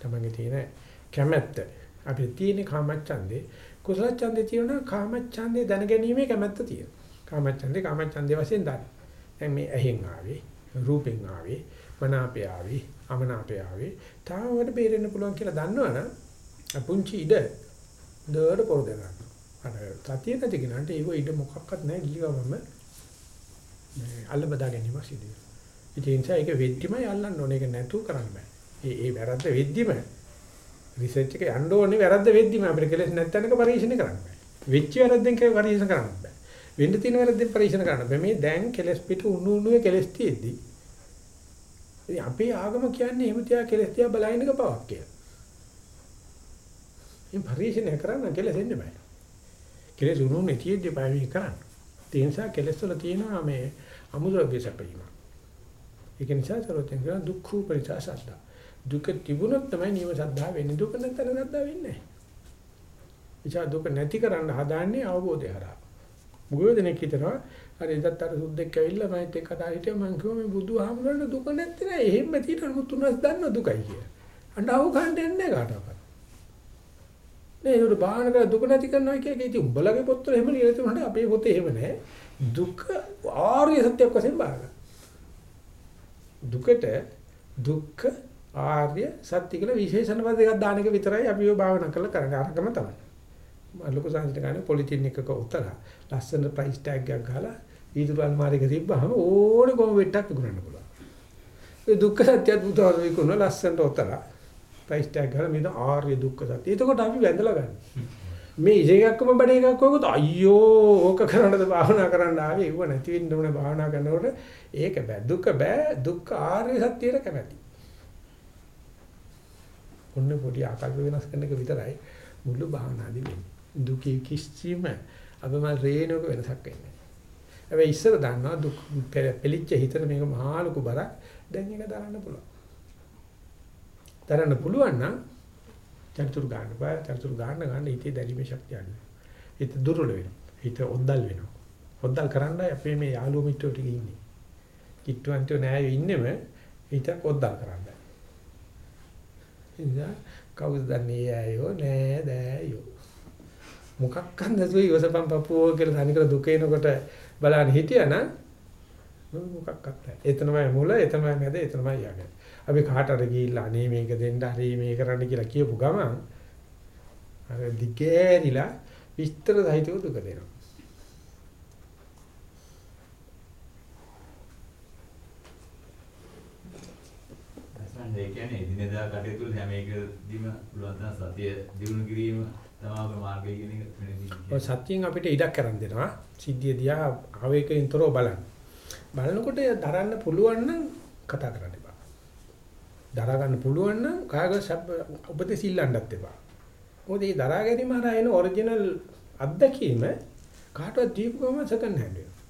තමන්ගේ තියෙන කැමැත්ත අපිට තියෙන කාම ඡන්දේ කුසල ඡන්දේ තියෙනවා කාම ඡන්දේ දැනගැනීමේ කැමැත්ත තියෙනවා. කාම ඡන්දේ කාම ඡන්දේ වශයෙන් දාන්න. දැන් මේ ඇහෙන් ආවේ රූපෙන් ආවේ මනාපය ආවේ අමනාපය ආවේ තාමකට බේරෙන්න පුළුවන් කියලා දන්නවනම් පුංචි ඉඩ දඩ පොර දෙනවා. අර සතිය නැති කෙනාට ඒක ඉඩ මොකක්වත් නැහැ ගියවම මේ අල්ල බදා ගැනීම සිදු වෙනවා. ඒ නිසා ඒක වෙද්දිමයි අල්ලන්න ඕනේ. ඒක නැතුව කරන්න බෑ. ඒ ඒ වැරද්ද වෙද්දිම රිසර්ච් එක යන්න ඕනේ වැරද්ද වෙද්දිම අපිට කෙලස් නැත්නම් පරීක්ෂණ කරන්න බෑ. වෙච්ච වැරද්දෙන් කෙ පරීක්ෂණ කරන්න බෑ. වෙන්න තියෙන වැරද්දෙන් පරීක්ෂණ කරන්න බෑ. මේ දැන් කෙලස් පිට උණු උණුවේ කෙලස් තියෙද්දි ඉතින් අපේ ආගම කියන්නේ එහෙම තියා කෙලස් තියා බලයින් එක පවක් කියලා. මේ පරීක්ෂණය කරන්න කෙලස් එන්න බෑ. කෙලස් උණුනේ තියෙද්දි බය මේ කරන්න. ඒ නිසා කෙලස් වල තියෙනවා මේ අමුද්‍රව්‍ය සැපීම. ඒක නිසා සරෝතෙන් කියන දුක්ඛ පරිචාසද්දා. දුක තිබුණොත් තමයි නියම සද්ධා වෙන්නේ. දුක නැත්නම් සද්ධා වෙන්නේ නැහැ. එචා දුක නැති කරන්න හදාන්නේ අවබෝධය හරහා. මුගෝදෙනෙක් හිතනවා හරි එදත් අර සුද්දෙක් ඇවිල්ලා මම එක්ක කතා හිටියා මං කිව්වා මේ බුදුහාමුදුරන්ට දුක නැත්තේ නෑ. එහෙම තියෙන නමුත් තුනස් දන්න දුකයි කියලා. අඬව ගන්න දෙන්නේ කාටවත්. නේ ඒක බාහන කර දුක නැති කරනවා කියන්නේ ඉතින් උඹලගේ පොත්වල එහෙම ලියලා තිබුණාට අපේ පොතේ එහෙම නෑ. දුක ආර්ය සත්‍යයක් වශයෙන් බාරගන්න. දුකට දුක්ඛ ආර්ය සත්‍ය කියලා විශේෂණ පද දෙකක් දාන එක විතරයි අපි ඔය භාවනා කරලා කරන්නේ. අරකම තමයි. ලොකු සංසිත ගන්න පොලිතින් එකක උතලා ලස්සන ප්‍රයිස් ටැග් එකක් ගහලා ඊදුරු අල්මාරියක තිබ්බහම ඕනේ කොම වෙට්ටක් විකුණන්න පුළුවන්. ඒ දුක්ඛ සත්‍යත් බුදුහාම විකුණන ලස්සනට උතලා ප්‍රයිස් ටැග් ගහලා මේක ආර්ය දුක්ඛ සත්‍ය. එතකොට අපි වැඳලා ගන්න. මේ ඉසේකක්කම බඩ එකක් වගොත් අයියෝ ඕක කරන්නද භාවනා කරන්න ආවේ ඒව නැති වෙන්න ඕනේ භාවනා කරනකොට ඒක බෑ දුක බෑ දුක්ඛ ආර්ය සත්‍යයට කැමැති. ඔන්න පොඩි ආකල්ප වෙනස් කරන එක විතරයි මුළු භාවනාදී වෙන්නේ. දුකේ කිසිම අපමණ රේණුවක වෙනසක් වෙන්නේ නැහැ. හැබැයි ඉස්සර දන්නවා දුක් පෙලිච්ච හිතට මේක මහා ලොකු බරක් දැන් ඒක දරන්න පුළුවන්. දරන්න පුළුවන් නම් චතුරු ගන්න බෑ චතුරු ගන්න ගන්න හිතේ දැරීමේ ශක්තිය අඩු වෙනවා. හිත දුර්වල වෙනවා. හිත ඔද්දල් වෙනවා. ඔද්දල් කරන්නයි අපේ මේ යාළුවෝ මිත්‍රෝ ටික ඉන්නේ. කිට්ටුවන්තෝ නෑ ඉන්නෙම හිත ඔද්දල් කරන්න. ඉතින් කවුද දන්නේ ඇයෝ නෑ දෑයෝ මොකක් හන්දසු ඉවසපන් පපුවෝ කියලා තනිකර දුක එනකොට බලන්න හිටියානම් මොකක්වත් නැහැ. එතනමයි මුල, එතනමයි මැද, එතනමයි යග. අපි කාටට ගිහිල්ලා අනේ මේක දෙන්න හරි මේ කරන්න කියලා කියපු ගමන් අර දිගෑරිලා විස්තර සහිතව දුක දෙනවා. ඒ කියන්නේ එදිනෙදා කටයුතු වල හැම එකදීම පුළුවන් තරම් සතිය දිනු කිරීම තමයි මාර්ගය කියන එක වෙනදී. ඔය සත්‍යයෙන් අපිට ඉඩක් කරන් දෙනවා. සිද්ධිය දිහා ආවේගයෙන්තරව බලන්න. බලනකොට දරන්න පුළුවන් නම් කතා කරන්න. දරා ගන්න පුළුවන් නම් කාගව උපදෙස් ඉල්ලන්නත් එපා. මොකද මේ දරා ගැනීම හරහා එන ඔරිජිනල් අත්දැකීම කාටවත් දීපු ගමන් සෙකන්ඩ් හෑන්ඩ් වෙනවා.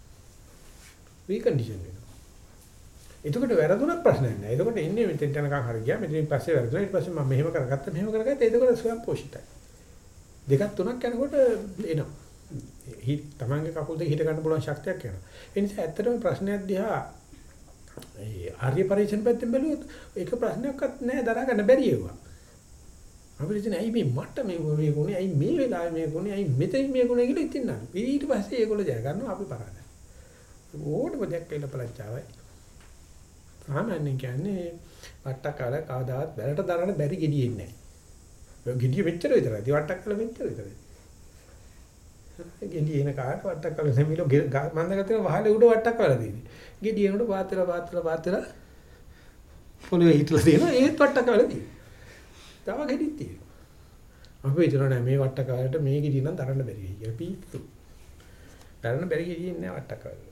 රීකන්ඩිෂන් වෙනවා. එතකොට වැරදුනක් ප්‍රශ්නයක් නැහැ. එතකොට ඉන්නේ මෙතෙන්ට යනකම් හරි ගියා. මෙතනින් පස්සේ වැරදුනා. ඊට පස්සේ මම මෙහෙම කරගත්තා මෙහෙම කරගත්තා. එතකොට ස්වයං පෝෂිතයි. දෙකක් තුනක් යනකොට එනවා. හි තමන්ගේ කකුල් දෙක හිට ගන්න පුළුවන් ශක්තියක් එනවා. ඒ නිසා ඇත්තටම ප්‍රශ්නයක් දිහා ඒ ආර්ය පරිශ්‍රණ පැත්තෙන් බැලුවොත් ඒක ප්‍රශ්නයක්වත් නැහැ දරා ගන්න බැරි ඒවා. අපිට ඉතින් ඇයි මේ මට මේ මේ ගුණේ ඇයි මේ වෙලාවේ මේ ගුණේ ඇයි මෙතන මේ ගුණේ කියලා ඉතින් නෑ. ඊට පස්සේ ඒගොල්ලෝ ජය ගන්නවා අපි පරාදයි. ඕඩම දෙයක් කියලා පළච්චාවයි. සාමාන්‍යයෙන් කියන්නේ වට්ටක් කාල කවදාවත් බැලට දරන්න බැරි gediyeන්නේ නැහැ. ඔය gediye මෙච්චර විතරයි. දිවට්ටක් කළ මෙච්චර විතරයි. gediye එන කාට වට්ටක් කළ නැමිලෝ මන්දගතේ වහලේ උඩ වට්ටක් කළා තියෙන්නේ. gediye උඩ පාත්‍රලා පාත්‍රලා පාත්‍රලා පොළවේ හිටලා තියෙනවා ඒත් වට්ටක් කළා තියෙනවා. තව gediye තියෙනවා. අපි හිතනවා නෑ මේ වට්ටක් කලට මේ gediye නම් දරන්න බැරි වෙයි කියලා පීතු. දරන්න බැරි gediye නෑ වට්ටක් කලට.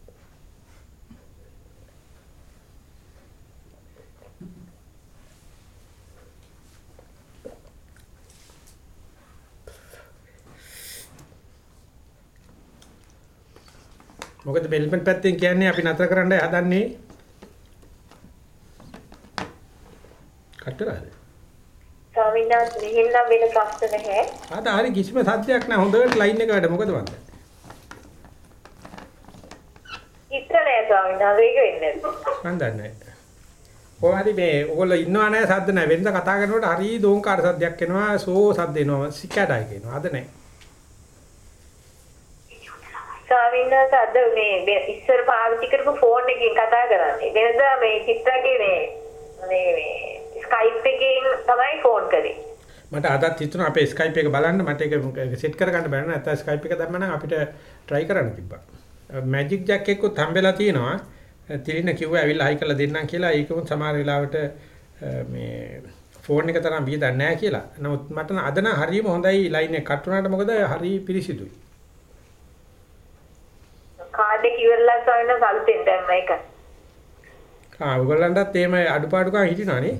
මොකද බෙල්මන්ට් පැත්තෙන් කියන්නේ අපි නතර කරන්නයි හදන්නේ. කට්ටරද? ස්වාමීන් වහන්සේ මෙහෙම වෙන ප්‍රශ්න නැහැ. ආද හරි කිසිම සත්‍යයක් නැහැ. හොඳට ලයින් එක වැඩ මොකද වන්ද? ඉතර නෑ ස්වාමීන් වහන්සේ ඒක වෙන්නේ මන් දන්නේ. කොහොමද මේ ඔයගොල්ලෝ ඉන්නව නැහැ සද්ද නැහැ. වෙනද කතා කරනකොට හරි දෝංකාර සද්දයක් එනවා. සෝ සද්ද එනවා. සිකඩයි කියනවා. අද නැහැ. ස්වාමීන් වහන්සේ අද මේ මේ ඉස්සර පාවිච්චි කරපු ෆෝන් එකකින් කතා කරන්නේ වෙනදා මේ චිත්‍රගේ මේ මේ මේ ස්කයිප් එකකින් තමයි ෆෝන් කරේ මට අදත් හිතුණා අපේ Skype එක බලන්න මට ඒක සෙට් කරගන්න බැහැ නැත්නම් Skype එක දැම්ම නම් අපිට try කරන්න තිබ්බා. Magic Jack එකකුත් හම්බෙලා තියෙනවා. තිලින කිව්වා ඇවිල්ලා හයි කරලා දෙන්නම් කියලා. ඒකම සමහර වෙලාවට මේ ෆෝන් එක තරම් වියදක් නැහැ කියලා. නමුත් මට නම් අද නම් හරියම හොඳයි ලයින් එක කට් වුණාට මොකද හරි පිරිසිදුයි. කාඩ් එක ඉවරලා ස්වාමීන් වහන්සේ අලුතෙන් දැම්ම එක ආ ඔයගොල්ලන්ටත් එහෙම අඩුපාඩුකම් හිටිනවා නේ?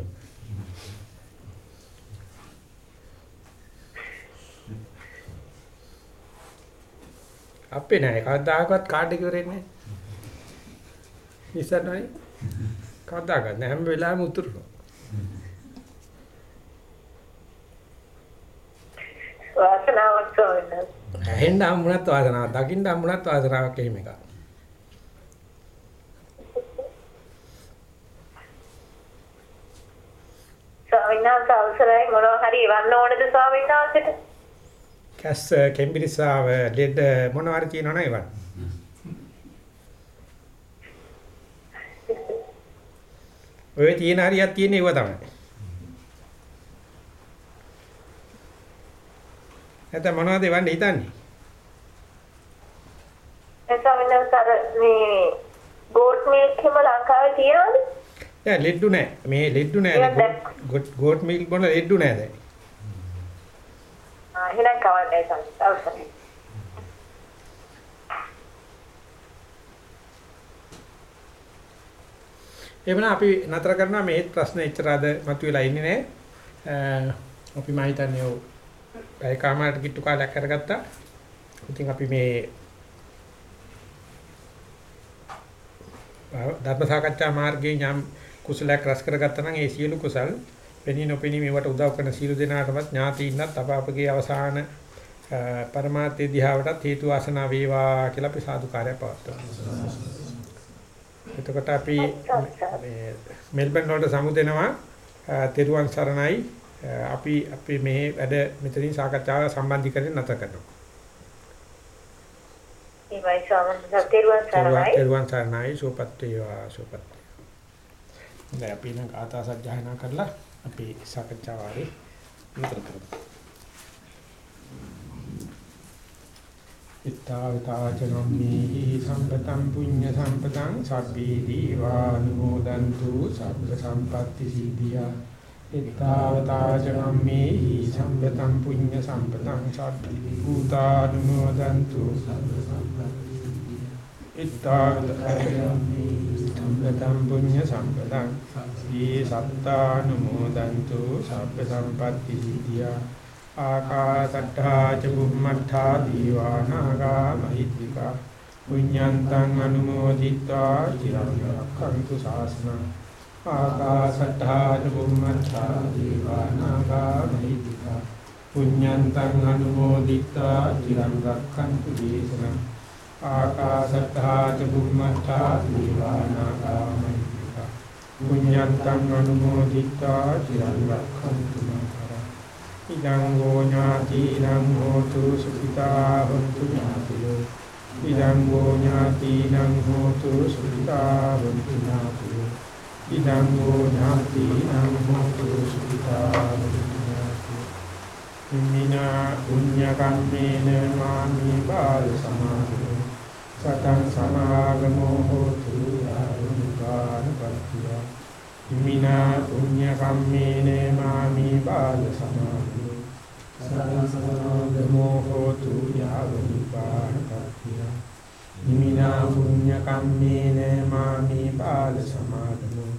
අපේ නෑ කවදාකවත් කාඩ් එක ඉවරෙන්නේ නෑ. ඉස්සරහයි කවදාකවත් නෑ හැම වෙලාවෙම උතුරනවා. වාසනාවක් වහන්සේ ඇහෙන්න හම්බුණත් වාසනාවක්, දකින්න හම්බුණත් වාසනාවක් එහෙම එකක්. ස්වාමීන් වහන්සේ අවසරයි මොනවා හරි එවන්න ඕනද ස්වාමීන් වහන්සේට කැස් කෙම්බිරිසාව ලෙඩ මොනවාරි තියෙනවනේ ඒවත්. ඔය තියෙන හරියක් තියෙන ඒව තමයි. නැත්නම් මොනවද එවන්න හිතන්නේ? ඒ ස්වාමීන් වහන්සේ මේ ගෝට් මිල්ක් හැම ලංකාවේ තියනවද නෑ ලෙඩ්ඩු නෑ. මේ ලෙඩ්ඩු නෑ. ගෝට් මිල්ක් බොන ලෙඩ්ඩු නෑ දැන්. ආ එහෙනම් කවන්නේ අවසරයි එවන අපි නතර කරනවා මේ ප්‍රශ්න එච්චර අද මතුවලා ඉන්නේ නෑ. අපි මම හිතන්නේ ඔව් පැය කාමාරට කිට්ටු කාලයක් කරගත්තා. ඉතින් අපි මේ ධර්ම සාකච්ඡා මාර්ගයේ යම් කුසලයක් රැස් කරගත්තා නම් ඒ සියලු කුසල් පෙනී නොපෙනී මේවට උදව් කරන සියලු දෙනාටමත් ඥාතීන්වත් අප අපගේ අවසාන පරමාර්ථය දිහාවටත් හේතු වාසනා වේවා කියලා අපි සාදුකාරය පවත්වනවා. එතකොට අපි මේ මෙල්බන් වලට සමු දෙනවා තෙරුවන් සරණයි අපි අපි මේ වැඩ මෙතනින් සාකච්ඡාව සම්බන්ධීකරණය නැත කරනවා. ස්වාමීන් වහන්සේ තෙරුවන් සරණයි තෙරුවන් සරණයි සුවපත් වේවා සුවපත්. දැන් අපි නම් ආතා සජ්ජායනා කරලා අපි සාකච්ඡාව ආරේ නතර කරමු. ඉත්තාවතාචනම්මේහි සම්පතං පුඤ්ඤ සම්පතං සබ්බේ දීවානුමෝදන්තු සබ්බ සම්පatti සිද්ධියා ඉත්තාවතාචනම්මේහි සම්පතං පුඤ්ඤ සම්පතං සබ්බේ භූතානුමෝදන්තු සබ්බ සම්පatti ඉත්තාවතාචනම්මේහි සම්පතම් පුඤ්ඤ සම්පතං සී සත්තානුමෝදන්තු සබ්බ සම්පatti සිද්ධා ආකාසට්ඨා ච බුම්මට්ඨා දීවානාගා මහිද්దికා පුඤ්ඤන්තං අනුමෝදිත්වා චිරං රක්ඛන්තු ශාසනං ආකාසට්ඨා ච බුම්මට්ඨා දීවානාගා මහිද්దికා පුඤ්ඤන්තං අනුමෝදිත්වා චිරං රක්ඛන්තු දේශනං ආකාසට්ඨා ච බුම්මට්ඨා දීවානාගා මහිත්‍තිකා පුඤ්ඤන්තං අනුමෝදිत्वा චිරං රක්ඛන්තු මං ඉදං ගෝ ඥාතිනං හෝතු සුඛිතා හොන්තු ඥාතියෝ. ඉදං ගෝ ඥාතිනං හෝතු සුඛිතා හොන්තු ඥාතියෝ. ඉදං ගෝ ඥාතිනං හෝතු සුඛිතා හොන්තු ඥාතියෝ. ඉමිනා පුඤ්ඤ කම්මේන මාමි බාල සමාධෝ සතං සමාගමෝ හෝතු යාවනිකාන පත්තියා ඉමිනා පුඤ්ඤ කම්මේන මාමි බාල සමාධෝ සරණසරණෝ හෝතු යාව නිපාතක්ඛිය නිමිනා පුඤ්ඤ කම්මේන මාමි බාල සමාදමෝ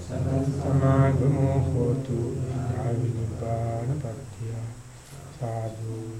සරණ සමාගමෝ හෝතු යාව නිපාතක්ඛිය සාදු සාදු.